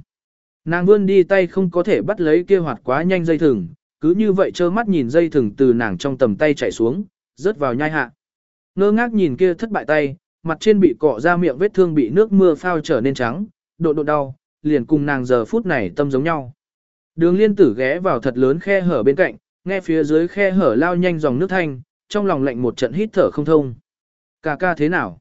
Nàng vươn đi tay không có thể bắt lấy kia hoạt quá nhanh dây thừng, cứ như vậy trơ mắt nhìn dây thừng từ nàng trong tầm tay chạy xuống, rớt vào nhai hạ. Ngơ ngác nhìn kia thất bại tay, mặt trên bị cọ ra miệng vết thương bị nước mưa phao trở nên trắng, độ độ đau, liền cùng nàng giờ phút này tâm giống nhau. Đường liên tử ghé vào thật lớn khe hở bên cạnh, nghe phía dưới khe hở lao nhanh dòng nước thanh, trong lòng lạnh một trận hít thở không thông. Cà ca thế nào?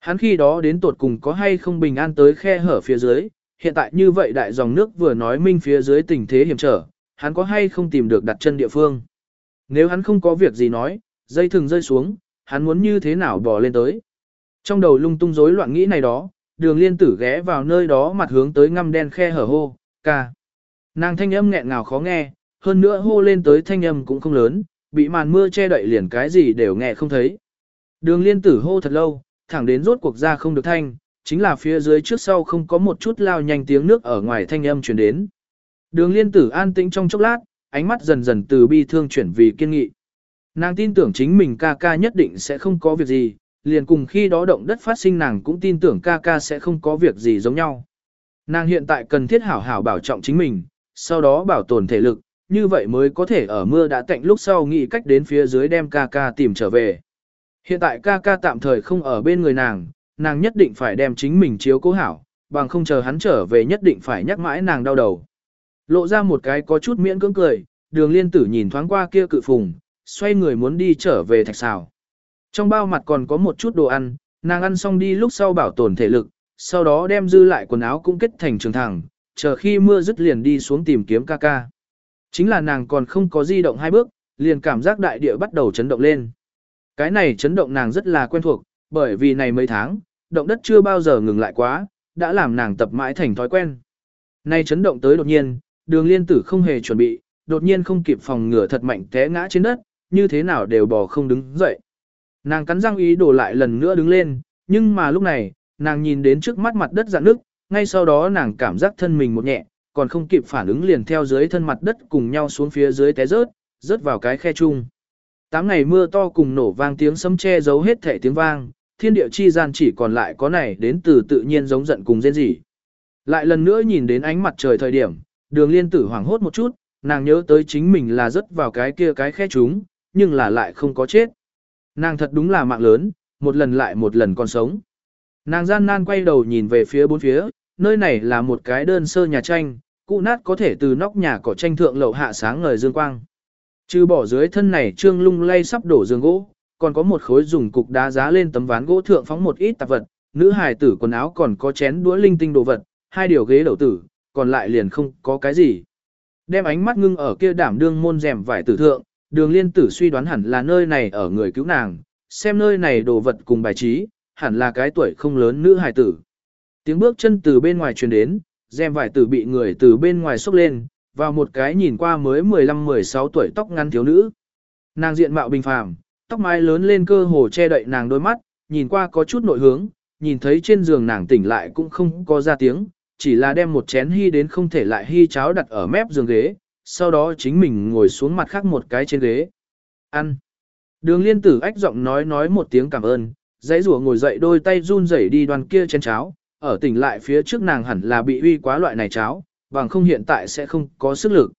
Hắn khi đó đến tột cùng có hay không bình an tới khe hở phía dưới, hiện tại như vậy đại dòng nước vừa nói minh phía dưới tình thế hiểm trở, hắn có hay không tìm được đặt chân địa phương. Nếu hắn không có việc gì nói, dây thừng rơi xuống, hắn muốn như thế nào bò lên tới. Trong đầu lung tung rối loạn nghĩ này đó, đường liên tử ghé vào nơi đó mặt hướng tới ngăm đen khe hở hô, ca. Nàng thanh âm nghẹn ngào khó nghe, hơn nữa hô lên tới thanh âm cũng không lớn, bị màn mưa che đậy liền cái gì đều nghe không thấy. Đường liên tử hô thật lâu, thẳng đến rốt cuộc ra không được thanh, chính là phía dưới trước sau không có một chút lao nhanh tiếng nước ở ngoài thanh âm truyền đến. Đường liên tử an tĩnh trong chốc lát, ánh mắt dần dần từ bi thương chuyển vì kiên nghị. Nàng tin tưởng chính mình ca ca nhất định sẽ không có việc gì, liền cùng khi đó động đất phát sinh nàng cũng tin tưởng ca ca sẽ không có việc gì giống nhau. Nàng hiện tại cần thiết hảo hảo bảo trọng chính mình, sau đó bảo tồn thể lực, như vậy mới có thể ở mưa đã tạnh lúc sau nghĩ cách đến phía dưới đem ca ca tìm trở về. Hiện tại ca ca tạm thời không ở bên người nàng, nàng nhất định phải đem chính mình chiếu cố hảo, bằng không chờ hắn trở về nhất định phải nhắc mãi nàng đau đầu. Lộ ra một cái có chút miễn cưỡng cười, đường liên tử nhìn thoáng qua kia cự phùng, xoay người muốn đi trở về thạch xào. Trong bao mặt còn có một chút đồ ăn, nàng ăn xong đi lúc sau bảo tồn thể lực, sau đó đem dư lại quần áo cũng kết thành trường thẳng, chờ khi mưa dứt liền đi xuống tìm kiếm ca ca. Chính là nàng còn không có di động hai bước, liền cảm giác đại địa bắt đầu chấn động lên. Cái này chấn động nàng rất là quen thuộc, bởi vì này mấy tháng, động đất chưa bao giờ ngừng lại quá, đã làm nàng tập mãi thành thói quen. Nay chấn động tới đột nhiên, đường liên tử không hề chuẩn bị, đột nhiên không kịp phòng ngừa thật mạnh té ngã trên đất, như thế nào đều bò không đứng dậy. Nàng cắn răng ý đổ lại lần nữa đứng lên, nhưng mà lúc này, nàng nhìn đến trước mắt mặt đất dạn nước, ngay sau đó nàng cảm giác thân mình một nhẹ, còn không kịp phản ứng liền theo dưới thân mặt đất cùng nhau xuống phía dưới té rớt, rớt vào cái khe chung. Tám ngày mưa to cùng nổ vang tiếng sấm che giấu hết thể tiếng vang, thiên địa chi gian chỉ còn lại có này đến từ tự nhiên giống giận cùng rên rỉ. Lại lần nữa nhìn đến ánh mặt trời thời điểm, đường liên tử hoảng hốt một chút, nàng nhớ tới chính mình là rớt vào cái kia cái khe chúng, nhưng là lại không có chết. Nàng thật đúng là mạng lớn, một lần lại một lần còn sống. Nàng gian nan quay đầu nhìn về phía bốn phía, nơi này là một cái đơn sơ nhà tranh, cụ nát có thể từ nóc nhà cỏ tranh thượng lậu hạ sáng ngời dương quang. Trừ bỏ dưới thân này trương lung lay sắp đổ giường gỗ, còn có một khối dùng cục đá giá lên tấm ván gỗ thượng phóng một ít tạp vật, nữ hài tử quần áo còn có chén đũa linh tinh đồ vật, hai điều ghế đầu tử, còn lại liền không có cái gì. Đem ánh mắt ngưng ở kia đảm đương môn rèm vải tử thượng, đường liên tử suy đoán hẳn là nơi này ở người cứu nàng, xem nơi này đồ vật cùng bài trí, hẳn là cái tuổi không lớn nữ hài tử. Tiếng bước chân từ bên ngoài truyền đến, rèm vải tử bị người từ bên ngoài xốc lên, vào một cái nhìn qua mới 15-16 tuổi tóc ngắn thiếu nữ. Nàng diện mạo bình phàm, tóc mái lớn lên cơ hồ che đậy nàng đôi mắt, nhìn qua có chút nội hướng, nhìn thấy trên giường nàng tỉnh lại cũng không có ra tiếng, chỉ là đem một chén hy đến không thể lại hy cháo đặt ở mép giường ghế, sau đó chính mình ngồi xuống mặt khác một cái trên ghế. Ăn. Đường liên tử ách giọng nói nói một tiếng cảm ơn, giấy rùa ngồi dậy đôi tay run rẩy đi đoàn kia chén cháo, ở tỉnh lại phía trước nàng hẳn là bị uy quá loại này cháo, bằng không hiện tại sẽ không có sức lực.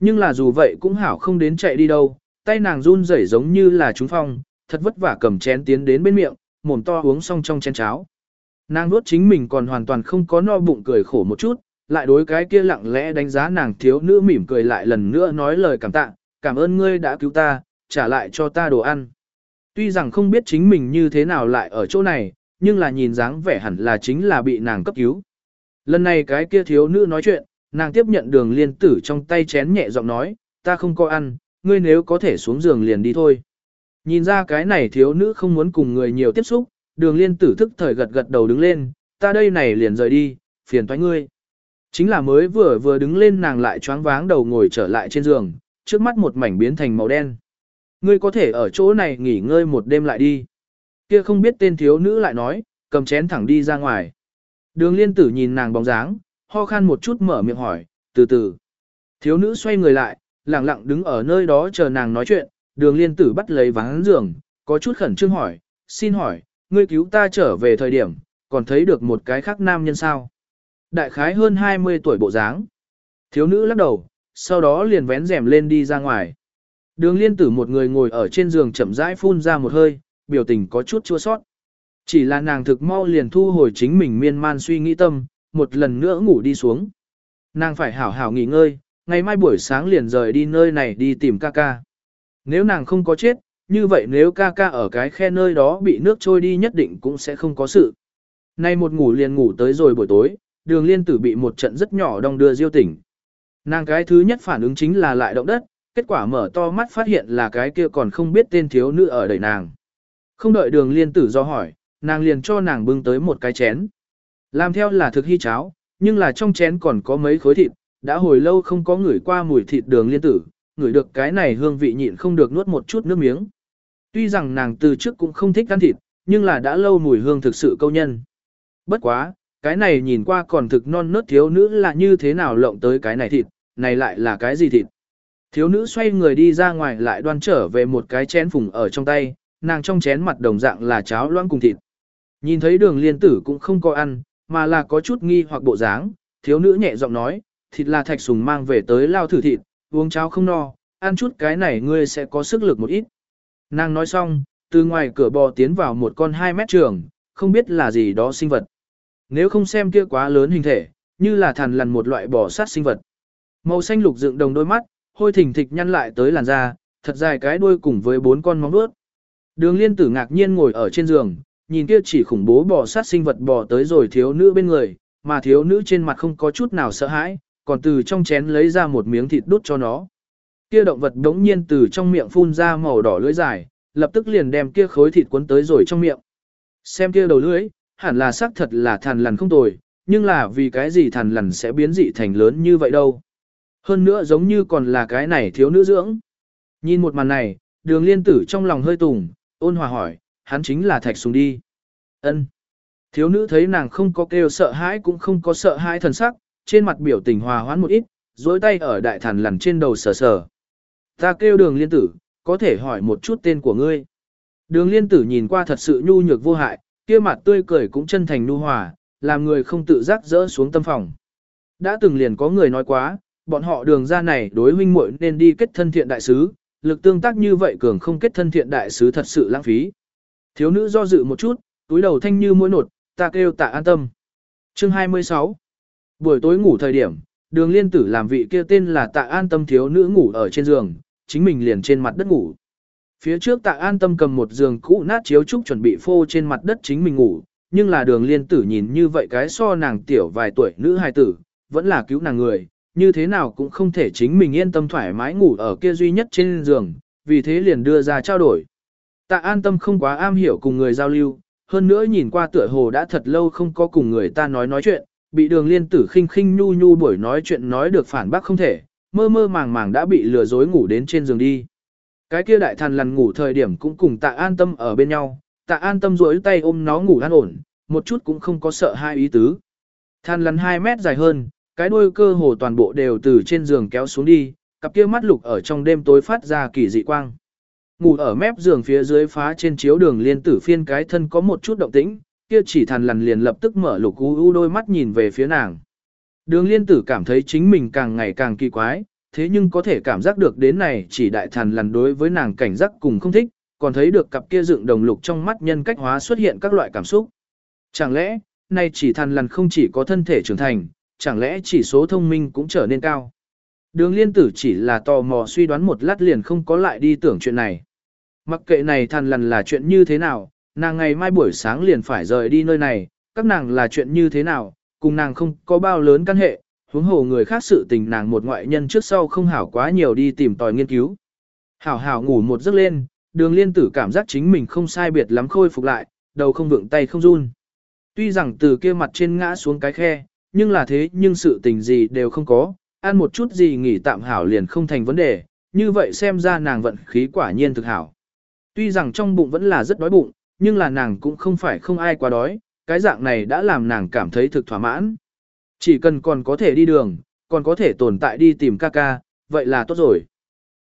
Nhưng là dù vậy cũng hảo không đến chạy đi đâu, tay nàng run rẩy giống như là trúng phong, thật vất vả cầm chén tiến đến bên miệng, mồm to uống xong trong chén cháo. Nàng nuốt chính mình còn hoàn toàn không có no bụng cười khổ một chút, lại đối cái kia lặng lẽ đánh giá nàng thiếu nữ mỉm cười lại lần nữa nói lời cảm tạ, cảm ơn ngươi đã cứu ta, trả lại cho ta đồ ăn. Tuy rằng không biết chính mình như thế nào lại ở chỗ này, nhưng là nhìn dáng vẻ hẳn là chính là bị nàng cấp cứu. Lần này cái kia thiếu nữ nói chuyện, nàng tiếp nhận đường liên tử trong tay chén nhẹ giọng nói, ta không có ăn, ngươi nếu có thể xuống giường liền đi thôi. Nhìn ra cái này thiếu nữ không muốn cùng người nhiều tiếp xúc, đường liên tử thức thời gật gật đầu đứng lên, ta đây này liền rời đi, phiền toái ngươi. Chính là mới vừa vừa đứng lên nàng lại choáng váng đầu ngồi trở lại trên giường, trước mắt một mảnh biến thành màu đen. Ngươi có thể ở chỗ này nghỉ ngơi một đêm lại đi. Kia không biết tên thiếu nữ lại nói, cầm chén thẳng đi ra ngoài. Đường liên tử nhìn nàng bóng dáng, ho khan một chút mở miệng hỏi, từ từ. Thiếu nữ xoay người lại, lặng lặng đứng ở nơi đó chờ nàng nói chuyện, đường liên tử bắt lấy ván giường, có chút khẩn trương hỏi, xin hỏi, ngươi cứu ta trở về thời điểm, còn thấy được một cái khác nam nhân sao? Đại khái hơn 20 tuổi bộ dáng. Thiếu nữ lắc đầu, sau đó liền vén rèm lên đi ra ngoài. Đường liên tử một người ngồi ở trên giường chậm rãi phun ra một hơi, biểu tình có chút chua sót. Chỉ là nàng thực mau liền thu hồi chính mình miên man suy nghĩ tâm, một lần nữa ngủ đi xuống. Nàng phải hảo hảo nghỉ ngơi, ngày mai buổi sáng liền rời đi nơi này đi tìm ca ca. Nếu nàng không có chết, như vậy nếu ca ca ở cái khe nơi đó bị nước trôi đi nhất định cũng sẽ không có sự. Nay một ngủ liền ngủ tới rồi buổi tối, đường liên tử bị một trận rất nhỏ đong đưa diêu tỉnh. Nàng cái thứ nhất phản ứng chính là lại động đất, kết quả mở to mắt phát hiện là cái kia còn không biết tên thiếu nữ ở đẩy nàng. Không đợi đường liên tử do hỏi, nàng liền cho nàng bưng tới một cái chén. Làm theo là thực hy cháo, nhưng là trong chén còn có mấy khối thịt, đã hồi lâu không có ngửi qua mùi thịt đường liên tử, ngửi được cái này hương vị nhịn không được nuốt một chút nước miếng. Tuy rằng nàng từ trước cũng không thích ăn thịt, nhưng là đã lâu mùi hương thực sự câu nhân. Bất quá, cái này nhìn qua còn thực non nớt thiếu nữ là như thế nào lộng tới cái này thịt, này lại là cái gì thịt. Thiếu nữ xoay người đi ra ngoài lại đoan trở về một cái chén phùng ở trong tay, nàng trong chén mặt đồng dạng là cháo loãng cùng thịt. Nhìn thấy đường liên tử cũng không có ăn, mà là có chút nghi hoặc bộ dáng, thiếu nữ nhẹ giọng nói, thịt là thạch sùng mang về tới lao thử thịt, uống cháo không no, ăn chút cái này ngươi sẽ có sức lực một ít. Nàng nói xong, từ ngoài cửa bò tiến vào một con 2 mét trường, không biết là gì đó sinh vật. Nếu không xem kia quá lớn hình thể, như là thằn lằn một loại bò sát sinh vật. Màu xanh lục dựng đồng đôi mắt, hôi thỉnh thịch nhăn lại tới làn da, thật dài cái đuôi cùng với bốn con móng vuốt. Đường liên tử ngạc nhiên ngồi ở trên giường, nhìn kia chỉ khủng bố bò sát sinh vật bò tới rồi thiếu nữ bên người, mà thiếu nữ trên mặt không có chút nào sợ hãi, còn từ trong chén lấy ra một miếng thịt đút cho nó. Kia động vật đống nhiên từ trong miệng phun ra màu đỏ lưỡi dài, lập tức liền đem kia khối thịt cuốn tới rồi trong miệng. Xem kia đầu lưỡi, hẳn là xác thật là thằn lằn không tồi, nhưng là vì cái gì thằn lằn sẽ biến dị thành lớn như vậy đâu. Hơn nữa giống như còn là cái này thiếu nữ dưỡng. Nhìn một màn này, đường liên tử trong lòng hơi tùng, ôn hòa hỏi, hắn chính là thạch sùng đi. ân Thiếu nữ thấy nàng không có kêu sợ hãi cũng không có sợ hãi thần sắc, trên mặt biểu tình hòa hoãn một ít, dối tay ở đại thản lằn trên đầu sờ sờ. Ta kêu đường liên tử, có thể hỏi một chút tên của ngươi. Đường liên tử nhìn qua thật sự nhu nhược vô hại, kia mặt tươi cười cũng chân thành nhu hòa, làm người không tự giác rỡ xuống tâm phòng. Đã từng liền có người nói quá, bọn họ đường ra này đối huynh muội nên đi kết thân thiện đại sứ, lực tương tác như vậy cường không kết thân thiện đại sứ thật sự lãng phí. Thiếu nữ do dự một chút, túi đầu thanh như mũi nột, ta kêu tạ an tâm. Chương 26 Buổi tối ngủ thời điểm, đường liên tử làm vị kia tên là tạ an tâm thiếu nữ ngủ ở trên giường, chính mình liền trên mặt đất ngủ. Phía trước tạ an tâm cầm một giường cũ nát chiếu trúc chuẩn bị phô trên mặt đất chính mình ngủ, nhưng là đường liên tử nhìn như vậy cái so nàng tiểu vài tuổi nữ hài tử, vẫn là cứu nàng người, như thế nào cũng không thể chính mình yên tâm thoải mái ngủ ở kia duy nhất trên giường, vì thế liền đưa ra trao đổi. Tạ an tâm không quá am hiểu cùng người giao lưu, hơn nữa nhìn qua tựa hồ đã thật lâu không có cùng người ta nói nói chuyện, bị đường liên tử khinh khinh nhu nhu buổi nói chuyện nói được phản bác không thể, mơ mơ màng màng đã bị lừa dối ngủ đến trên giường đi. Cái kia đại thần lằn ngủ thời điểm cũng cùng tạ an tâm ở bên nhau, tạ an tâm duỗi tay ôm nó ngủ an ổn, một chút cũng không có sợ hai ý tứ. Than lằn 2 mét dài hơn, cái đuôi cơ hồ toàn bộ đều từ trên giường kéo xuống đi, cặp kia mắt lục ở trong đêm tối phát ra kỳ dị quang. Ngủ ở mép giường phía dưới phá trên chiếu đường liên tử phiên cái thân có một chút động tĩnh, kia chỉ thằn lằn liền lập tức mở lục u u đôi mắt nhìn về phía nàng. Đường liên tử cảm thấy chính mình càng ngày càng kỳ quái, thế nhưng có thể cảm giác được đến này chỉ đại thằn lằn đối với nàng cảnh giác cùng không thích, còn thấy được cặp kia dựng đồng lục trong mắt nhân cách hóa xuất hiện các loại cảm xúc. Chẳng lẽ, nay chỉ thằn lằn không chỉ có thân thể trưởng thành, chẳng lẽ chỉ số thông minh cũng trở nên cao. Đường liên tử chỉ là tò mò suy đoán một lát liền không có lại đi tưởng chuyện này. Mặc kệ này thằn lằn là chuyện như thế nào, nàng ngày mai buổi sáng liền phải rời đi nơi này, các nàng là chuyện như thế nào, cùng nàng không có bao lớn căn hệ, huống hồ người khác sự tình nàng một ngoại nhân trước sau không hảo quá nhiều đi tìm tòi nghiên cứu. Hảo hảo ngủ một giấc lên, đường liên tử cảm giác chính mình không sai biệt lắm khôi phục lại, đầu không vượng tay không run. Tuy rằng từ kia mặt trên ngã xuống cái khe, nhưng là thế nhưng sự tình gì đều không có, ăn một chút gì nghỉ tạm hảo liền không thành vấn đề, như vậy xem ra nàng vận khí quả nhiên thực hảo. Tuy rằng trong bụng vẫn là rất đói bụng, nhưng là nàng cũng không phải không ai quá đói, cái dạng này đã làm nàng cảm thấy thực thỏa mãn. Chỉ cần còn có thể đi đường, còn có thể tồn tại đi tìm ca ca, vậy là tốt rồi.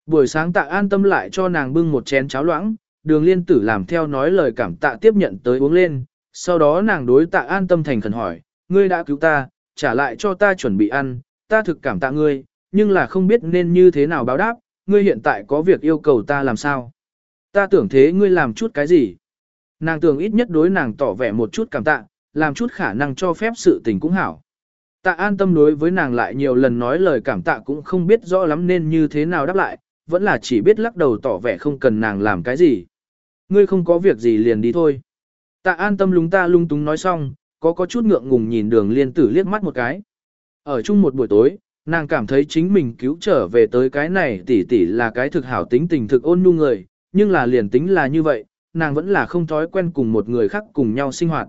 Buổi sáng tạ an tâm lại cho nàng bưng một chén cháo loãng, đường liên tử làm theo nói lời cảm tạ tiếp nhận tới uống lên, sau đó nàng đối tạ an tâm thành khẩn hỏi, ngươi đã cứu ta, trả lại cho ta chuẩn bị ăn, ta thực cảm tạ ngươi, nhưng là không biết nên như thế nào báo đáp, ngươi hiện tại có việc yêu cầu ta làm sao. Ta tưởng thế ngươi làm chút cái gì. Nàng tưởng ít nhất đối nàng tỏ vẻ một chút cảm tạ, làm chút khả năng cho phép sự tình cũng hảo. Tạ an tâm đối với nàng lại nhiều lần nói lời cảm tạ cũng không biết rõ lắm nên như thế nào đáp lại, vẫn là chỉ biết lắc đầu tỏ vẻ không cần nàng làm cái gì. Ngươi không có việc gì liền đi thôi. Tạ an tâm lúng ta lung túng nói xong, có có chút ngượng ngùng nhìn đường liên tử liếc mắt một cái. Ở chung một buổi tối, nàng cảm thấy chính mình cứu trở về tới cái này tỷ tỷ là cái thực hảo tính tình thực ôn nhu người, nhưng là liền tính là như vậy, nàng vẫn là không thói quen cùng một người khác cùng nhau sinh hoạt.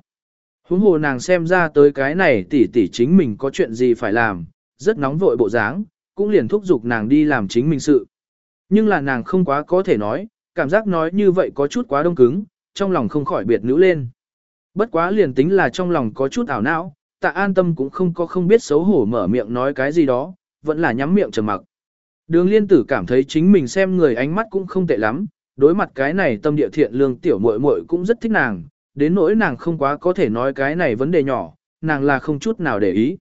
Huống hồ nàng xem ra tới cái này tỷ tỷ chính mình có chuyện gì phải làm, rất nóng vội bộ dáng, cũng liền thúc giục nàng đi làm chính mình sự. Nhưng là nàng không quá có thể nói, cảm giác nói như vậy có chút quá đông cứng, trong lòng không khỏi biệt nữ lên. Bất quá liền tính là trong lòng có chút ảo não, tạ an tâm cũng không có không biết xấu hổ mở miệng nói cái gì đó, vẫn là nhắm miệng trầm mặc. Đường liên tử cảm thấy chính mình xem người ánh mắt cũng không tệ lắm, đối mặt cái này tâm địa thiện lương tiểu muội muội cũng rất thích nàng, đến nỗi nàng không quá có thể nói cái này vấn đề nhỏ, nàng là không chút nào để ý.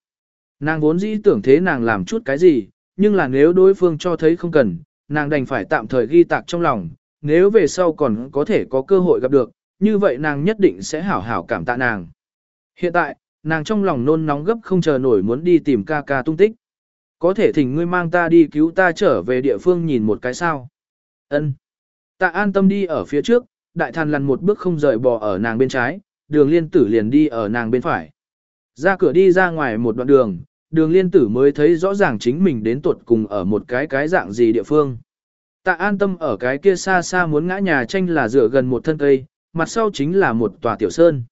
Nàng vốn dĩ tưởng thế nàng làm chút cái gì, nhưng là nếu đối phương cho thấy không cần, nàng đành phải tạm thời ghi tạc trong lòng, nếu về sau còn có thể có cơ hội gặp được, như vậy nàng nhất định sẽ hảo hảo cảm tạ nàng. Hiện tại, nàng trong lòng nôn nóng gấp không chờ nổi muốn đi tìm ca ca tung tích. Có thể thỉnh ngươi mang ta đi cứu ta trở về địa phương nhìn một cái sao. Ân. Tạ an tâm đi ở phía trước, đại thần lăn một bước không rời bò ở nàng bên trái, đường liên tử liền đi ở nàng bên phải. Ra cửa đi ra ngoài một đoạn đường, đường liên tử mới thấy rõ ràng chính mình đến tuột cùng ở một cái cái dạng gì địa phương. Tạ an tâm ở cái kia xa xa muốn ngã nhà tranh là dựa gần một thân cây, mặt sau chính là một tòa tiểu sơn.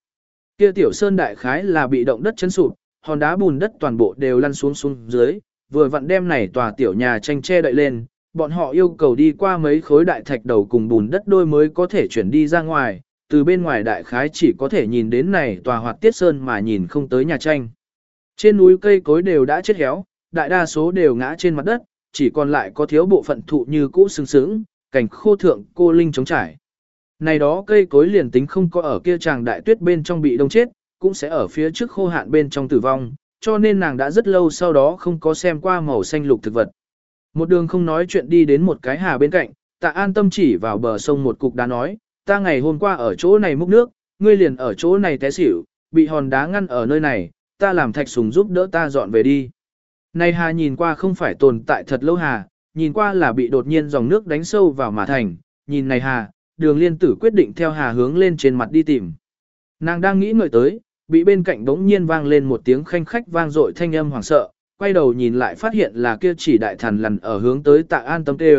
Kia tiểu sơn đại khái là bị động đất chấn sụp, hòn đá bùn đất toàn bộ đều lăn xuống xuống dưới, vừa vặn đem này tòa tiểu nhà tranh che đậy lên, bọn họ yêu cầu đi qua mấy khối đại thạch đầu cùng bùn đất đôi mới có thể chuyển đi ra ngoài, từ bên ngoài đại khái chỉ có thể nhìn đến này tòa hoạt tiết sơn mà nhìn không tới nhà tranh. Trên núi cây cối đều đã chết héo, đại đa số đều ngã trên mặt đất, chỉ còn lại có thiếu bộ phận thụ như cũ sừng sững, cảnh khô thượng cô linh chống trải. Này đó cây cối liền tính không có ở kia chàng đại tuyết bên trong bị đông chết, cũng sẽ ở phía trước khô hạn bên trong tử vong, cho nên nàng đã rất lâu sau đó không có xem qua màu xanh lục thực vật. Một đường không nói chuyện đi đến một cái hà bên cạnh, tạ an tâm chỉ vào bờ sông một cục đá nói, ta ngày hôm qua ở chỗ này múc nước, ngươi liền ở chỗ này té xỉu, bị hòn đá ngăn ở nơi này, ta làm thạch sùng giúp đỡ ta dọn về đi. Này hà nhìn qua không phải tồn tại thật lâu hà, nhìn qua là bị đột nhiên dòng nước đánh sâu vào mà thành, nhìn này hà, đường liên tử quyết định theo hà hướng lên trên mặt đi tìm. Nàng đang nghĩ ngợi tới, bị bên cạnh đống nhiên vang lên một tiếng khanh khách vang dội thanh âm hoảng sợ, quay đầu nhìn lại phát hiện là kia chỉ đại thần lằn ở hướng tới tạ an tâm tê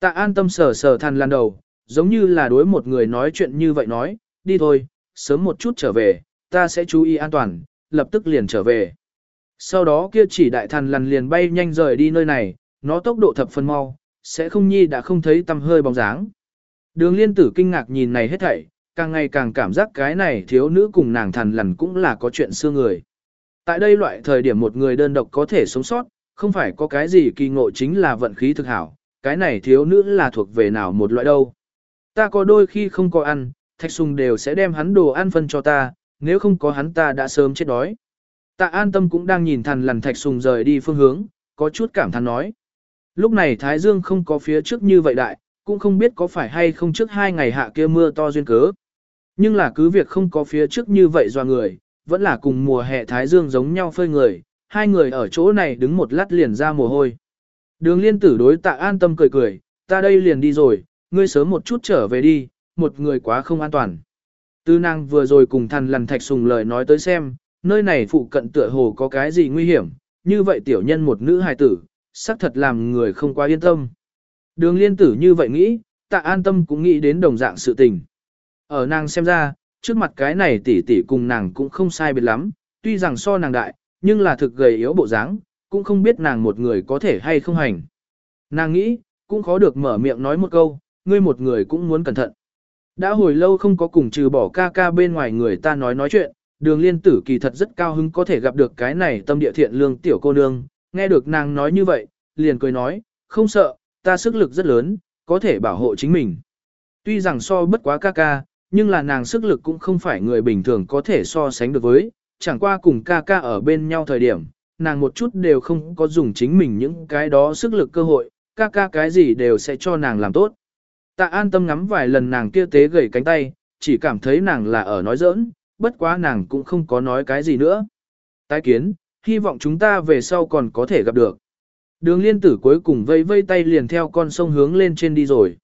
Tạ an tâm sờ sờ thần lằn đầu, giống như là đối một người nói chuyện như vậy nói, đi thôi, sớm một chút trở về, ta sẽ chú ý an toàn, lập tức liền trở về. Sau đó kia chỉ đại thần lằn liền bay nhanh rời đi nơi này, nó tốc độ thập phân mau, sẽ không nhi đã không thấy tăm hơi bóng dáng. Đường liên tử kinh ngạc nhìn này hết thảy, càng ngày càng cảm giác cái này thiếu nữ cùng nàng thần lằn cũng là có chuyện xưa người. Tại đây loại thời điểm một người đơn độc có thể sống sót, không phải có cái gì kỳ ngộ chính là vận khí thực hảo, cái này thiếu nữ là thuộc về nào một loại đâu. Ta có đôi khi không có ăn, thạch sùng đều sẽ đem hắn đồ ăn phân cho ta, nếu không có hắn ta đã sớm chết đói. Tạ an tâm cũng đang nhìn thằn lằn thạch sùng rời đi phương hướng, có chút cảm thán nói. Lúc này Thái Dương không có phía trước như vậy đại, cũng không biết có phải hay không trước hai ngày hạ kia mưa to duyên cớ. Nhưng là cứ việc không có phía trước như vậy do người, vẫn là cùng mùa hè Thái Dương giống nhau phơi người, hai người ở chỗ này đứng một lát liền ra mồ hôi. Đường liên tử đối tạ an tâm cười cười, ta đây liền đi rồi, ngươi sớm một chút trở về đi, một người quá không an toàn. Tư năng vừa rồi cùng thằn lằn thạch sùng lời nói tới xem, nơi này phụ cận tựa hồ có cái gì nguy hiểm, như vậy tiểu nhân một nữ hài tử, xác thật làm người không quá yên tâm. Đường liên tử như vậy nghĩ, tạ an tâm cũng nghĩ đến đồng dạng sự tình. Ở nàng xem ra, trước mặt cái này tỷ tỷ cùng nàng cũng không sai biệt lắm, tuy rằng so nàng đại, nhưng là thực gầy yếu bộ dáng, cũng không biết nàng một người có thể hay không hành. Nàng nghĩ, cũng khó được mở miệng nói một câu, ngươi một người cũng muốn cẩn thận. Đã hồi lâu không có cùng trừ bỏ ca ca bên ngoài người ta nói nói chuyện, đường liên tử kỳ thật rất cao hứng có thể gặp được cái này tâm địa thiện lương tiểu cô nương, nghe được nàng nói như vậy, liền cười nói, không sợ, ta sức lực rất lớn, có thể bảo hộ chính mình. Tuy rằng so bất quá ca ca, nhưng là nàng sức lực cũng không phải người bình thường có thể so sánh được với, chẳng qua cùng ca ca ở bên nhau thời điểm, nàng một chút đều không có dùng chính mình những cái đó sức lực cơ hội, ca ca cái gì đều sẽ cho nàng làm tốt. Tạ an tâm ngắm vài lần nàng kia tế gầy cánh tay, chỉ cảm thấy nàng là ở nói giỡn, bất quá nàng cũng không có nói cái gì nữa. Tái kiến, hy vọng chúng ta về sau còn có thể gặp được. Đường liên tử cuối cùng vây vây tay liền theo con sông hướng lên trên đi rồi.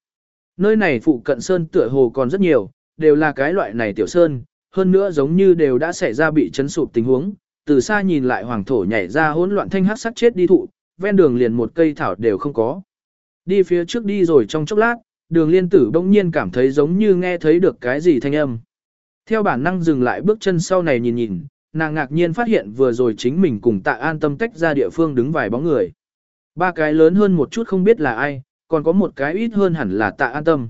Nơi này phụ cận sơn tựa hồ còn rất nhiều, đều là cái loại này tiểu sơn, hơn nữa giống như đều đã xảy ra bị chấn sụp tình huống. Từ xa nhìn lại hoàng thổ nhảy ra hỗn loạn thanh hắc sắc chết đi thụ, ven đường liền một cây thảo đều không có. Đi phía trước đi rồi trong chốc lát, đường liên tử bỗng nhiên cảm thấy giống như nghe thấy được cái gì thanh âm. Theo bản năng dừng lại bước chân sau này nhìn nhìn, nàng ngạc nhiên phát hiện vừa rồi chính mình cùng tạ an tâm tách ra địa phương đứng vài bóng người. Ba cái lớn hơn một chút không biết là ai, còn có một cái ít hơn hẳn là tạ an tâm.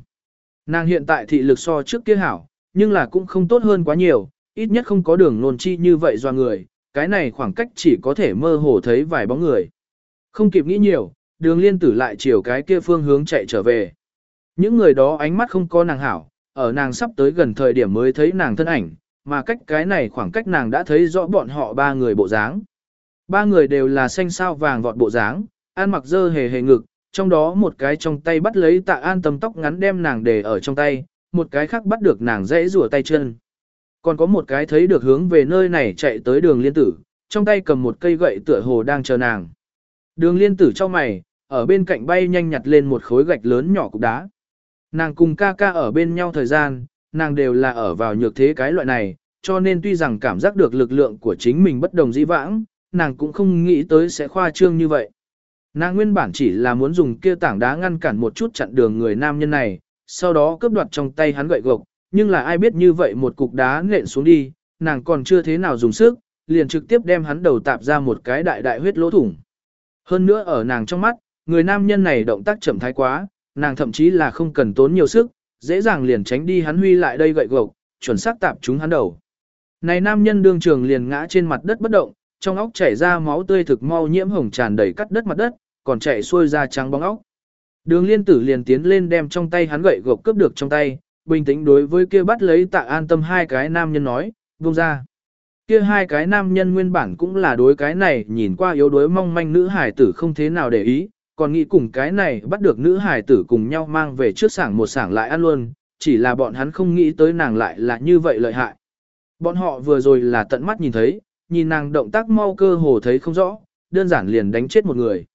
Nàng hiện tại thị lực so trước kia hảo, nhưng là cũng không tốt hơn quá nhiều, ít nhất không có đường nôn chi như vậy do người, cái này khoảng cách chỉ có thể mơ hồ thấy vài bóng người. Không kịp nghĩ nhiều, đường liên tử lại chiều cái kia phương hướng chạy trở về. Những người đó ánh mắt không có nàng hảo, ở nàng sắp tới gần thời điểm mới thấy nàng thân ảnh, mà cách cái này khoảng cách nàng đã thấy rõ bọn họ ba người bộ dáng. Ba người đều là xanh sao vàng vọt bộ dáng, ăn mặc dơ hề hề ngực, trong đó một cái trong tay bắt lấy tạ an tâm tóc ngắn đem nàng để ở trong tay, một cái khác bắt được nàng dễ rủa tay chân. Còn có một cái thấy được hướng về nơi này chạy tới đường liên tử, trong tay cầm một cây gậy tựa hồ đang chờ nàng. Đường liên tử cho mày, ở bên cạnh bay nhanh nhặt lên một khối gạch lớn nhỏ cục đá. Nàng cùng ca ca ở bên nhau thời gian, nàng đều là ở vào nhược thế cái loại này, cho nên tuy rằng cảm giác được lực lượng của chính mình bất đồng dĩ vãng, nàng cũng không nghĩ tới sẽ khoa trương như vậy. Nàng nguyên bản chỉ là muốn dùng kia tảng đá ngăn cản một chút chặn đường người nam nhân này, sau đó cướp đoạt trong tay hắn gậy gộc, nhưng là ai biết như vậy một cục đá nện xuống đi, nàng còn chưa thế nào dùng sức, liền trực tiếp đem hắn đầu tạp ra một cái đại đại huyết lỗ thủng. Hơn nữa ở nàng trong mắt, người nam nhân này động tác chậm thái quá, nàng thậm chí là không cần tốn nhiều sức, dễ dàng liền tránh đi hắn huy lại đây gậy gộc, chuẩn xác tạp chúng hắn đầu. Này nam nhân đương trường liền ngã trên mặt đất bất động, trong óc chảy ra máu tươi thực mau nhiễm hồng tràn đầy cắt đất mặt đất, còn chạy xuôi ra trắng bóng óc. Đường liên tử liền tiến lên đem trong tay hắn gậy gộc cướp được trong tay, bình tĩnh đối với kia bắt lấy tạ an tâm hai cái nam nhân nói, buông ra. Kia hai cái nam nhân nguyên bản cũng là đối cái này nhìn qua yếu đuối mong manh nữ hải tử không thế nào để ý, còn nghĩ cùng cái này bắt được nữ hải tử cùng nhau mang về trước sảng một sảng lại ăn luôn, chỉ là bọn hắn không nghĩ tới nàng lại là như vậy lợi hại. Bọn họ vừa rồi là tận mắt nhìn thấy, nhìn nàng động tác mau cơ hồ thấy không rõ, đơn giản liền đánh chết một người.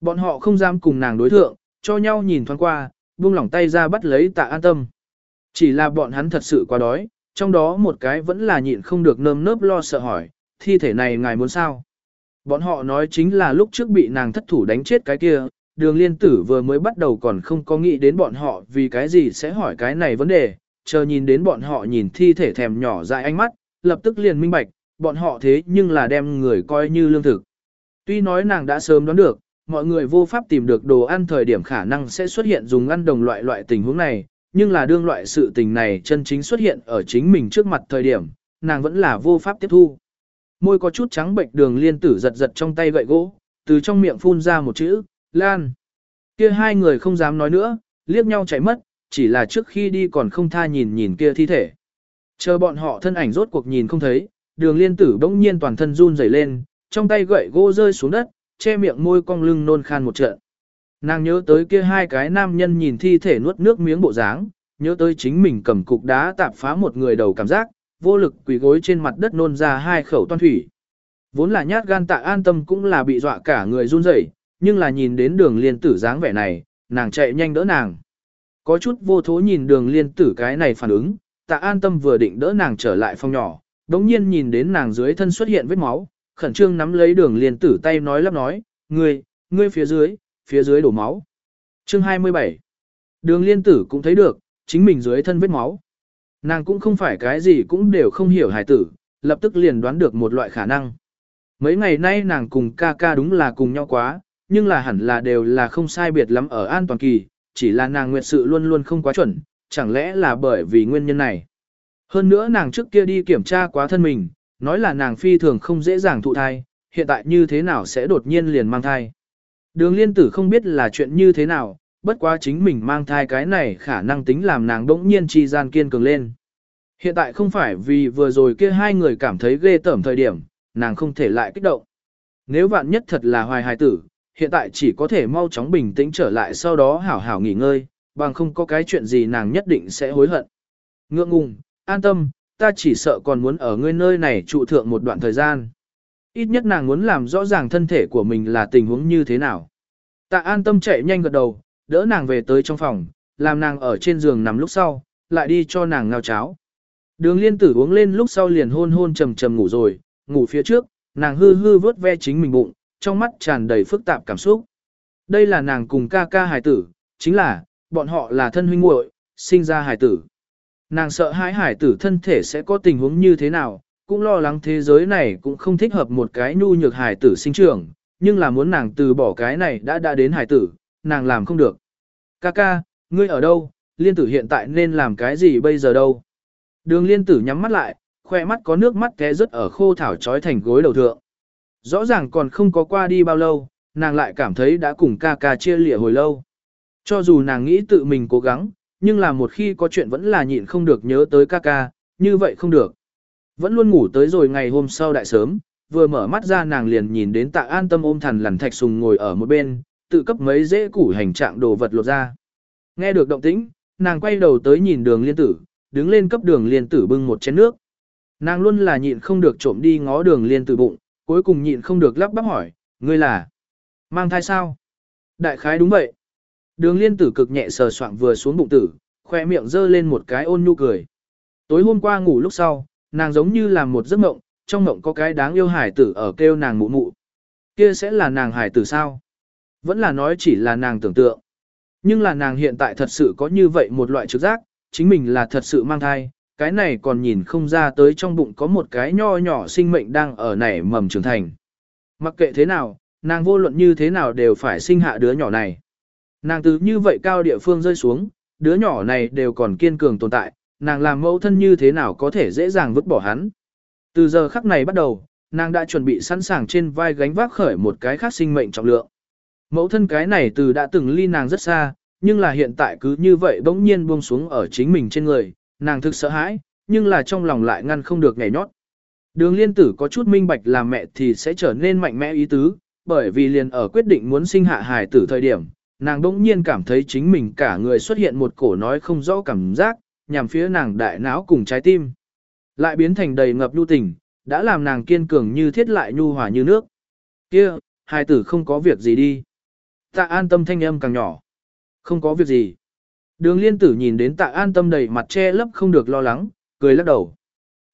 Bọn họ không dám cùng nàng đối thượng, cho nhau nhìn thoáng qua, buông lỏng tay ra bắt lấy tạ an tâm. Chỉ là bọn hắn thật sự quá đói, trong đó một cái vẫn là nhịn không được nơm nớp lo sợ hỏi, thi thể này ngài muốn sao? Bọn họ nói chính là lúc trước bị nàng thất thủ đánh chết cái kia, đường liên tử vừa mới bắt đầu còn không có nghĩ đến bọn họ vì cái gì sẽ hỏi cái này vấn đề, chờ nhìn đến bọn họ nhìn thi thể thèm nhỏ dại ánh mắt, lập tức liền minh bạch, bọn họ thế nhưng là đem người coi như lương thực. Tuy nói nàng đã sớm đoán được, mọi người vô pháp tìm được đồ ăn thời điểm khả năng sẽ xuất hiện dùng ăn đồng loại loại tình huống này, nhưng là đương loại sự tình này chân chính xuất hiện ở chính mình trước mặt thời điểm, nàng vẫn là vô pháp tiếp thu. Môi có chút trắng bệnh đường liên tử giật giật trong tay gậy gỗ, từ trong miệng phun ra một chữ, Lan. Kia hai người không dám nói nữa, liếc nhau chạy mất, chỉ là trước khi đi còn không tha nhìn nhìn kia thi thể. Chờ bọn họ thân ảnh rốt cuộc nhìn không thấy, đường liên tử bỗng nhiên toàn thân run rẩy lên, trong tay gậy gỗ rơi xuống đất, che miệng môi cong lưng nôn khan một trận. Nàng nhớ tới kia hai cái nam nhân nhìn thi thể nuốt nước miếng bộ dáng, nhớ tới chính mình cầm cục đá tạp phá một người đầu cảm giác, vô lực quỳ gối trên mặt đất nôn ra hai khẩu toan thủy. Vốn là nhát gan tạ an tâm cũng là bị dọa cả người run rẩy, nhưng là nhìn đến đường liên tử dáng vẻ này, nàng chạy nhanh đỡ nàng. Có chút vô thố nhìn đường liên tử cái này phản ứng, tạ an tâm vừa định đỡ nàng trở lại phòng nhỏ, đống nhiên nhìn đến nàng dưới thân xuất hiện vết máu, khẩn trương nắm lấy đường liên tử tay nói lắp nói, ngươi, ngươi phía dưới, phía dưới đổ máu. Chương 27 Đường liên tử cũng thấy được, chính mình dưới thân vết máu. Nàng cũng không phải cái gì cũng đều không hiểu hài tử, lập tức liền đoán được một loại khả năng. Mấy ngày nay nàng cùng ca ca đúng là cùng nhau quá, nhưng là hẳn là đều là không sai biệt lắm ở an toàn kỳ, chỉ là nàng nguyệt sự luôn luôn không quá chuẩn, chẳng lẽ là bởi vì nguyên nhân này. Hơn nữa nàng trước kia đi kiểm tra quá thân mình, nói là nàng phi thường không dễ dàng thụ thai, hiện tại như thế nào sẽ đột nhiên liền mang thai. Đường liên tử không biết là chuyện như thế nào, bất quá chính mình mang thai cái này khả năng tính làm nàng đỗng nhiên chi gian kiên cường lên. Hiện tại không phải vì vừa rồi kia hai người cảm thấy ghê tởm thời điểm, nàng không thể lại kích động. Nếu vạn nhất thật là hoài hài tử, hiện tại chỉ có thể mau chóng bình tĩnh trở lại sau đó hảo hảo nghỉ ngơi, bằng không có cái chuyện gì nàng nhất định sẽ hối hận. Ngượng ngùng, an tâm, ta chỉ sợ còn muốn ở ngươi nơi này trụ thượng một đoạn thời gian. Ít nhất nàng muốn làm rõ ràng thân thể của mình là tình huống như thế nào. Tạ an tâm chạy nhanh gật đầu, đỡ nàng về tới trong phòng, làm nàng ở trên giường nằm lúc sau, lại đi cho nàng ngao cháo. Đường liên tử uống lên lúc sau liền hôn hôn trầm trầm ngủ rồi, ngủ phía trước, nàng hư hư vớt ve chính mình bụng, trong mắt tràn đầy phức tạp cảm xúc. Đây là nàng cùng ca ca hài tử, chính là, bọn họ là thân huynh muội, sinh ra hài tử. Nàng sợ hãi hải tử thân thể sẽ có tình huống như thế nào, cũng lo lắng thế giới này cũng không thích hợp một cái nhu nhược hải tử sinh trưởng, nhưng là muốn nàng từ bỏ cái này đã đã đến hải tử, nàng làm không được. Kaka, ngươi ở đâu, liên tử hiện tại nên làm cái gì bây giờ đâu? Đường liên tử nhắm mắt lại, khoe mắt có nước mắt té rớt ở khô thảo trói thành gối đầu thượng. Rõ ràng còn không có qua đi bao lâu, nàng lại cảm thấy đã cùng ca ca chia lịa hồi lâu. Cho dù nàng nghĩ tự mình cố gắng, nhưng là một khi có chuyện vẫn là nhịn không được nhớ tới ca ca, như vậy không được. Vẫn luôn ngủ tới rồi ngày hôm sau đại sớm, vừa mở mắt ra nàng liền nhìn đến tạ an tâm ôm thằn lằn thạch sùng ngồi ở một bên, tự cấp mấy dễ củ hành trạng đồ vật lột ra. Nghe được động tĩnh, nàng quay đầu tới nhìn đường liên tử, đứng lên cấp đường liên tử bưng một chén nước. Nàng luôn là nhịn không được trộm đi ngó đường liên tử bụng, cuối cùng nhịn không được lắp bắp hỏi, ngươi là mang thai sao? Đại khái đúng vậy. Đường liên tử cực nhẹ sờ soạng vừa xuống bụng tử, khoe miệng dơ lên một cái ôn nhu cười. Tối hôm qua ngủ lúc sau, nàng giống như làm một giấc mộng, trong mộng có cái đáng yêu hải tử ở kêu nàng mụ mụ. Kia sẽ là nàng hải tử sao? Vẫn là nói chỉ là nàng tưởng tượng. Nhưng là nàng hiện tại thật sự có như vậy một loại trực giác, chính mình là thật sự mang thai, cái này còn nhìn không ra tới trong bụng có một cái nho nhỏ sinh mệnh đang ở nảy mầm trưởng thành. Mặc kệ thế nào, nàng vô luận như thế nào đều phải sinh hạ đứa nhỏ này. Nàng từ như vậy cao địa phương rơi xuống, đứa nhỏ này đều còn kiên cường tồn tại, nàng làm mẫu thân như thế nào có thể dễ dàng vứt bỏ hắn. Từ giờ khắc này bắt đầu, nàng đã chuẩn bị sẵn sàng trên vai gánh vác khởi một cái khác sinh mệnh trọng lượng. Mẫu thân cái này từ đã từng ly nàng rất xa, nhưng là hiện tại cứ như vậy bỗng nhiên buông xuống ở chính mình trên người, nàng thực sợ hãi, nhưng là trong lòng lại ngăn không được nhảy nhót. Đường liên tử có chút minh bạch làm mẹ thì sẽ trở nên mạnh mẽ ý tứ, bởi vì liền ở quyết định muốn sinh hạ hài tử thời điểm, nàng đỗng nhiên cảm thấy chính mình cả người xuất hiện một cổ nói không rõ cảm giác, nhằm phía nàng đại não cùng trái tim. Lại biến thành đầy ngập nhu tình, đã làm nàng kiên cường như thiết lại nhu hòa như nước. Kia, hai tử không có việc gì đi. Tạ an tâm thanh âm càng nhỏ. Không có việc gì. Đường liên tử nhìn đến tạ an tâm đầy mặt che lấp không được lo lắng, cười lắc đầu.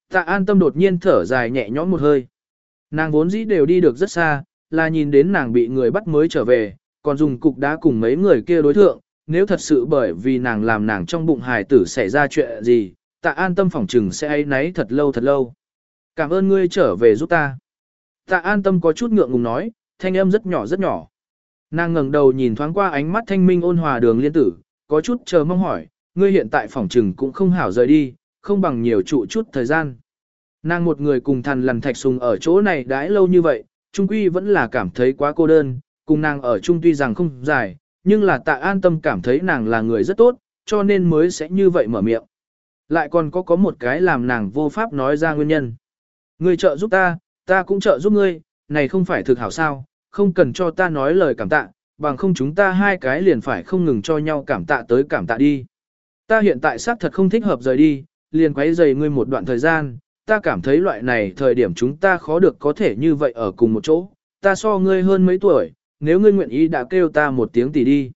Tạ an tâm đột nhiên thở dài nhẹ nhõm một hơi. Nàng vốn dĩ đều đi được rất xa, là nhìn đến nàng bị người bắt mới trở về, còn dùng cục đá cùng mấy người kia đối thượng, nếu thật sự bởi vì nàng làm nàng trong bụng hài tử xảy ra chuyện gì, tạ an tâm phỏng trừng sẽ ấy náy thật lâu thật lâu. Cảm ơn ngươi trở về giúp ta. Tạ an tâm có chút ngượng ngùng nói, thanh âm rất nhỏ rất nhỏ. Nàng ngẩng đầu nhìn thoáng qua ánh mắt thanh minh ôn hòa đường liên tử, có chút chờ mong hỏi, ngươi hiện tại phỏng trừng cũng không hảo rời đi, không bằng nhiều trụ chút thời gian. Nàng một người cùng thằn lằn thạch sùng ở chỗ này đãi lâu như vậy, trung quy vẫn là cảm thấy quá cô đơn, cùng nàng ở chung tuy rằng không dài, nhưng là tạ an tâm cảm thấy nàng là người rất tốt, cho nên mới sẽ như vậy mở miệng. Lại còn có có một cái làm nàng vô pháp nói ra nguyên nhân. Ngươi trợ giúp ta, ta cũng trợ giúp ngươi, này không phải thực hảo sao, không cần cho ta nói lời cảm tạ, bằng không chúng ta hai cái liền phải không ngừng cho nhau cảm tạ tới cảm tạ đi. Ta hiện tại xác thật không thích hợp rời đi, liền quấy rầy ngươi một đoạn thời gian, ta cảm thấy loại này thời điểm chúng ta khó được có thể như vậy ở cùng một chỗ, ta so ngươi hơn mấy tuổi, nếu ngươi nguyện ý đã kêu ta một tiếng tỷ đi.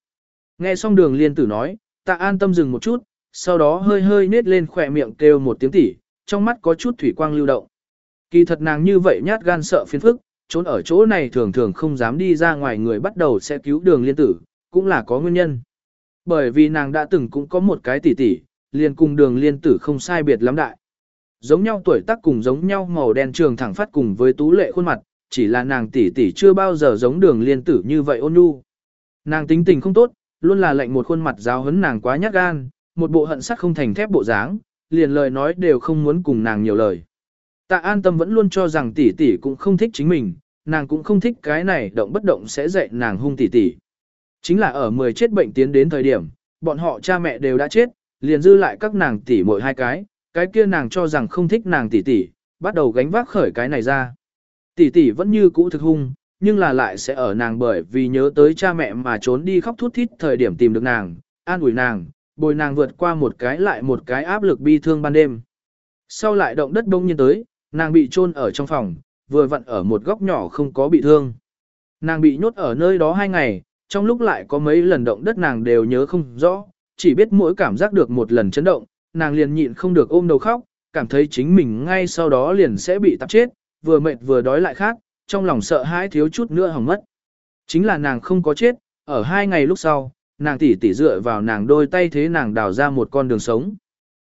Nghe xong đường liên tử nói, ta an tâm dừng một chút, sau đó hơi hơi nết lên khỏe miệng kêu một tiếng tỷ, trong mắt có chút thủy quang lưu động. Kỳ thật nàng như vậy nhát gan sợ phiền phức, trốn ở chỗ này thường thường không dám đi ra ngoài người bắt đầu sẽ cứu đường liên tử, cũng là có nguyên nhân. Bởi vì nàng đã từng cũng có một cái tỷ tỷ, liền cùng đường liên tử không sai biệt lắm đại. Giống nhau tuổi tác cùng giống nhau màu đen trường thẳng phát cùng với tú lệ khuôn mặt, chỉ là nàng tỷ tỷ chưa bao giờ giống đường liên tử như vậy ôn nhu. Nàng tính tình không tốt, luôn là lệnh một khuôn mặt giáo hấn nàng quá nhát gan, một bộ hận sắc không thành thép bộ dáng, liền lời nói đều không muốn cùng nàng nhiều lời. Tạ an tâm vẫn luôn cho rằng tỷ tỷ cũng không thích chính mình, nàng cũng không thích cái này động bất động sẽ dạy nàng hung tỷ tỷ. Chính là ở 10 chết bệnh tiến đến thời điểm, bọn họ cha mẹ đều đã chết, liền dư lại các nàng tỷ mỗi hai cái, cái kia nàng cho rằng không thích nàng tỷ tỷ, bắt đầu gánh vác khởi cái này ra. Tỷ tỷ vẫn như cũ thực hung, nhưng là lại sẽ ở nàng bởi vì nhớ tới cha mẹ mà trốn đi khóc thút thít thời điểm tìm được nàng, an ủi nàng, bồi nàng vượt qua một cái lại một cái áp lực bi thương ban đêm. Sau lại động đất đông nhiên tới, nàng bị chôn ở trong phòng, vừa vặn ở một góc nhỏ không có bị thương. Nàng bị nhốt ở nơi đó hai ngày, trong lúc lại có mấy lần động đất nàng đều nhớ không rõ, chỉ biết mỗi cảm giác được một lần chấn động, nàng liền nhịn không được ôm đầu khóc, cảm thấy chính mình ngay sau đó liền sẽ bị tạp chết, vừa mệt vừa đói lại khác, trong lòng sợ hãi thiếu chút nữa hỏng mất. Chính là nàng không có chết, ở hai ngày lúc sau, nàng tỉ tỉ dựa vào nàng đôi tay thế nàng đào ra một con đường sống.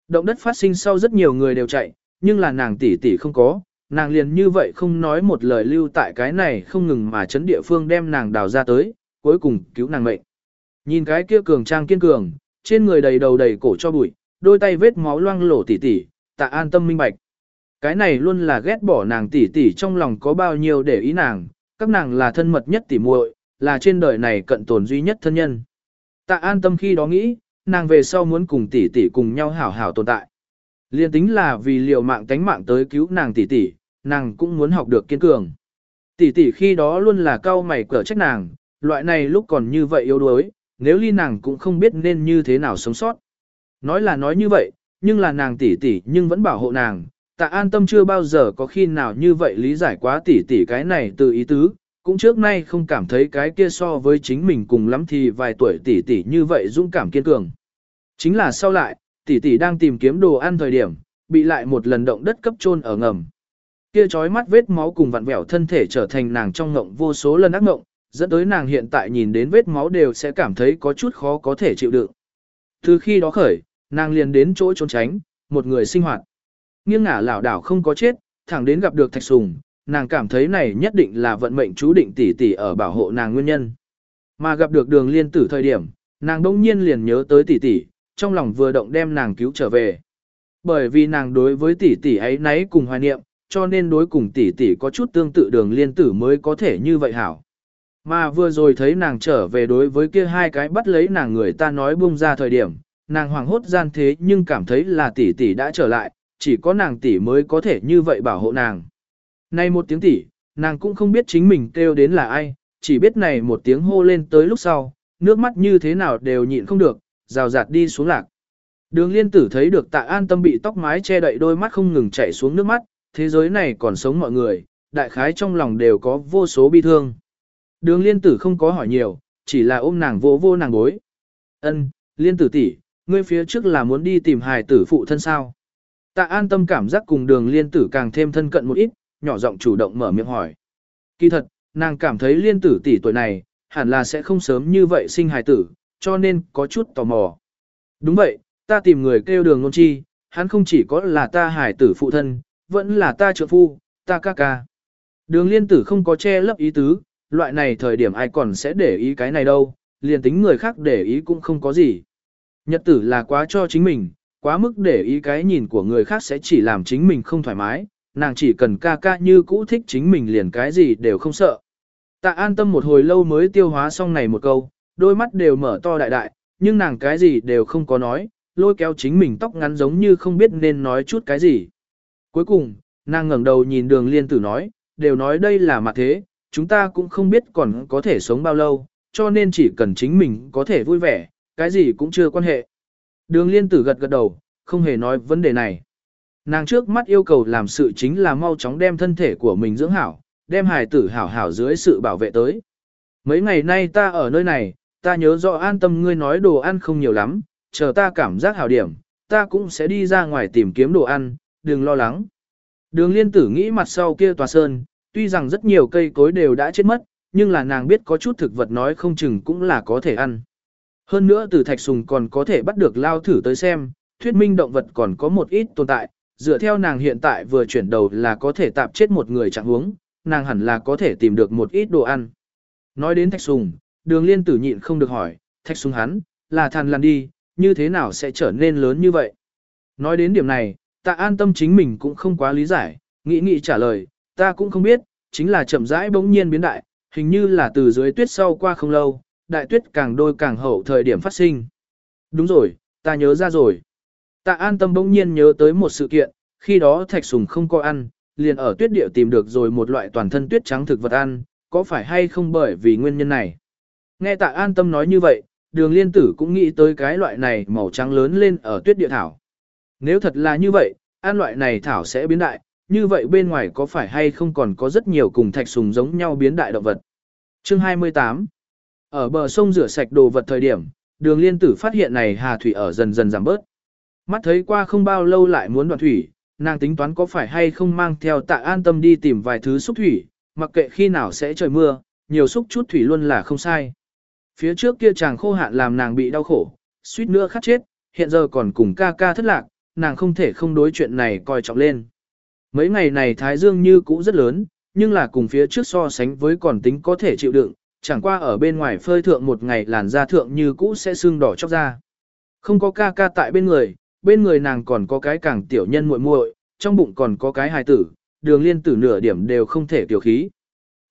Động đất phát sinh sau rất nhiều người đều chạy, nhưng là nàng tỉ tỉ không có, nàng liền như vậy không nói một lời lưu tại cái này không ngừng mà chấn địa phương đem nàng đào ra tới, cuối cùng cứu nàng mệnh. Nhìn cái kia cường trang kiên cường, trên người đầy đầu đầy cổ cho bụi, đôi tay vết máu loang lổ tỉ tỉ, tạ an tâm minh bạch. Cái này luôn là ghét bỏ nàng tỷ tỷ trong lòng có bao nhiêu để ý nàng, các nàng là thân mật nhất tỷ muội, là trên đời này cận tồn duy nhất thân nhân. Tạ an tâm khi đó nghĩ, nàng về sau muốn cùng tỷ tỷ cùng nhau hảo hảo tồn tại. Liên tính là vì liều mạng tánh mạng tới cứu nàng tỷ tỷ, nàng cũng muốn học được kiên cường. Tỷ tỷ khi đó luôn là cao mày cở trách nàng, loại này lúc còn như vậy yếu đuối, nếu ly nàng cũng không biết nên như thế nào sống sót. Nói là nói như vậy, nhưng là nàng tỷ tỷ nhưng vẫn bảo hộ nàng, tạ an tâm chưa bao giờ có khi nào như vậy lý giải quá tỉ tỷ cái này từ ý tứ, cũng trước nay không cảm thấy cái kia so với chính mình cùng lắm thì vài tuổi tỉ tỷ như vậy dũng cảm kiên cường. Chính là sau lại, tỉ tỷ đang tìm kiếm đồ ăn thời điểm, bị lại một lần động đất cấp chôn ở ngầm. Kia chói mắt vết máu cùng vặn vẹo thân thể trở thành nàng trong ngộng vô số lần ác ngộng, dẫn tới nàng hiện tại nhìn đến vết máu đều sẽ cảm thấy có chút khó có thể chịu đựng. Từ khi đó khởi, nàng liền đến chỗ trốn tránh, một người sinh hoạt. Nghiêng ngả lảo đảo không có chết, thẳng đến gặp được Thạch Sùng, nàng cảm thấy này nhất định là vận mệnh chú định tỷ tỷ ở bảo hộ nàng nguyên nhân. Mà gặp được đường liên tử thời điểm, nàng đông nhiên liền nhớ tới tỷ tỷ, trong lòng vừa động đem nàng cứu trở về. Bởi vì nàng đối với tỷ tỷ ấy nấy cùng hoài niệm, cho nên đối cùng tỷ tỷ có chút tương tự đường liên tử mới có thể như vậy hảo. Mà vừa rồi thấy nàng trở về đối với kia hai cái bắt lấy nàng người ta nói buông ra thời điểm, nàng hoàng hốt gian thế nhưng cảm thấy là tỷ tỷ đã trở lại, chỉ có nàng tỷ mới có thể như vậy bảo hộ nàng. Nay một tiếng tỷ, nàng cũng không biết chính mình kêu đến là ai, chỉ biết này một tiếng hô lên tới lúc sau, nước mắt như thế nào đều nhịn không được, rào rạt đi xuống lạc. Đường liên tử thấy được tạ an tâm bị tóc mái che đậy đôi mắt không ngừng chảy xuống nước mắt, thế giới này còn sống mọi người, đại khái trong lòng đều có vô số bi thương. Đường liên tử không có hỏi nhiều, chỉ là ôm nàng vô vô nàng bối. Ân, liên tử tỷ, ngươi phía trước là muốn đi tìm hài tử phụ thân sao? Tạ an tâm cảm giác cùng đường liên tử càng thêm thân cận một ít, nhỏ giọng chủ động mở miệng hỏi. Kỳ thật, nàng cảm thấy liên tử tỷ tuổi này, hẳn là sẽ không sớm như vậy sinh hài tử, cho nên có chút tò mò. Đúng vậy, ta tìm người kêu đường nôn chi, hắn không chỉ có là ta hài tử phụ thân, vẫn là ta trợ phu, ta ca ca. Đường liên tử không có che lấp ý tứ, loại này thời điểm ai còn sẽ để ý cái này đâu, liền tính người khác để ý cũng không có gì. Nhật tử là quá cho chính mình, quá mức để ý cái nhìn của người khác sẽ chỉ làm chính mình không thoải mái, nàng chỉ cần ca ca như cũ thích chính mình liền cái gì đều không sợ. Tạ an tâm một hồi lâu mới tiêu hóa xong này một câu, đôi mắt đều mở to đại đại, nhưng nàng cái gì đều không có nói, lôi kéo chính mình tóc ngắn giống như không biết nên nói chút cái gì. Cuối cùng, nàng ngẩng đầu nhìn đường liên tử nói, đều nói đây là mặt thế, chúng ta cũng không biết còn có thể sống bao lâu, cho nên chỉ cần chính mình có thể vui vẻ, cái gì cũng chưa quan hệ. Đường liên tử gật gật đầu, không hề nói vấn đề này. Nàng trước mắt yêu cầu làm sự chính là mau chóng đem thân thể của mình dưỡng hảo, đem hài tử hảo hảo dưới sự bảo vệ tới. Mấy ngày nay ta ở nơi này, ta nhớ rõ an tâm ngươi nói đồ ăn không nhiều lắm, chờ ta cảm giác hảo điểm, ta cũng sẽ đi ra ngoài tìm kiếm đồ ăn, đừng lo lắng. Đường liên tử nghĩ mặt sau kia tòa sơn, tuy rằng rất nhiều cây cối đều đã chết mất, nhưng là nàng biết có chút thực vật nói không chừng cũng là có thể ăn. Hơn nữa từ thạch sùng còn có thể bắt được lao thử tới xem, thuyết minh động vật còn có một ít tồn tại, dựa theo nàng hiện tại vừa chuyển đầu là có thể tạp chết một người chẳng huống, nàng hẳn là có thể tìm được một ít đồ ăn. Nói đến thạch sùng, đường liên tử nhịn không được hỏi, thạch sùng hắn, là thàn lăn đi, như thế nào sẽ trở nên lớn như vậy? Nói đến điểm này, tạ an tâm chính mình cũng không quá lý giải, nghĩ nghĩ trả lời, ta cũng không biết, chính là chậm rãi bỗng nhiên biến đại, hình như là từ dưới tuyết sau qua không lâu, đại tuyết càng đôi càng hậu thời điểm phát sinh. Đúng rồi, ta nhớ ra rồi. Tạ an tâm bỗng nhiên nhớ tới một sự kiện, khi đó thạch sùng không có ăn, liền ở tuyết địa tìm được rồi một loại toàn thân tuyết trắng thực vật ăn, có phải hay không bởi vì nguyên nhân này. Nghe tạ an tâm nói như vậy, đường liên tử cũng nghĩ tới cái loại này màu trắng lớn lên ở tuyết địa thảo. Nếu thật là như vậy, ăn loại này thảo sẽ biến đại, như vậy bên ngoài có phải hay không còn có rất nhiều cùng thạch sùng giống nhau biến đại động vật. Chương 28 ở bờ sông rửa sạch đồ vật thời điểm, đường liên tử phát hiện này hà thủy ở dần dần giảm bớt. Mắt thấy qua không bao lâu lại muốn đoạn thủy, nàng tính toán có phải hay không mang theo tạ an tâm đi tìm vài thứ xúc thủy, mặc kệ khi nào sẽ trời mưa, nhiều xúc chút thủy luôn là không sai. Phía trước kia chàng khô hạn làm nàng bị đau khổ, suýt nữa khát chết, hiện giờ còn cùng ca ca thất lạc, nàng không thể không đối chuyện này coi trọng lên. Mấy ngày này Thái Dương như cũ rất lớn, nhưng là cùng phía trước so sánh với còn tính có thể chịu đựng, chẳng qua ở bên ngoài phơi thượng một ngày làn da thượng như cũ sẽ sưng đỏ chóc ra. Không có ca ca tại bên người, bên người nàng còn có cái càng tiểu nhân muội muội, trong bụng còn có cái hài tử, đường liên tử nửa điểm đều không thể tiểu khí.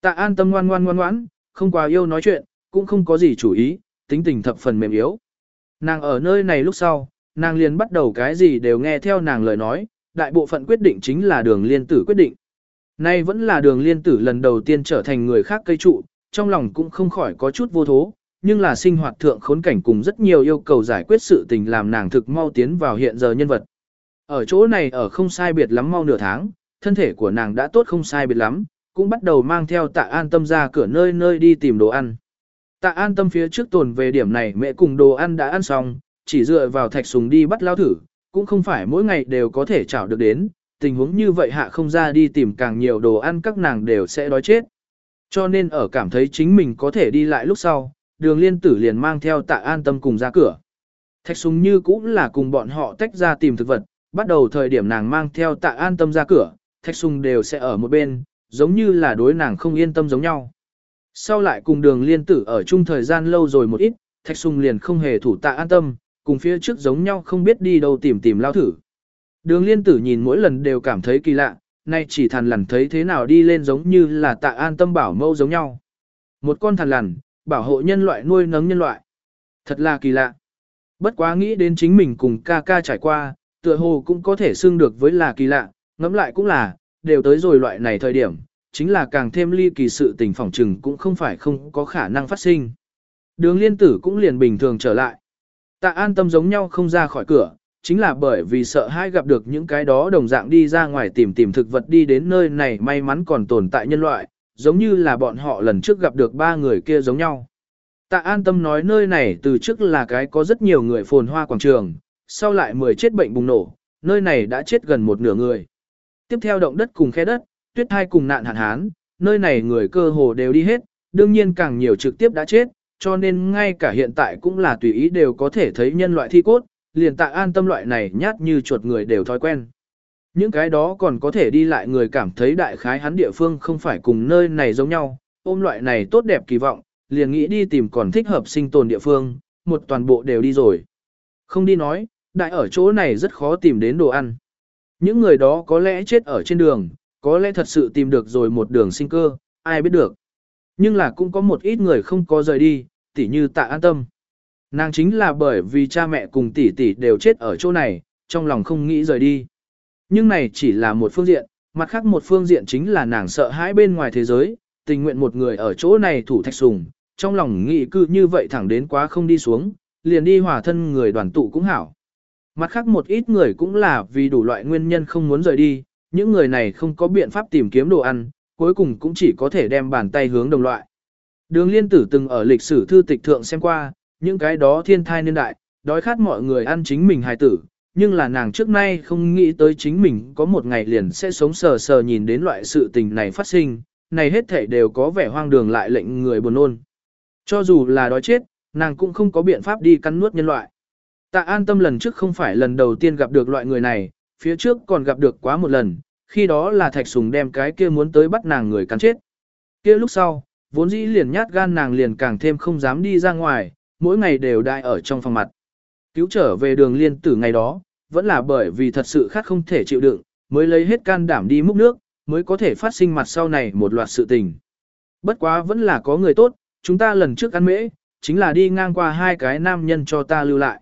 Tạ an tâm ngoan ngoan ngoan ngoãn, không quá yêu nói chuyện, cũng không có gì chủ ý, tính tình thập phần mềm yếu. Nàng ở nơi này lúc sau, nàng liền bắt đầu cái gì đều nghe theo nàng lời nói, đại bộ phận quyết định chính là đường liên tử quyết định. Nay vẫn là đường liên tử lần đầu tiên trở thành người khác cây trụ, trong lòng cũng không khỏi có chút vô thố, nhưng là sinh hoạt thượng khốn cảnh cùng rất nhiều yêu cầu giải quyết sự tình làm nàng thực mau tiến vào hiện giờ nhân vật. Ở chỗ này ở không sai biệt lắm mau nửa tháng, thân thể của nàng đã tốt không sai biệt lắm, cũng bắt đầu mang theo tạ an tâm ra cửa nơi nơi đi tìm đồ ăn. Tạ an tâm phía trước tồn về điểm này mẹ cùng đồ ăn đã ăn xong, chỉ dựa vào thạch sùng đi bắt lao thử, cũng không phải mỗi ngày đều có thể chảo được đến, tình huống như vậy hạ không ra đi tìm càng nhiều đồ ăn các nàng đều sẽ đói chết. Cho nên ở cảm thấy chính mình có thể đi lại lúc sau, đường liên tử liền mang theo tạ an tâm cùng ra cửa. Thạch súng như cũng là cùng bọn họ tách ra tìm thực vật, bắt đầu thời điểm nàng mang theo tạ an tâm ra cửa, thạch súng đều sẽ ở một bên, giống như là đối nàng không yên tâm giống nhau. Sau lại cùng đường liên tử ở chung thời gian lâu rồi một ít, thạch súng liền không hề thủ tạ an tâm, cùng phía trước giống nhau không biết đi đâu tìm tìm lao thử. Đường liên tử nhìn mỗi lần đều cảm thấy kỳ lạ, nay chỉ thằn lằn thấy thế nào đi lên giống như là tạ an tâm bảo mâu giống nhau. Một con thằn lằn, bảo hộ nhân loại nuôi nấng nhân loại. Thật là kỳ lạ. Bất quá nghĩ đến chính mình cùng ca ca trải qua, tựa hồ cũng có thể xưng được với là kỳ lạ, ngẫm lại cũng là, đều tới rồi loại này thời điểm, chính là càng thêm ly kỳ sự tình phỏng trừng cũng không phải không có khả năng phát sinh. Đường liên tử cũng liền bình thường trở lại. Tạ an tâm giống nhau không ra khỏi cửa, chính là bởi vì sợ hai gặp được những cái đó đồng dạng đi ra ngoài tìm tìm thực vật đi đến nơi này may mắn còn tồn tại nhân loại, giống như là bọn họ lần trước gặp được ba người kia giống nhau. Tạ an tâm nói nơi này từ trước là cái có rất nhiều người phồn hoa quảng trường, sau lại mười chết bệnh bùng nổ, nơi này đã chết gần một nửa người. Tiếp theo động đất cùng khe đất, tuyết thai cùng nạn hạn hán, nơi này người cơ hồ đều đi hết, đương nhiên càng nhiều trực tiếp đã chết, cho nên ngay cả hiện tại cũng là tùy ý đều có thể thấy nhân loại thi cốt, liền tạ an tâm loại này nhát như chuột người đều thói quen. Những cái đó còn có thể đi lại người cảm thấy đại khái hắn địa phương không phải cùng nơi này giống nhau, ôm loại này tốt đẹp kỳ vọng, liền nghĩ đi tìm còn thích hợp sinh tồn địa phương, một toàn bộ đều đi rồi. Không đi nói, đại ở chỗ này rất khó tìm đến đồ ăn. Những người đó có lẽ chết ở trên đường, có lẽ thật sự tìm được rồi một đường sinh cơ, ai biết được. Nhưng là cũng có một ít người không có rời đi, tỉ như tạ an tâm. Nàng chính là bởi vì cha mẹ cùng tỷ tỷ đều chết ở chỗ này, trong lòng không nghĩ rời đi. Nhưng này chỉ là một phương diện, mặt khác một phương diện chính là nàng sợ hãi bên ngoài thế giới, tình nguyện một người ở chỗ này thủ thạch sùng, trong lòng nghĩ cư như vậy thẳng đến quá không đi xuống, liền đi hòa thân người đoàn tụ cũng hảo. Mặt khác một ít người cũng là vì đủ loại nguyên nhân không muốn rời đi, những người này không có biện pháp tìm kiếm đồ ăn, cuối cùng cũng chỉ có thể đem bàn tay hướng đồng loại. Đường liên tử từng ở lịch sử thư tịch thượng xem qua, những cái đó thiên thai niên đại, đói khát mọi người ăn chính mình hài tử, nhưng là nàng trước nay không nghĩ tới chính mình có một ngày liền sẽ sống sờ sờ nhìn đến loại sự tình này phát sinh, này hết thể đều có vẻ hoang đường lại lệnh người buồn ôn. Cho dù là đói chết, nàng cũng không có biện pháp đi cắn nuốt nhân loại. Tạ an tâm lần trước không phải lần đầu tiên gặp được loại người này, phía trước còn gặp được quá một lần, khi đó là thạch sùng đem cái kia muốn tới bắt nàng người cắn chết. kia lúc sau, vốn dĩ liền nhát gan nàng liền càng thêm không dám đi ra ngoài, mỗi ngày đều đại ở trong phòng mặt. Cứu trở về đường liên tử ngày đó, vẫn là bởi vì thật sự khát không thể chịu đựng, mới lấy hết can đảm đi múc nước, mới có thể phát sinh mặt sau này một loạt sự tình. Bất quá vẫn là có người tốt, chúng ta lần trước ăn mễ, chính là đi ngang qua hai cái nam nhân cho ta lưu lại.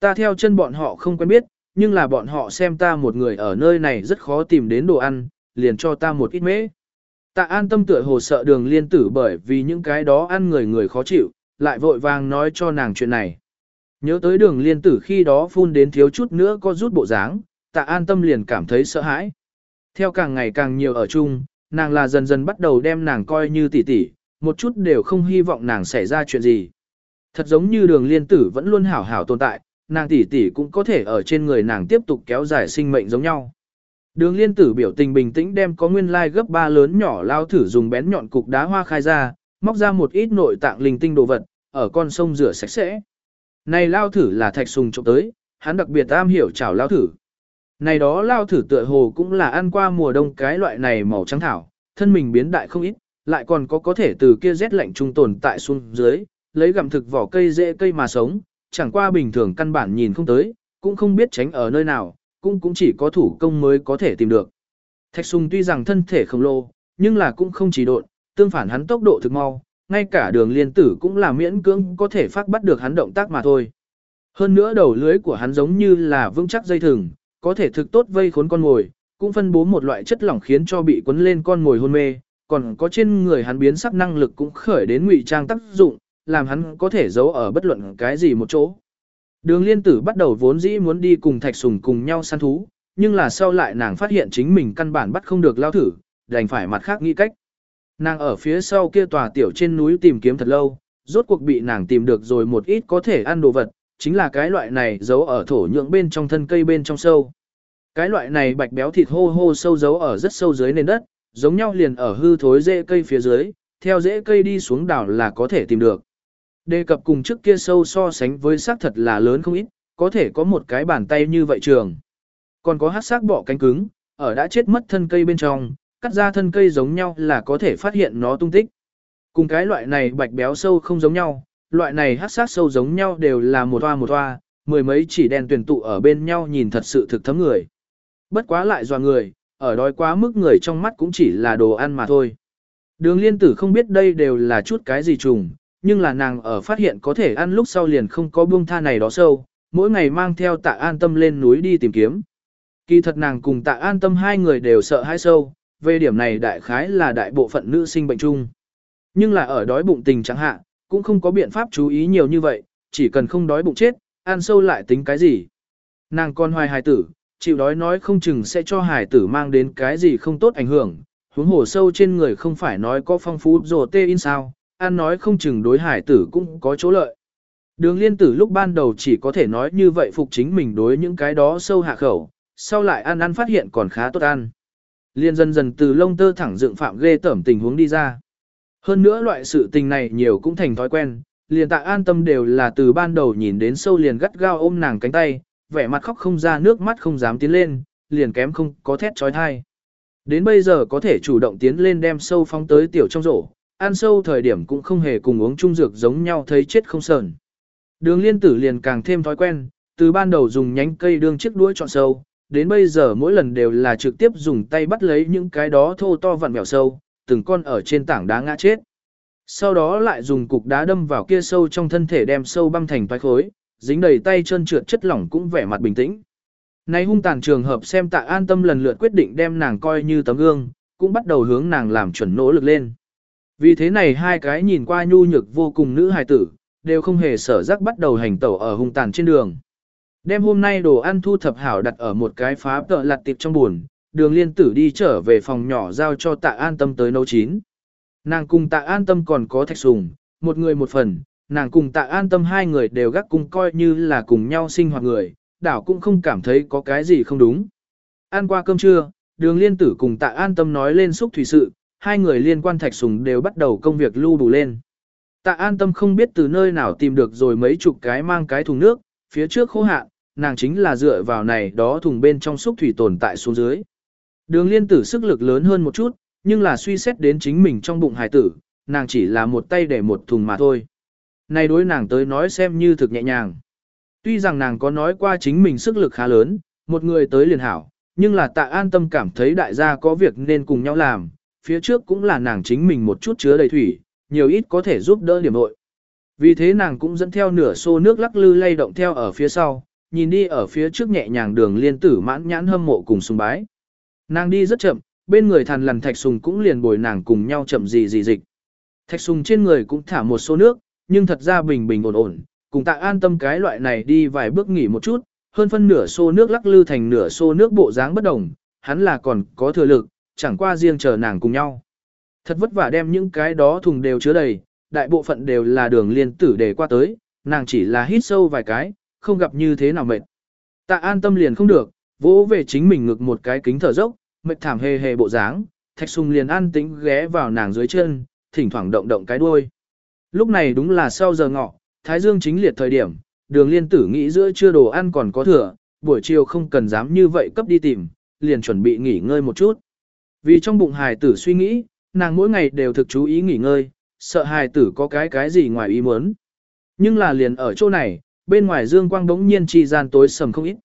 Ta theo chân bọn họ không quen biết, nhưng là bọn họ xem ta một người ở nơi này rất khó tìm đến đồ ăn, liền cho ta một ít mễ. Tạ an tâm tựa hồ sợ đường liên tử bởi vì những cái đó ăn người người khó chịu, lại vội vàng nói cho nàng chuyện này. Nhớ tới đường liên tử khi đó phun đến thiếu chút nữa có rút bộ dáng, tạ an tâm liền cảm thấy sợ hãi. Theo càng ngày càng nhiều ở chung, nàng là dần dần bắt đầu đem nàng coi như tỷ tỷ, một chút đều không hy vọng nàng xảy ra chuyện gì. Thật giống như đường liên tử vẫn luôn hảo hảo tồn tại, nàng tỷ tỷ cũng có thể ở trên người nàng tiếp tục kéo dài sinh mệnh giống nhau. Đường liên tử biểu tình bình tĩnh đem có nguyên lai gấp ba lớn nhỏ lao thử dùng bén nhọn cục đá hoa khai ra, móc ra một ít nội tạng linh tinh đồ vật, ở con sông rửa sạch sẽ. Này lao thử là thạch sùng trộm tới, hắn đặc biệt am hiểu chảo lao thử. Này đó lao thử tựa hồ cũng là ăn qua mùa đông cái loại này màu trắng thảo, thân mình biến đại không ít, lại còn có có thể từ kia rét lạnh trung tồn tại xuống dưới, lấy gặm thực vỏ cây dễ cây mà sống, chẳng qua bình thường căn bản nhìn không tới, cũng không biết tránh ở nơi nào, cũng cũng chỉ có thủ công mới có thể tìm được. Thạch sùng tuy rằng thân thể khổng lồ, nhưng là cũng không chỉ độn, tương phản hắn tốc độ thực mau, ngay cả đường liên tử cũng là miễn cưỡng có thể phát bắt được hắn động tác mà thôi. Hơn nữa đầu lưới của hắn giống như là vững chắc dây thừng, có thể thực tốt vây khốn con ngồi, cũng phân bố một loại chất lỏng khiến cho bị quấn lên con ngồi hôn mê, còn có trên người hắn biến sắc năng lực cũng khởi đến ngụy trang tác dụng, làm hắn có thể giấu ở bất luận cái gì một chỗ. Đường liên tử bắt đầu vốn dĩ muốn đi cùng thạch sùng cùng nhau săn thú, nhưng là sau lại nàng phát hiện chính mình căn bản bắt không được lao thử, đành phải mặt khác nghĩ cách. Nàng ở phía sau kia tòa tiểu trên núi tìm kiếm thật lâu, rốt cuộc bị nàng tìm được rồi một ít có thể ăn đồ vật, chính là cái loại này giấu ở thổ nhưỡng bên trong thân cây bên trong sâu. Cái loại này bạch béo thịt hô hô sâu giấu ở rất sâu dưới nền đất, giống nhau liền ở hư thối rễ cây phía dưới, theo rễ cây đi xuống đảo là có thể tìm được. Đề cập cùng trước kia sâu so sánh với xác thật là lớn không ít, có thể có một cái bàn tay như vậy trường. Còn có hát xác bỏ cánh cứng, ở đã chết mất thân cây bên trong, cắt ra thân cây giống nhau là có thể phát hiện nó tung tích. Cùng cái loại này bạch béo sâu không giống nhau, loại này hát sát sâu giống nhau đều là một toa một toa, mười mấy chỉ đen tuyển tụ ở bên nhau nhìn thật sự thực thấm người. Bất quá lại dò người, ở đói quá mức người trong mắt cũng chỉ là đồ ăn mà thôi. Đường liên tử không biết đây đều là chút cái gì trùng, nhưng là nàng ở phát hiện có thể ăn lúc sau liền không có buông tha này đó sâu, mỗi ngày mang theo tạ an tâm lên núi đi tìm kiếm. Kỳ thật nàng cùng tạ an tâm hai người đều sợ hai sâu, về điểm này đại khái là đại bộ phận nữ sinh bệnh chung. Nhưng là ở đói bụng tình chẳng hạn, cũng không có biện pháp chú ý nhiều như vậy, chỉ cần không đói bụng chết, ăn sâu lại tính cái gì. Nàng con hoài hài tử, chịu đói nói không chừng sẽ cho hài tử mang đến cái gì không tốt ảnh hưởng, huống hồ sâu trên người không phải nói có phong phú rồ tê in sao, ăn nói không chừng đối hài tử cũng có chỗ lợi. Đường liên tử lúc ban đầu chỉ có thể nói như vậy phục chính mình đối những cái đó sâu hạ khẩu, sau lại ăn ăn phát hiện còn khá tốt ăn. Liên dần dần từ lông tơ thẳng dựng phạm ghê tởm tình huống đi ra. Hơn nữa loại sự tình này nhiều cũng thành thói quen, liền tạ an tâm đều là từ ban đầu nhìn đến sâu liền gắt gao ôm nàng cánh tay, vẻ mặt khóc không ra nước mắt không dám tiến lên, liền kém không có thét trói thai. Đến bây giờ có thể chủ động tiến lên đem sâu phóng tới tiểu trong rổ, ăn sâu thời điểm cũng không hề cùng uống chung dược giống nhau thấy chết không sờn. Đường liên tử liền càng thêm thói quen, từ ban đầu dùng nhánh cây đương chiếc đuôi chọn sâu, đến bây giờ mỗi lần đều là trực tiếp dùng tay bắt lấy những cái đó thô to vặn mèo sâu, từng con ở trên tảng đá ngã chết. Sau đó lại dùng cục đá đâm vào kia sâu trong thân thể đem sâu băm thành toái khối, dính đầy tay chân trượt chất lỏng cũng vẻ mặt bình tĩnh. Nay hung tàn trường hợp xem tạ an tâm lần lượt quyết định đem nàng coi như tấm gương, cũng bắt đầu hướng nàng làm chuẩn nỗ lực lên. Vì thế này hai cái nhìn qua nhu nhược vô cùng nữ hài tử, đều không hề sở giác bắt đầu hành tẩu ở hung tàn trên đường. Đêm hôm nay đồ ăn thu thập hảo đặt ở một cái phá tợ lặt tiệp trong buồn, đường liên tử đi trở về phòng nhỏ giao cho tạ an tâm tới nấu chín. Nàng cùng tạ an tâm còn có thạch sùng, một người một phần, nàng cùng tạ an tâm hai người đều gác cùng coi như là cùng nhau sinh hoạt người, đảo cũng không cảm thấy có cái gì không đúng. Ăn qua cơm trưa, đường liên tử cùng tạ an tâm nói lên xúc thủy sự, hai người liên quan thạch sùng đều bắt đầu công việc lưu đủ lên. Tạ an tâm không biết từ nơi nào tìm được rồi mấy chục cái mang cái thùng nước, phía trước khô hạn, nàng chính là dựa vào này đó thùng bên trong xúc thủy tồn tại xuống dưới. Đường liên tử sức lực lớn hơn một chút, nhưng là suy xét đến chính mình trong bụng hải tử, nàng chỉ là một tay để một thùng mà thôi. Này đối nàng tới nói xem như thực nhẹ nhàng. Tuy rằng nàng có nói qua chính mình sức lực khá lớn, một người tới liền hảo, nhưng là tạ an tâm cảm thấy đại gia có việc nên cùng nhau làm, phía trước cũng là nàng chính mình một chút chứa đầy thủy, nhiều ít có thể giúp đỡ điểm nội. Vì thế nàng cũng dẫn theo nửa xô nước lắc lư lay động theo ở phía sau, nhìn đi ở phía trước nhẹ nhàng đường liên tử mãn nhãn hâm mộ cùng sùng bái. Nàng đi rất chậm, bên người thằn lằn thạch sùng cũng liền bồi nàng cùng nhau chậm gì gì dịch. Thạch sùng trên người cũng thả một số nước, nhưng thật ra bình bình ổn ổn, cùng tạ an tâm cái loại này đi vài bước nghỉ một chút, hơn phân nửa xô nước lắc lư thành nửa xô nước bộ dáng bất đồng, hắn là còn có thừa lực, chẳng qua riêng chờ nàng cùng nhau. Thật vất vả đem những cái đó thùng đều chứa đầy, đại bộ phận đều là đường liên tử để qua tới, nàng chỉ là hít sâu vài cái, không gặp như thế nào mệt. Tạ an tâm liền không được, vỗ về chính mình ngực một cái kính thở dốc, mệt thảm hề hề bộ dáng, thạch sùng liền an tĩnh ghé vào nàng dưới chân, thỉnh thoảng động động cái đuôi. Lúc này đúng là sau giờ ngọ, thái dương chính liệt thời điểm, đường liên tử nghĩ giữa trưa đồ ăn còn có thừa, buổi chiều không cần dám như vậy cấp đi tìm, liền chuẩn bị nghỉ ngơi một chút. Vì trong bụng hài tử suy nghĩ, nàng mỗi ngày đều thực chú ý nghỉ ngơi, sợ hài tử có cái cái gì ngoài ý muốn. Nhưng là liền ở chỗ này, bên ngoài dương quang đống nhiên chi gian tối sầm không ít.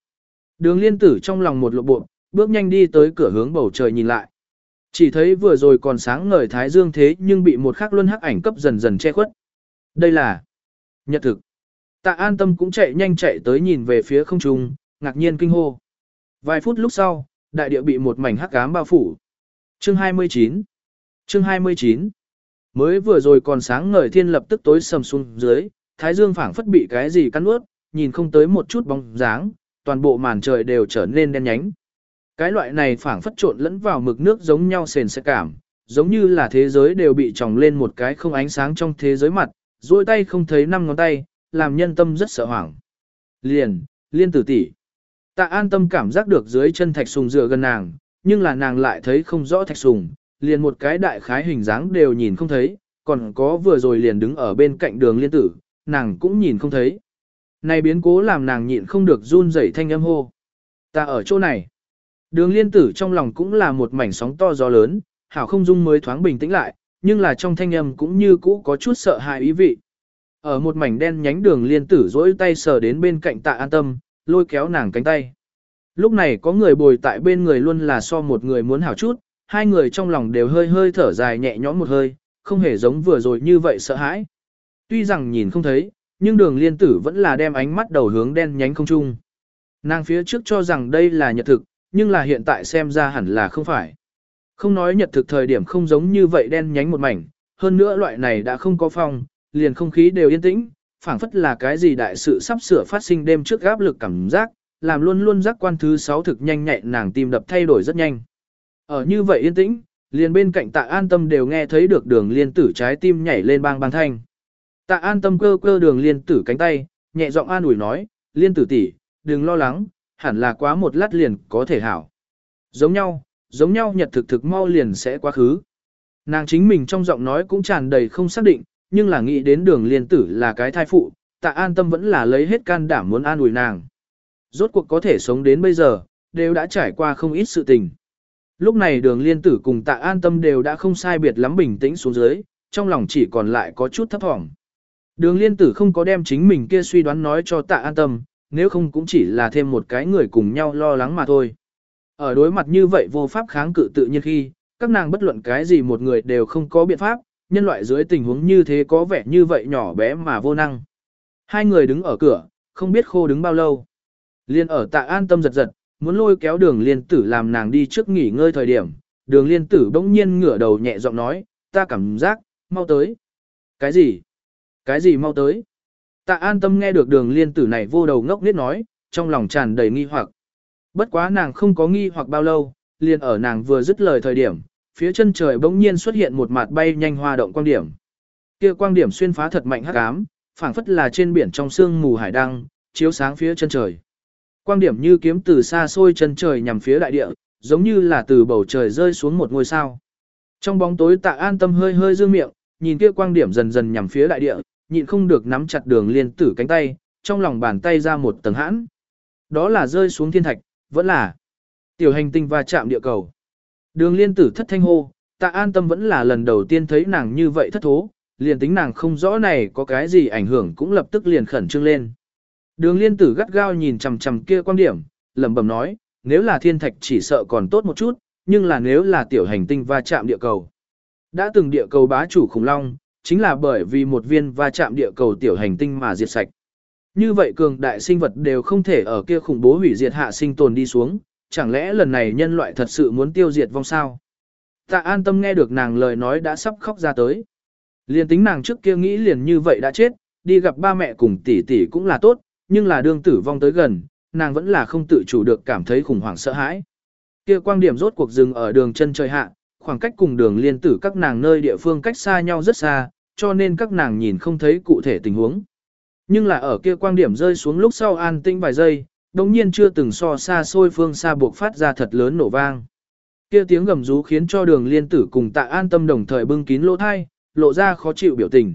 Đường liên tử trong lòng một lộ bộ, bước nhanh đi tới cửa hướng bầu trời nhìn lại. Chỉ thấy vừa rồi còn sáng ngời thái dương thế nhưng bị một khắc luân hắc ảnh cấp dần dần che khuất. Đây là nhật thực. Tạ an tâm cũng chạy nhanh chạy tới nhìn về phía không trung, ngạc nhiên kinh hô. Vài phút lúc sau, đại địa bị một mảnh hắc ám bao phủ. Chương 29 Chương 29 Mới vừa rồi còn sáng ngời thiên lập tức tối sầm xuống dưới, thái dương phảng phất bị cái gì cắn ướt, nhìn không tới một chút bóng dáng, toàn bộ màn trời đều trở nên đen nhánh. Cái loại này phảng phất trộn lẫn vào mực nước giống nhau sền sẽ cảm, giống như là thế giới đều bị tròng lên một cái không ánh sáng trong thế giới mặt, duỗi tay không thấy năm ngón tay, làm nhân tâm rất sợ hoảng. Liền, liên tử tỷ. Tạ an tâm cảm giác được dưới chân thạch sùng dựa gần nàng, nhưng là nàng lại thấy không rõ thạch sùng, liền một cái đại khái hình dáng đều nhìn không thấy, còn có vừa rồi liền đứng ở bên cạnh đường liên tử, nàng cũng nhìn không thấy. Này biến cố làm nàng nhịn không được run rẩy thanh âm hô. Ta ở chỗ này. Đường liên tử trong lòng cũng là một mảnh sóng to gió lớn, hảo không dung mới thoáng bình tĩnh lại, nhưng là trong thanh âm cũng như cũ có chút sợ hãi ý vị. Ở một mảnh đen nhánh đường liên tử dỗi tay sờ đến bên cạnh tạ an tâm, lôi kéo nàng cánh tay. Lúc này có người bồi tại bên người luôn là so một người muốn hảo chút, hai người trong lòng đều hơi hơi thở dài nhẹ nhõm một hơi, không hề giống vừa rồi như vậy sợ hãi. Tuy rằng nhìn không thấy, nhưng đường liên tử vẫn là đem ánh mắt đầu hướng đen nhánh không trung. Nàng phía trước cho rằng đây là nhật thực, nhưng là hiện tại xem ra hẳn là không phải. Không nói nhật thực thời điểm không giống như vậy đen nhánh một mảnh, hơn nữa loại này đã không có phong, liền không khí đều yên tĩnh, phảng phất là cái gì đại sự sắp sửa phát sinh đêm trước áp lực cảm giác, làm luôn luôn giác quan thứ sáu thực nhanh nhạy nàng tim đập thay đổi rất nhanh. Ở như vậy yên tĩnh, liền bên cạnh tạ an tâm đều nghe thấy được đường liên tử trái tim nhảy lên bang bang thanh. Tạ an tâm cơ cơ đường liên tử cánh tay, nhẹ giọng an ủi nói, liên tử tỷ, đừng lo lắng, hẳn là quá một lát liền có thể hảo. Giống nhau, giống nhau nhật thực thực mau liền sẽ quá khứ. Nàng chính mình trong giọng nói cũng tràn đầy không xác định, nhưng là nghĩ đến đường liên tử là cái thai phụ, tạ an tâm vẫn là lấy hết can đảm muốn an ủi nàng. Rốt cuộc có thể sống đến bây giờ, đều đã trải qua không ít sự tình. Lúc này đường liên tử cùng tạ an tâm đều đã không sai biệt lắm bình tĩnh xuống dưới, trong lòng chỉ còn lại có chút thấp thỏm. Đường liên tử không có đem chính mình kia suy đoán nói cho tạ an tâm, nếu không cũng chỉ là thêm một cái người cùng nhau lo lắng mà thôi. Ở đối mặt như vậy vô pháp kháng cự tự nhiên khi, các nàng bất luận cái gì một người đều không có biện pháp, nhân loại dưới tình huống như thế có vẻ như vậy nhỏ bé mà vô năng. Hai người đứng ở cửa, không biết khô đứng bao lâu. Liên ở tạ an tâm giật giật, muốn lôi kéo đường liên tử làm nàng đi trước nghỉ ngơi thời điểm. Đường liên tử bỗng nhiên ngửa đầu nhẹ giọng nói, ta cảm giác, mau tới. Cái gì? Cái gì mau tới? Tạ an tâm nghe được đường liên tử này vô đầu ngốc nghiết nói, trong lòng tràn đầy nghi hoặc. Bất quá nàng không có nghi hoặc bao lâu, liền ở nàng vừa dứt lời thời điểm, phía chân trời bỗng nhiên xuất hiện một mặt bay nhanh hoa động quang điểm. Kia quang điểm xuyên phá thật mạnh hắc ám, phảng phất là trên biển trong sương mù hải đăng, chiếu sáng phía chân trời. Quang điểm như kiếm từ xa xôi chân trời nhằm phía đại địa, giống như là từ bầu trời rơi xuống một ngôi sao. Trong bóng tối tạ an tâm hơi hơi dương miệng, nhìn kia quang điểm dần dần nhằm phía đại địa, nhịn không được nắm chặt đường liên tử cánh tay, trong lòng bàn tay ra một tầng hãn. Đó là rơi xuống thiên thạch, vẫn là tiểu hành tinh va chạm địa cầu. Đường liên tử thất thanh hô, tạ an tâm vẫn là lần đầu tiên thấy nàng như vậy thất thố, liền tính nàng không rõ này có cái gì ảnh hưởng cũng lập tức liền khẩn trương lên. Đường liên tử gắt gao nhìn chằm chằm kia quan điểm, lẩm bẩm nói, nếu là thiên thạch chỉ sợ còn tốt một chút, nhưng là nếu là tiểu hành tinh va chạm địa cầu. Đã từng địa cầu bá chủ khủng long, chính là bởi vì một viên va chạm địa cầu tiểu hành tinh mà diệt sạch. như vậy cường đại sinh vật đều không thể ở kia khủng bố hủy diệt hạ sinh tồn đi xuống, chẳng lẽ lần này nhân loại thật sự muốn tiêu diệt vong sao? Tạ an tâm nghe được nàng lời nói đã sắp khóc ra tới. Liền tính nàng trước kia nghĩ liền như vậy đã chết, đi gặp ba mẹ cùng tỷ tỷ cũng là tốt, nhưng là đương tử vong tới gần, nàng vẫn là không tự chủ được cảm thấy khủng hoảng sợ hãi. Kia quang điểm rốt cuộc dừng ở đường chân trời hạ, khoảng cách cùng đường liên tử các nàng nơi địa phương cách xa nhau rất xa, cho nên các nàng nhìn không thấy cụ thể tình huống. Nhưng là ở kia quang điểm rơi xuống lúc sau an tinh vài giây, đồng nhiên chưa từng so xa xôi phương xa buộc phát ra thật lớn nổ vang. Kia tiếng gầm rú khiến cho đường liên tử cùng tạ an tâm đồng thời bưng kín lỗ thai, lộ ra khó chịu biểu tình.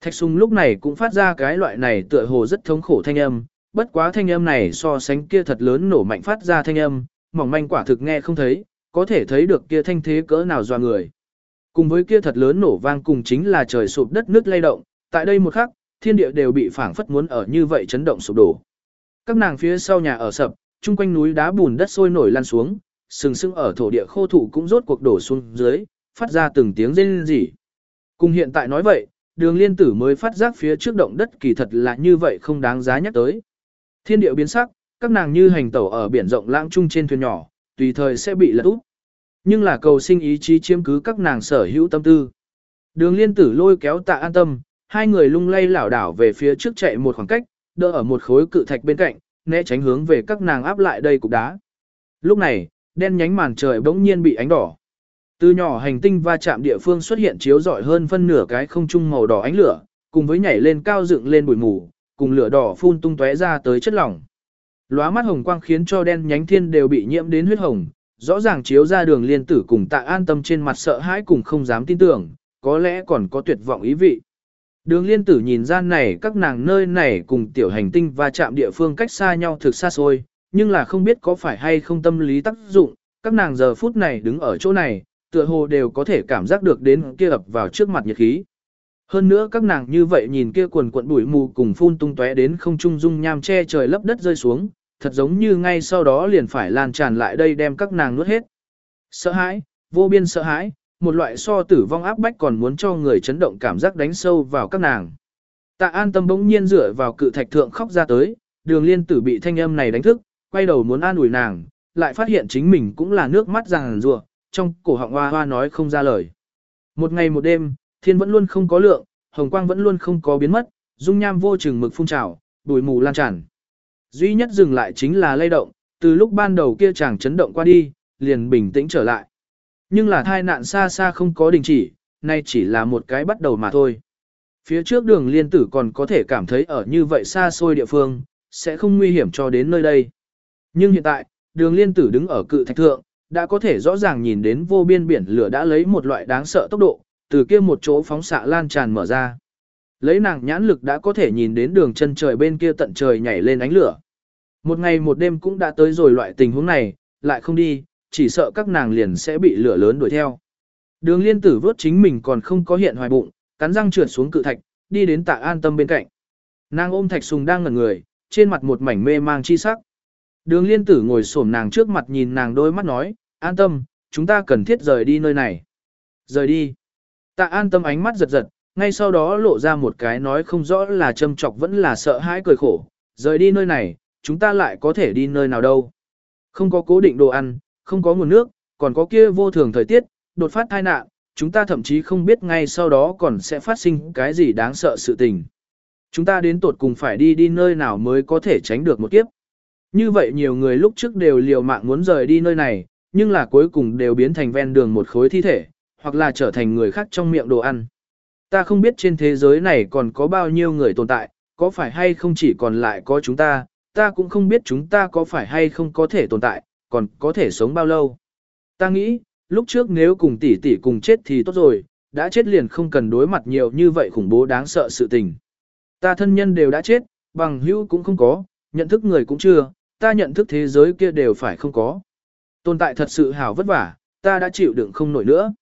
Thạch sung lúc này cũng phát ra cái loại này tựa hồ rất thống khổ thanh âm, bất quá thanh âm này so sánh kia thật lớn nổ mạnh phát ra thanh âm, mỏng manh quả thực nghe không thấy, có thể thấy được kia thanh thế cỡ nào doa người. Cùng với kia thật lớn nổ vang cùng chính là trời sụp đất nước lay động, tại đây một khắc, thiên địa đều bị phảng phất muốn ở như vậy chấn động sụp đổ. Các nàng phía sau nhà ở sập, chung quanh núi đá bùn đất sôi nổi lan xuống, sừng sững ở thổ địa khô thủ cũng rốt cuộc đổ xuống dưới, phát ra từng tiếng rên rỉ. Cùng hiện tại nói vậy, đường liên tử mới phát giác phía trước động đất kỳ thật là như vậy không đáng giá nhắc tới. Thiên địa biến sắc, các nàng như hành tẩu ở biển rộng lãng chung trên thuyền nhỏ, tùy thời sẽ bị lật úp. Nhưng là cầu sinh ý chí chiếm cứ các nàng sở hữu tâm tư. Đường liên tử lôi kéo tạ an tâm, hai người lung lay lảo đảo về phía trước chạy một khoảng cách, đỡ ở một khối cự thạch bên cạnh, né tránh hướng về các nàng áp lại đây cục đá. Lúc này, đen nhánh màn trời bỗng nhiên bị ánh đỏ. Từ nhỏ hành tinh va chạm địa phương xuất hiện chiếu rọi hơn phân nửa cái không trung màu đỏ ánh lửa, cùng với nhảy lên cao dựng lên bụi mù, cùng lửa đỏ phun tung tóe ra tới chất lỏng. Lóa mắt hồng quang khiến cho đen nhánh thiên đều bị nhiễm đến huyết hồng, rõ ràng chiếu ra đường liên tử cùng tạ an tâm trên mặt sợ hãi cùng không dám tin tưởng, có lẽ còn có tuyệt vọng ý vị. Đường liên tử nhìn ra này các nàng nơi này cùng tiểu hành tinh và chạm địa phương cách xa nhau thực xa xôi, nhưng là không biết có phải hay không tâm lý tác dụng, các nàng giờ phút này đứng ở chỗ này, tựa hồ đều có thể cảm giác được đến kia ập vào trước mặt nhiệt khí. Hơn nữa các nàng như vậy nhìn kia quần quận bụi mù cùng phun tung tóe đến không trung dung nham che trời lấp đất rơi xuống, thật giống như ngay sau đó liền phải lan tràn lại đây đem các nàng nuốt hết. Sợ hãi, vô biên sợ hãi, một loại so tử vong áp bách còn muốn cho người chấn động cảm giác đánh sâu vào các nàng. Tạ an tâm bỗng nhiên dựa vào cự thạch thượng khóc ra tới, đường liên tử bị thanh âm này đánh thức, quay đầu muốn an ủi nàng, lại phát hiện chính mình cũng là nước mắt ràng rùa, trong cổ họng hoa hoa nói không ra lời. Một ngày một đêm, thiên vẫn luôn không có lượng, hồng quang vẫn luôn không có biến mất, dung nham vô chừng mực phun trào, bụi mù lan tràn. Duy nhất dừng lại chính là lay động, từ lúc ban đầu kia chàng chấn động qua đi, liền bình tĩnh trở lại. Nhưng là thai nạn xa xa không có đình chỉ, nay chỉ là một cái bắt đầu mà thôi. Phía trước đường liên tử còn có thể cảm thấy ở như vậy xa xôi địa phương, sẽ không nguy hiểm cho đến nơi đây. Nhưng hiện tại, đường liên tử đứng ở cự thạch thượng, đã có thể rõ ràng nhìn đến vô biên biển lửa đã lấy một loại đáng sợ tốc độ, từ kia một chỗ phóng xạ lan tràn mở ra. Lấy nàng nhãn lực đã có thể nhìn đến đường chân trời bên kia tận trời nhảy lên ánh lửa. Một ngày một đêm cũng đã tới rồi loại tình huống này, lại không đi, chỉ sợ các nàng liền sẽ bị lửa lớn đuổi theo. Đường liên tử vớt chính mình còn không có hiện hoài bụng, cắn răng trượt xuống cự thạch, đi đến tạ an tâm bên cạnh. Nàng ôm thạch sùng đang ngẩn người, trên mặt một mảnh mê mang chi sắc. Đường liên tử ngồi xổm nàng trước mặt nhìn nàng đôi mắt nói, an tâm, chúng ta cần thiết rời đi nơi này. Rời đi. Tạ an tâm ánh mắt giật giật, ngay sau đó lộ ra một cái nói không rõ là châm chọc vẫn là sợ hãi cười khổ. Rời đi nơi này, chúng ta lại có thể đi nơi nào đâu. Không có cố định đồ ăn, không có nguồn nước, còn có kia vô thường thời tiết, đột phát tai nạn, chúng ta thậm chí không biết ngay sau đó còn sẽ phát sinh cái gì đáng sợ sự tình. Chúng ta đến tột cùng phải đi đi nơi nào mới có thể tránh được một kiếp. Như vậy nhiều người lúc trước đều liều mạng muốn rời đi nơi này, nhưng là cuối cùng đều biến thành ven đường một khối thi thể, hoặc là trở thành người khác trong miệng đồ ăn. Ta không biết trên thế giới này còn có bao nhiêu người tồn tại, có phải hay không chỉ còn lại có chúng ta, ta cũng không biết chúng ta có phải hay không có thể tồn tại, còn có thể sống bao lâu. Ta nghĩ, lúc trước nếu cùng tỷ tỷ cùng chết thì tốt rồi, đã chết liền không cần đối mặt nhiều như vậy khủng bố đáng sợ sự tình. Ta thân nhân đều đã chết, bằng hữu cũng không có, nhận thức người cũng chưa, ta nhận thức thế giới kia đều phải không có. Tồn tại thật sự hào vất vả, ta đã chịu đựng không nổi nữa.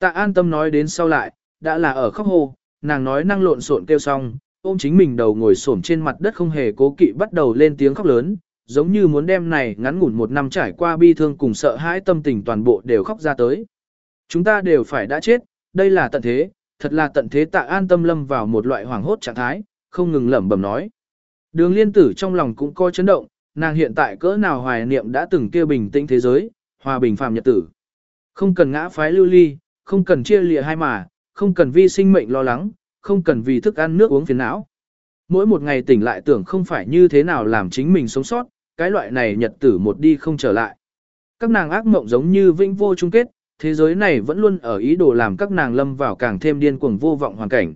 Tạ an tâm nói đến sau lại, đã là ở khóc hồ, nàng nói năng lộn xộn kêu xong, ôm chính mình đầu ngồi xổm trên mặt đất không hề cố kỵ bắt đầu lên tiếng khóc lớn, giống như muốn đem này ngắn ngủn một năm trải qua bi thương cùng sợ hãi tâm tình toàn bộ đều khóc ra tới. Chúng ta đều phải đã chết, đây là tận thế, thật là tận thế tạ an tâm lâm vào một loại hoảng hốt trạng thái, không ngừng lẩm bẩm nói. Đường liên tử trong lòng cũng coi chấn động, nàng hiện tại cỡ nào hoài niệm đã từng kia bình tĩnh thế giới, hòa bình phàm nhật tử. Không cần ngã phái lưu ly, không cần chia lìa hai mà, không cần vì sinh mệnh lo lắng, không cần vì thức ăn nước uống phiền não. Mỗi một ngày tỉnh lại tưởng không phải như thế nào làm chính mình sống sót, cái loại này nhật tử một đi không trở lại. Các nàng ác mộng giống như vĩnh vô chung kết, thế giới này vẫn luôn ở ý đồ làm các nàng lâm vào càng thêm điên cuồng vô vọng hoàn cảnh.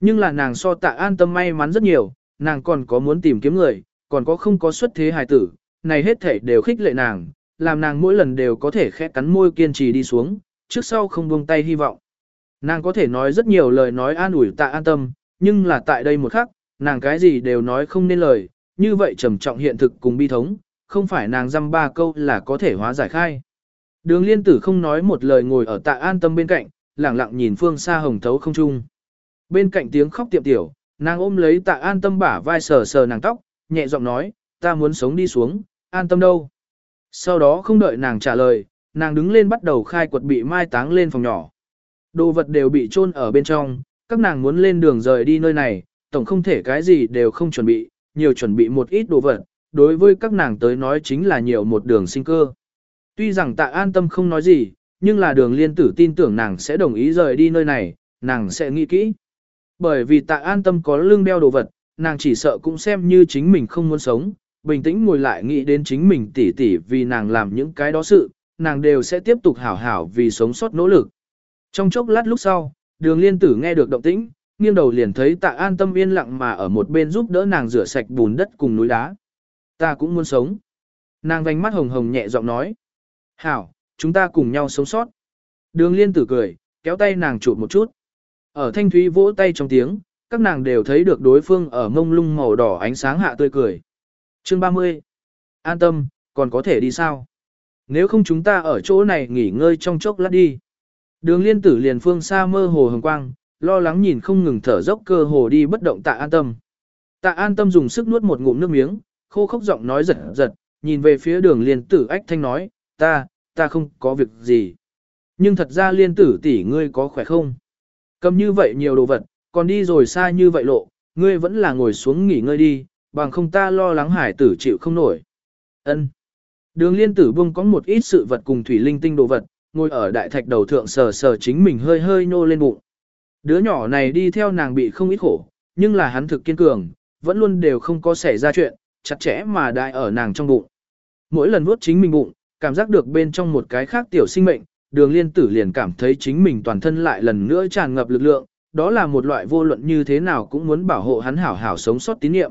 Nhưng là nàng so tạ an tâm may mắn rất nhiều, nàng còn có muốn tìm kiếm người, còn có không có xuất thế hài tử, này hết thể đều khích lệ nàng, làm nàng mỗi lần đều có thể khẽ cắn môi kiên trì đi xuống, trước sau không buông tay hy vọng. Nàng có thể nói rất nhiều lời nói an ủi tạ an tâm, nhưng là tại đây một khắc, nàng cái gì đều nói không nên lời, như vậy trầm trọng hiện thực cùng bi thống, không phải nàng dăm ba câu là có thể hóa giải khai. Đường liên tử không nói một lời ngồi ở tạ an tâm bên cạnh, lẳng lặng nhìn phương xa hồng thấu không trung. Bên cạnh tiếng khóc tiệm tiểu, nàng ôm lấy tạ an tâm bả vai sờ sờ nàng tóc, nhẹ giọng nói, ta muốn sống đi xuống, an tâm đâu. Sau đó không đợi nàng trả lời, nàng đứng lên bắt đầu khai quật bị mai táng lên phòng nhỏ. Đồ vật đều bị chôn ở bên trong, các nàng muốn lên đường rời đi nơi này, tổng không thể cái gì đều không chuẩn bị, nhiều chuẩn bị một ít đồ vật, đối với các nàng tới nói chính là nhiều một đường sinh cơ. Tuy rằng tạ an tâm không nói gì, nhưng là đường liên tử tin tưởng nàng sẽ đồng ý rời đi nơi này, nàng sẽ nghĩ kỹ. Bởi vì tạ an tâm có lương đeo đồ vật, nàng chỉ sợ cũng xem như chính mình không muốn sống, bình tĩnh ngồi lại nghĩ đến chính mình tỉ tỉ vì nàng làm những cái đó sự, nàng đều sẽ tiếp tục hảo hảo vì sống sót nỗ lực. Trong chốc lát lúc sau, đường liên tử nghe được động tĩnh, nghiêng đầu liền thấy tạ an tâm yên lặng mà ở một bên giúp đỡ nàng rửa sạch bùn đất cùng núi đá. Ta cũng muốn sống. Nàng vành mắt hồng hồng nhẹ giọng nói. Hảo, chúng ta cùng nhau sống sót. Đường liên tử cười, kéo tay nàng chụp một chút. Ở thanh thúy vỗ tay trong tiếng, các nàng đều thấy được đối phương ở mông lung màu đỏ ánh sáng hạ tươi cười. Chương 30. An tâm, còn có thể đi sao? Nếu không chúng ta ở chỗ này nghỉ ngơi trong chốc lát đi. Đường liên tử liền phương xa mơ hồ hồng quang, lo lắng nhìn không ngừng thở dốc cơ hồ đi bất động tạ an tâm. Tạ an tâm dùng sức nuốt một ngụm nước miếng, khô khốc giọng nói giật giật, nhìn về phía đường liên tử ách thanh nói, ta, ta không có việc gì. Nhưng thật ra liên tử tỷ ngươi có khỏe không? Cầm như vậy nhiều đồ vật, còn đi rồi xa như vậy lộ, ngươi vẫn là ngồi xuống nghỉ ngơi đi, bằng không ta lo lắng hải tử chịu không nổi. Ân. Đường liên tử buông có một ít sự vật cùng thủy linh tinh đồ vật, ngồi ở đại thạch đầu thượng sờ sờ chính mình hơi hơi nô lên bụng. Đứa nhỏ này đi theo nàng bị không ít khổ, nhưng là hắn thực kiên cường, vẫn luôn đều không có xảy ra chuyện, chặt chẽ mà đại ở nàng trong bụng. Mỗi lần vuốt chính mình bụng, cảm giác được bên trong một cái khác tiểu sinh mệnh, đường liên tử liền cảm thấy chính mình toàn thân lại lần nữa tràn ngập lực lượng, đó là một loại vô luận như thế nào cũng muốn bảo hộ hắn hảo hảo sống sót tín niệm.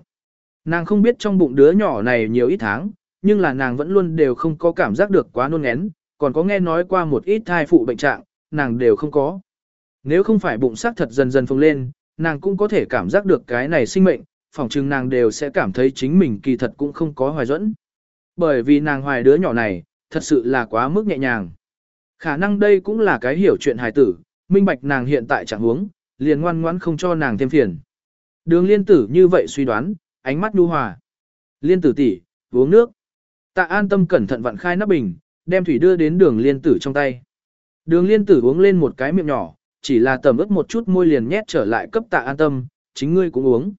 Nàng không biết trong bụng đứa nhỏ này nhiều ít tháng, nhưng là nàng vẫn luôn đều không có cảm giác được quá nôn ngén, còn có nghe nói qua một ít thai phụ bệnh trạng, nàng đều không có. Nếu không phải bụng sắc thật dần dần phồng lên, nàng cũng có thể cảm giác được cái này sinh mệnh, phòng chừng nàng đều sẽ cảm thấy chính mình kỳ thật cũng không có hoài dẫn. Bởi vì nàng hoài đứa nhỏ này, thật sự là quá mức nhẹ nhàng. Khả năng đây cũng là cái hiểu chuyện hài tử, minh bạch nàng hiện tại trạng huống, liền ngoan ngoãn không cho nàng thêm phiền. Đường liên tử như vậy suy đoán, ánh mắt nhu hòa. Liên tử tỷ, uống nước. Tạ an tâm cẩn thận vặn khai nắp bình, đem thủy đưa đến đường liên tử trong tay. Đường liên tử uống lên một cái miệng nhỏ, chỉ là tầm ướt một chút môi liền nhét trở lại cấp tạ an tâm, chính ngươi cũng uống.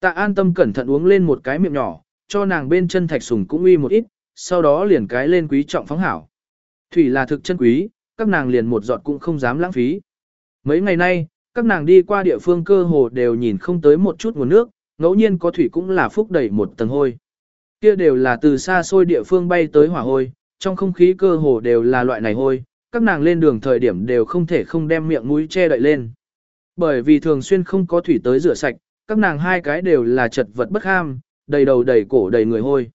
Tạ an tâm cẩn thận uống lên một cái miệng nhỏ, cho nàng bên chân thạch sùng cũng uy một ít, sau đó liền cái lên quý trọng phóng hảo. Thủy là thực chân quý, các nàng liền một giọt cũng không dám lãng phí. Mấy ngày nay, các nàng đi qua địa phương cơ hồ đều nhìn không tới một chút nguồn nước, ngẫu nhiên có thủy cũng là phúc đầy một tầng hôi. Kia đều là từ xa xôi địa phương bay tới hỏa hôi, trong không khí cơ hồ đều là loại này hôi, các nàng lên đường thời điểm đều không thể không đem miệng mũi che đậy lên. Bởi vì thường xuyên không có thủy tới rửa sạch, các nàng hai cái đều là chật vật bất ham, đầy đầu đầy cổ đầy người hôi.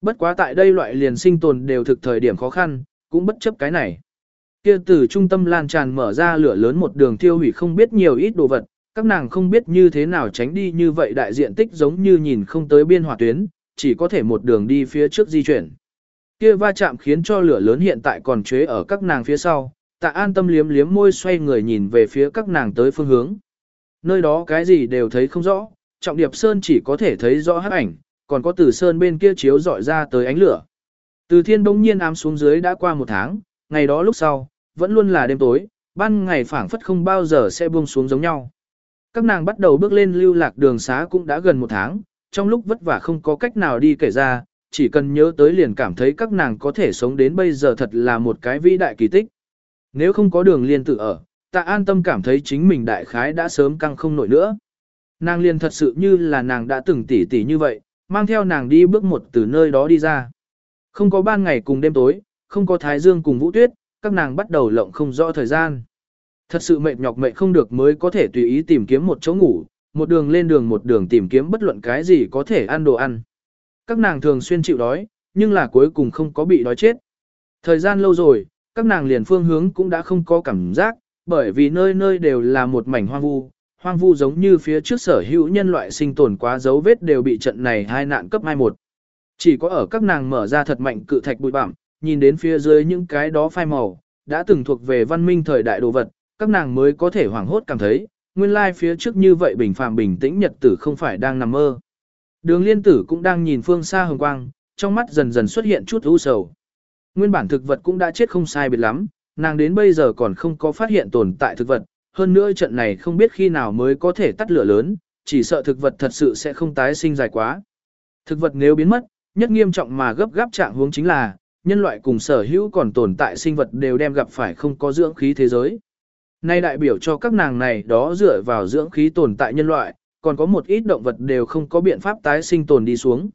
Bất quá tại đây loại liền sinh tồn đều thực thời điểm khó khăn, cũng bất chấp cái này. Kia từ trung tâm lan tràn mở ra lửa lớn một đường tiêu hủy không biết nhiều ít đồ vật, các nàng không biết như thế nào tránh đi như vậy đại diện tích giống như nhìn không tới biên hỏa tuyến, chỉ có thể một đường đi phía trước di chuyển. Kia va chạm khiến cho lửa lớn hiện tại còn chế ở các nàng phía sau, tạ an tâm liếm liếm môi xoay người nhìn về phía các nàng tới phương hướng. Nơi đó cái gì đều thấy không rõ, trọng điệp sơn chỉ có thể thấy rõ hắc ảnh, còn có từ sơn bên kia chiếu dọi ra tới ánh lửa. Từ thiên đông nhiên ám xuống dưới đã qua một tháng, ngày đó lúc sau, vẫn luôn là đêm tối, ban ngày phảng phất không bao giờ sẽ buông xuống giống nhau. Các nàng bắt đầu bước lên lưu lạc đường xá cũng đã gần một tháng, trong lúc vất vả không có cách nào đi kể ra, chỉ cần nhớ tới liền cảm thấy các nàng có thể sống đến bây giờ thật là một cái vĩ đại kỳ tích. Nếu không có đường liên tự ở, tạ an tâm cảm thấy chính mình đại khái đã sớm căng không nổi nữa. Nàng liền thật sự như là nàng đã từng tỉ tỉ như vậy, mang theo nàng đi bước một từ nơi đó đi ra. Không có ban ngày cùng đêm tối, không có thái dương cùng vũ tuyết, các nàng bắt đầu lộng không rõ thời gian. Thật sự mệt nhọc mệt không được mới có thể tùy ý tìm kiếm một chỗ ngủ, một đường lên đường một đường tìm kiếm bất luận cái gì có thể ăn đồ ăn. Các nàng thường xuyên chịu đói, nhưng là cuối cùng không có bị đói chết. Thời gian lâu rồi, các nàng liền phương hướng cũng đã không có cảm giác, bởi vì nơi nơi đều là một mảnh hoang vu, hoang vu giống như phía trước sở hữu nhân loại sinh tồn quá dấu vết đều bị trận này hai nạn cấp hai một. Chỉ có ở các nàng mở ra thật mạnh cự thạch bụi bặm, nhìn đến phía dưới những cái đó phai màu, đã từng thuộc về văn minh thời đại đồ vật, các nàng mới có thể hoảng hốt cảm thấy, nguyên lai phía trước như vậy bình phàm bình tĩnh nhật tử không phải đang nằm mơ. Đường liên tử cũng đang nhìn phương xa hồng quang, trong mắt dần dần xuất hiện chút u sầu. Nguyên bản thực vật cũng đã chết không sai biệt lắm, nàng đến bây giờ còn không có phát hiện tồn tại thực vật, hơn nữa trận này không biết khi nào mới có thể tắt lửa lớn, chỉ sợ thực vật thật sự sẽ không tái sinh dài quá. Thực vật nếu biến mất, nhất nghiêm trọng mà gấp gáp trạng huống chính là, nhân loại cùng sở hữu còn tồn tại sinh vật đều đem gặp phải không có dưỡng khí thế giới. Nay đại biểu cho các nàng này đó dựa vào dưỡng khí tồn tại nhân loại, còn có một ít động vật đều không có biện pháp tái sinh tồn đi xuống.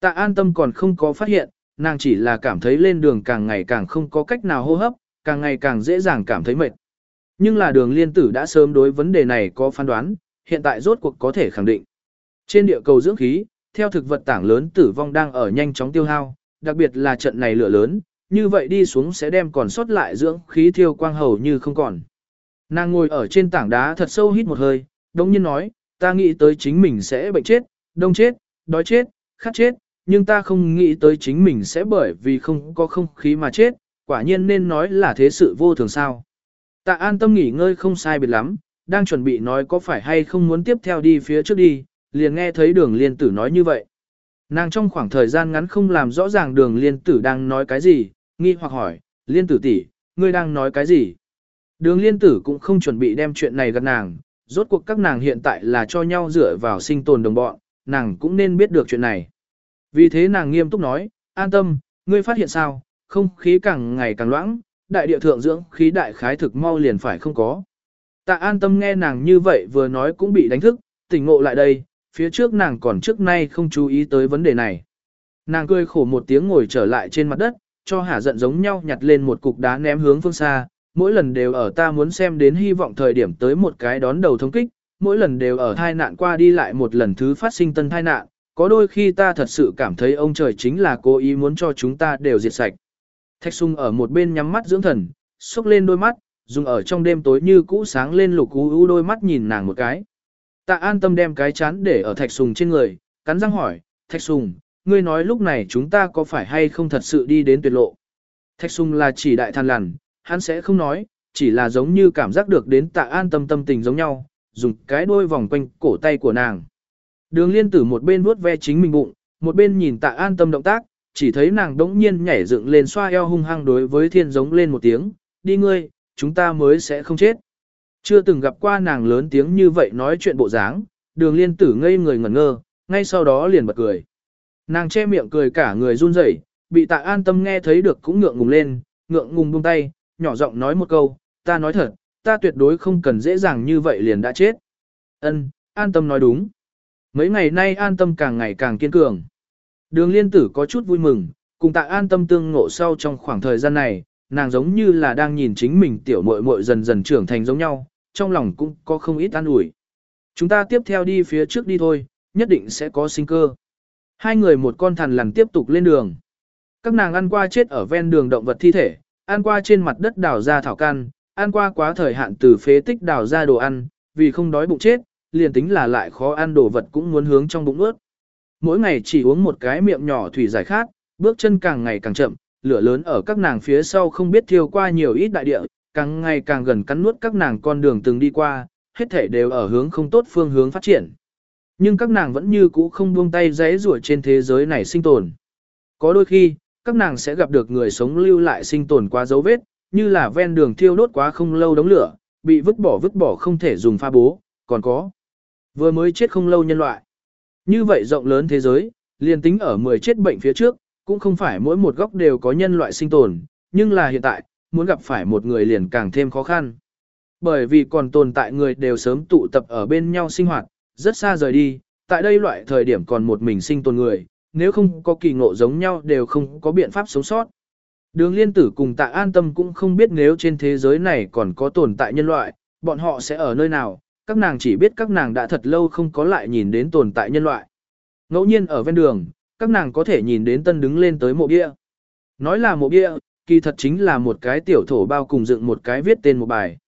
Tạ an tâm còn không có phát hiện, nàng chỉ là cảm thấy lên đường càng ngày càng không có cách nào hô hấp, càng ngày càng dễ dàng cảm thấy mệt. Nhưng là đường liên tử đã sớm đối vấn đề này có phán đoán, hiện tại rốt cuộc có thể khẳng định. Trên địa cầu dưỡng khí, theo thực vật tảng lớn tử vong đang ở nhanh chóng tiêu hao, đặc biệt là trận này lửa lớn, như vậy đi xuống sẽ đem còn sót lại dưỡng khí thiêu quang hầu như không còn. Nàng ngồi ở trên tảng đá thật sâu hít một hơi, đồng nhiên nói, ta nghĩ tới chính mình sẽ bệnh chết, đông chết, đói chết, khát chết, nhưng ta không nghĩ tới chính mình sẽ bởi vì không có không khí mà chết, quả nhiên nên nói là thế sự vô thường sao. Tạ an tâm nghỉ ngơi không sai biệt lắm, đang chuẩn bị nói có phải hay không muốn tiếp theo đi phía trước đi, liền nghe thấy đường liên tử nói như vậy. Nàng trong khoảng thời gian ngắn không làm rõ ràng đường liên tử đang nói cái gì, nghi hoặc hỏi, liên tử tỷ, ngươi đang nói cái gì? Đường liên tử cũng không chuẩn bị đem chuyện này gặp nàng, rốt cuộc các nàng hiện tại là cho nhau dựa vào sinh tồn đồng bọn, nàng cũng nên biết được chuyện này. Vì thế nàng nghiêm túc nói, an tâm, ngươi phát hiện sao, không khí càng ngày càng loãng, đại địa thượng dưỡng khí đại khái thực mau liền phải không có. Tạ an tâm nghe nàng như vậy vừa nói cũng bị đánh thức, tỉnh ngộ lại đây, phía trước nàng còn trước nay không chú ý tới vấn đề này. Nàng cười khổ một tiếng ngồi trở lại trên mặt đất, cho hả giận giống nhau nhặt lên một cục đá ném hướng phương xa, mỗi lần đều ở ta muốn xem đến hy vọng thời điểm tới một cái đón đầu thống kích, mỗi lần đều ở thai nạn qua đi lại một lần thứ phát sinh tân thai nạn, có đôi khi ta thật sự cảm thấy ông trời chính là cố ý muốn cho chúng ta đều diệt sạch. Thạch sung ở một bên nhắm mắt dưỡng thần, xúc lên đôi mắt, dùng ở trong đêm tối như cũ sáng lên lục u u đôi mắt nhìn nàng một cái. Tạ an tâm đem cái chán để ở thạch sùng trên người, cắn răng hỏi, thạch sùng, ngươi nói lúc này chúng ta có phải hay không thật sự đi đến tuyệt lộ. Thạch sùng là chỉ đại than lằn, hắn sẽ không nói, chỉ là giống như cảm giác được đến tạ an tâm tâm tình giống nhau, dùng cái đuôi vòng quanh cổ tay của nàng. Đường liên tử một bên vuốt ve chính mình bụng, một bên nhìn tạ an tâm động tác, chỉ thấy nàng đống nhiên nhảy dựng lên xoa eo hung hăng đối với thiên giống lên một tiếng, đi ngươi, chúng ta mới sẽ không chết. Chưa từng gặp qua nàng lớn tiếng như vậy nói chuyện bộ dáng, đường liên tử ngây người ngẩn ngơ, ngay sau đó liền bật cười. Nàng che miệng cười cả người run rẩy, bị tạ an tâm nghe thấy được cũng ngượng ngùng lên, ngượng ngùng buông tay, nhỏ giọng nói một câu, ta nói thật, ta tuyệt đối không cần dễ dàng như vậy liền đã chết. Ân, an tâm nói đúng. Mấy ngày nay an tâm càng ngày càng kiên cường. Đường liên tử có chút vui mừng, cùng tạ an tâm tương ngộ sau trong khoảng thời gian này, nàng giống như là đang nhìn chính mình tiểu muội muội dần dần trưởng thành giống nhau, trong lòng cũng có không ít an ủi. Chúng ta tiếp theo đi phía trước đi thôi, nhất định sẽ có sinh cơ. Hai người một con thằn lằn tiếp tục lên đường. Các nàng ăn qua chết ở ven đường động vật thi thể, ăn qua trên mặt đất đào ra thảo căn, ăn qua quá thời hạn từ phế tích đào ra đồ ăn, vì không đói bụng chết, liền tính là lại khó ăn đồ vật cũng muốn hướng trong bụng ướt. Mỗi ngày chỉ uống một cái miệng nhỏ thủy giải khát, bước chân càng ngày càng chậm, lửa lớn ở các nàng phía sau không biết thiêu qua nhiều ít đại địa, càng ngày càng gần cắn nuốt các nàng con đường từng đi qua, hết thể đều ở hướng không tốt phương hướng phát triển. Nhưng các nàng vẫn như cũ không buông tay giấy rủa trên thế giới này sinh tồn. Có đôi khi, các nàng sẽ gặp được người sống lưu lại sinh tồn qua dấu vết, như là ven đường thiêu đốt quá không lâu đống lửa, bị vứt bỏ vứt bỏ không thể dùng pha bố, còn có vừa mới chết không lâu nhân loại. Như vậy rộng lớn thế giới, liền tính ở 10 chết bệnh phía trước, cũng không phải mỗi một góc đều có nhân loại sinh tồn, nhưng là hiện tại, muốn gặp phải một người liền càng thêm khó khăn. Bởi vì còn tồn tại người đều sớm tụ tập ở bên nhau sinh hoạt, rất xa rời đi, tại đây loại thời điểm còn một mình sinh tồn người, nếu không có kỳ ngộ giống nhau đều không có biện pháp sống sót. Đường liên tử cùng tạ an tâm cũng không biết nếu trên thế giới này còn có tồn tại nhân loại, bọn họ sẽ ở nơi nào, các nàng chỉ biết các nàng đã thật lâu không có lại nhìn đến tồn tại nhân loại. Ngẫu nhiên ở ven đường, các nàng có thể nhìn đến tân đứng lên tới mộ bia. Nói là mộ bia, kỳ thật chính là một cái tiểu thổ bao cùng dựng một cái viết tên một bài.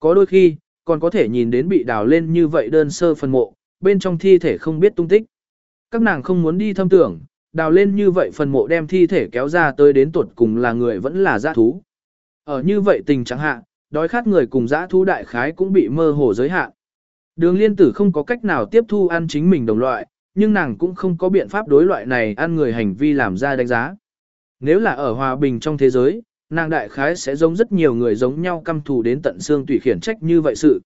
Có đôi khi, còn có thể nhìn đến bị đào lên như vậy đơn sơ phần mộ, bên trong thi thể không biết tung tích. Các nàng không muốn đi thâm tưởng, đào lên như vậy phần mộ đem thi thể kéo ra tới đến tuột cùng là người vẫn là dã thú. Ở như vậy tình trạng hạ, đói khát người cùng dã thú đại khái cũng bị mơ hồ giới hạn. Đường liên tử không có cách nào tiếp thu ăn chính mình đồng loại, nhưng nàng cũng không có biện pháp đối loại này ăn người hành vi làm ra đánh giá. Nếu là ở hòa bình trong thế giới, nàng đại khái sẽ giống rất nhiều người giống nhau căm thù đến tận xương tùy khiển trách như vậy sự.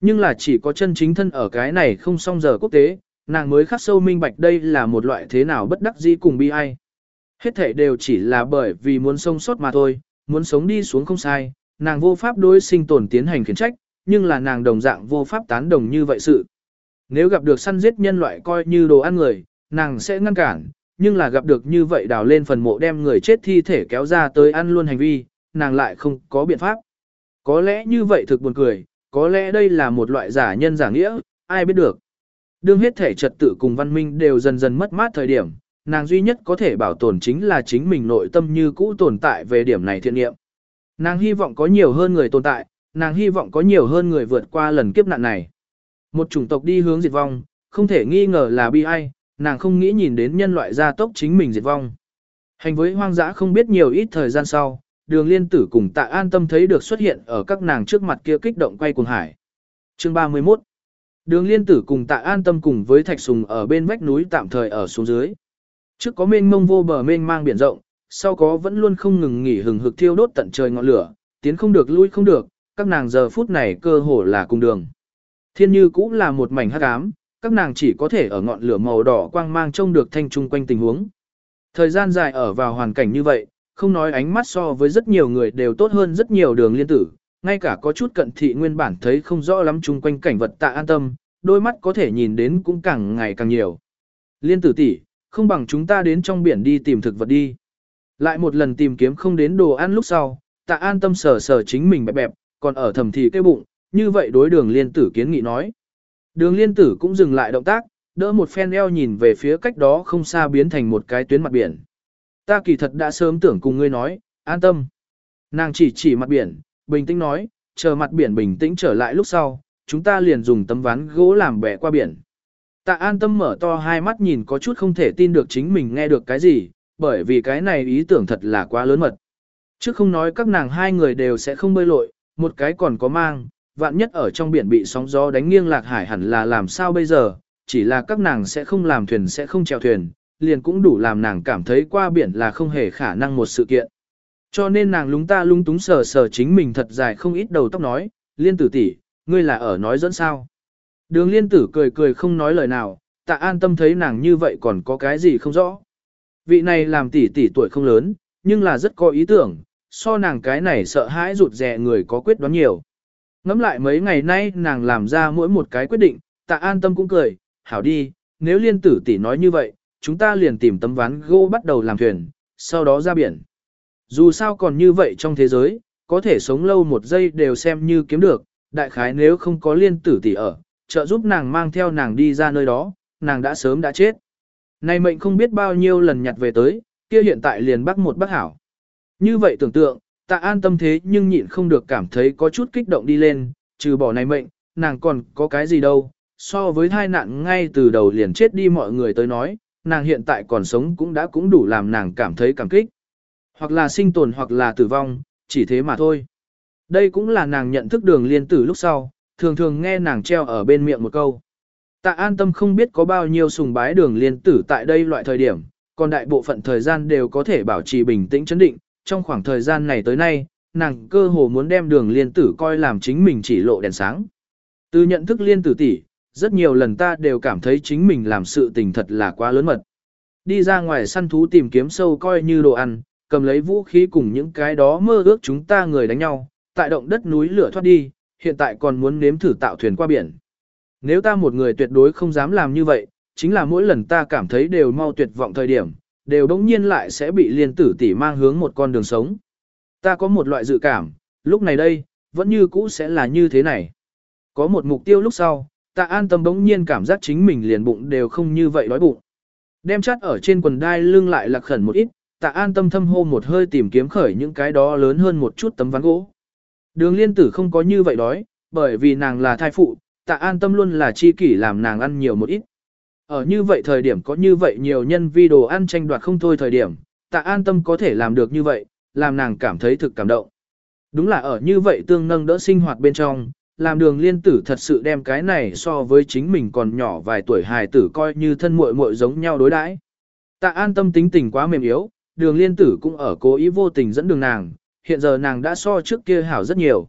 Nhưng là chỉ có chân chính thân ở cái này không xong giờ quốc tế, nàng mới khắc sâu minh bạch đây là một loại thế nào bất đắc dĩ cùng bi ai. Hết thể đều chỉ là bởi vì muốn sống sót mà thôi, muốn sống đi xuống không sai, nàng vô pháp đối sinh tồn tiến hành khiển trách, nhưng là nàng đồng dạng vô pháp tán đồng như vậy sự. Nếu gặp được săn giết nhân loại coi như đồ ăn người, nàng sẽ ngăn cản, nhưng là gặp được như vậy đào lên phần mộ đem người chết thi thể kéo ra tới ăn luôn hành vi, nàng lại không có biện pháp. Có lẽ như vậy thực buồn cười, có lẽ đây là một loại giả nhân giả nghĩa, ai biết được. Đương hết thể trật tự cùng văn minh đều dần dần mất mát thời điểm, nàng duy nhất có thể bảo tồn chính là chính mình nội tâm như cũ tồn tại về điểm này thiện nghiệm. Nàng hy vọng có nhiều hơn người tồn tại, nàng hy vọng có nhiều hơn người vượt qua lần kiếp nạn này. Một chủng tộc đi hướng diệt vong, không thể nghi ngờ là bi ai, nàng không nghĩ nhìn đến nhân loại gia tốc chính mình diệt vong. Hành với hoang dã không biết nhiều ít thời gian sau, đường liên tử cùng tạ an tâm thấy được xuất hiện ở các nàng trước mặt kia kích động quay cuồng hải. Chương 31 Đường liên tử cùng tạ an tâm cùng với thạch sùng ở bên vách núi tạm thời ở xuống dưới. Trước có mênh mông vô bờ mênh mang biển rộng, sau có vẫn luôn không ngừng nghỉ hừng hực thiêu đốt tận trời ngọn lửa, tiến không được lui không được, các nàng giờ phút này cơ hồ là cùng đường. Thiên như cũng là một mảnh hắc ám, các nàng chỉ có thể ở ngọn lửa màu đỏ quang mang trông được thanh trung quanh tình huống. Thời gian dài ở vào hoàn cảnh như vậy, không nói ánh mắt so với rất nhiều người đều tốt hơn rất nhiều đường liên tử, ngay cả có chút cận thị nguyên bản thấy không rõ lắm chung quanh cảnh vật tạ an tâm, đôi mắt có thể nhìn đến cũng càng ngày càng nhiều. Liên tử tỷ, không bằng chúng ta đến trong biển đi tìm thực vật đi. Lại một lần tìm kiếm không đến đồ ăn lúc sau, tạ an tâm sờ sờ chính mình bẹp bẹp, còn ở thầm thì cái bụng, như vậy đối đường liên tử kiến nghị nói. Đường liên tử cũng dừng lại động tác, đỡ một phen eo nhìn về phía cách đó không xa biến thành một cái tuyến mặt biển. Ta kỳ thật đã sớm tưởng cùng ngươi nói, an tâm. Nàng chỉ chỉ mặt biển, bình tĩnh nói, chờ mặt biển bình tĩnh trở lại lúc sau, chúng ta liền dùng tấm ván gỗ làm bẻ qua biển. Tạ an tâm mở to hai mắt nhìn có chút không thể tin được chính mình nghe được cái gì, bởi vì cái này ý tưởng thật là quá lớn mật. Trước không nói các nàng hai người đều sẽ không bơi lội, một cái còn có mang, vạn nhất ở trong biển bị sóng gió đánh nghiêng lạc hải hẳn là làm sao bây giờ, chỉ là các nàng sẽ không làm thuyền sẽ không chèo thuyền, liền cũng đủ làm nàng cảm thấy qua biển là không hề khả năng một sự kiện. Cho nên nàng lúng ta lung túng sờ sờ chính mình thật dài không ít đầu tóc nói, liên tử tỷ, ngươi là ở nói dẫn sao. Đường liên tử cười cười không nói lời nào, tạ an tâm thấy nàng như vậy còn có cái gì không rõ. Vị này làm tỷ tỷ tuổi không lớn, nhưng là rất có ý tưởng, so nàng cái này sợ hãi rụt rè người có quyết đoán nhiều. Ngắm lại mấy ngày nay nàng làm ra mỗi một cái quyết định, tạ an tâm cũng cười, hảo đi, nếu liên tử tỷ nói như vậy, chúng ta liền tìm tấm ván gỗ bắt đầu làm thuyền, sau đó ra biển. Dù sao còn như vậy trong thế giới, có thể sống lâu một giây đều xem như kiếm được, đại khái nếu không có liên tử tỷ ở, trợ giúp nàng mang theo nàng đi ra nơi đó, nàng đã sớm đã chết. Này mệnh không biết bao nhiêu lần nhặt về tới, kia hiện tại liền bắt một bác hảo. Như vậy tưởng tượng, tạ an tâm thế nhưng nhịn không được cảm thấy có chút kích động đi lên, trừ bỏ này mệnh, nàng còn có cái gì đâu, so với thai nạn ngay từ đầu liền chết đi mọi người tới nói, nàng hiện tại còn sống cũng đã cũng đủ làm nàng cảm thấy cảm kích. Hoặc là sinh tồn hoặc là tử vong, chỉ thế mà thôi. Đây cũng là nàng nhận thức đường liên tử lúc sau, thường thường nghe nàng treo ở bên miệng một câu. Tạ an tâm không biết có bao nhiêu sùng bái đường liên tử tại đây loại thời điểm, còn đại bộ phận thời gian đều có thể bảo trì bình tĩnh chấn định, trong khoảng thời gian này tới nay, nàng cơ hồ muốn đem đường liên tử coi làm chính mình chỉ lộ đèn sáng. Từ nhận thức liên tử tỷ, rất nhiều lần ta đều cảm thấy chính mình làm sự tình thật là quá lớn mật. Đi ra ngoài săn thú tìm kiếm sâu coi như đồ ăn, cầm lấy vũ khí cùng những cái đó mơ ước chúng ta người đánh nhau, tại động đất núi lửa thoát đi, hiện tại còn muốn nếm thử tạo thuyền qua biển. Nếu ta một người tuyệt đối không dám làm như vậy, chính là mỗi lần ta cảm thấy đều mau tuyệt vọng thời điểm, đều đống nhiên lại sẽ bị liên tử tỷ mang hướng một con đường sống. Ta có một loại dự cảm, lúc này đây, vẫn như cũ sẽ là như thế này. Có một mục tiêu lúc sau, ta an tâm đống nhiên cảm giác chính mình liền bụng đều không như vậy đói bụng. Đem chắt ở trên quần đai lưng lại lạc khẩn một ít, tạ an tâm thâm hô một hơi tìm kiếm khởi những cái đó lớn hơn một chút tấm ván gỗ. Đường liên tử không có như vậy đói, bởi vì nàng là thai phụ, tạ an tâm luôn là chi kỷ làm nàng ăn nhiều một ít. Ở như vậy thời điểm có như vậy nhiều nhân vi đồ ăn tranh đoạt không thôi thời điểm, tạ an tâm có thể làm được như vậy, làm nàng cảm thấy thực cảm động. Đúng là ở như vậy tương nâng đỡ sinh hoạt bên trong, làm đường liên tử thật sự đem cái này so với chính mình còn nhỏ vài tuổi hài tử coi như thân muội muội giống nhau đối đãi. Tạ an tâm tính tình quá mềm yếu, đường liên tử cũng ở cố ý vô tình dẫn đường nàng, hiện giờ nàng đã so trước kia hảo rất nhiều.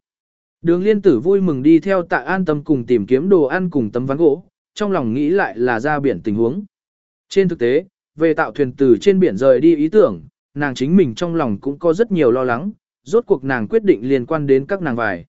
Đường liên tử vui mừng đi theo tạ an tâm cùng tìm kiếm đồ ăn cùng tấm ván gỗ, trong lòng nghĩ lại là ra biển tình huống. Trên thực tế, về tạo thuyền từ trên biển rời đi ý tưởng, nàng chính mình trong lòng cũng có rất nhiều lo lắng, rốt cuộc nàng quyết định liên quan đến các nàng vải.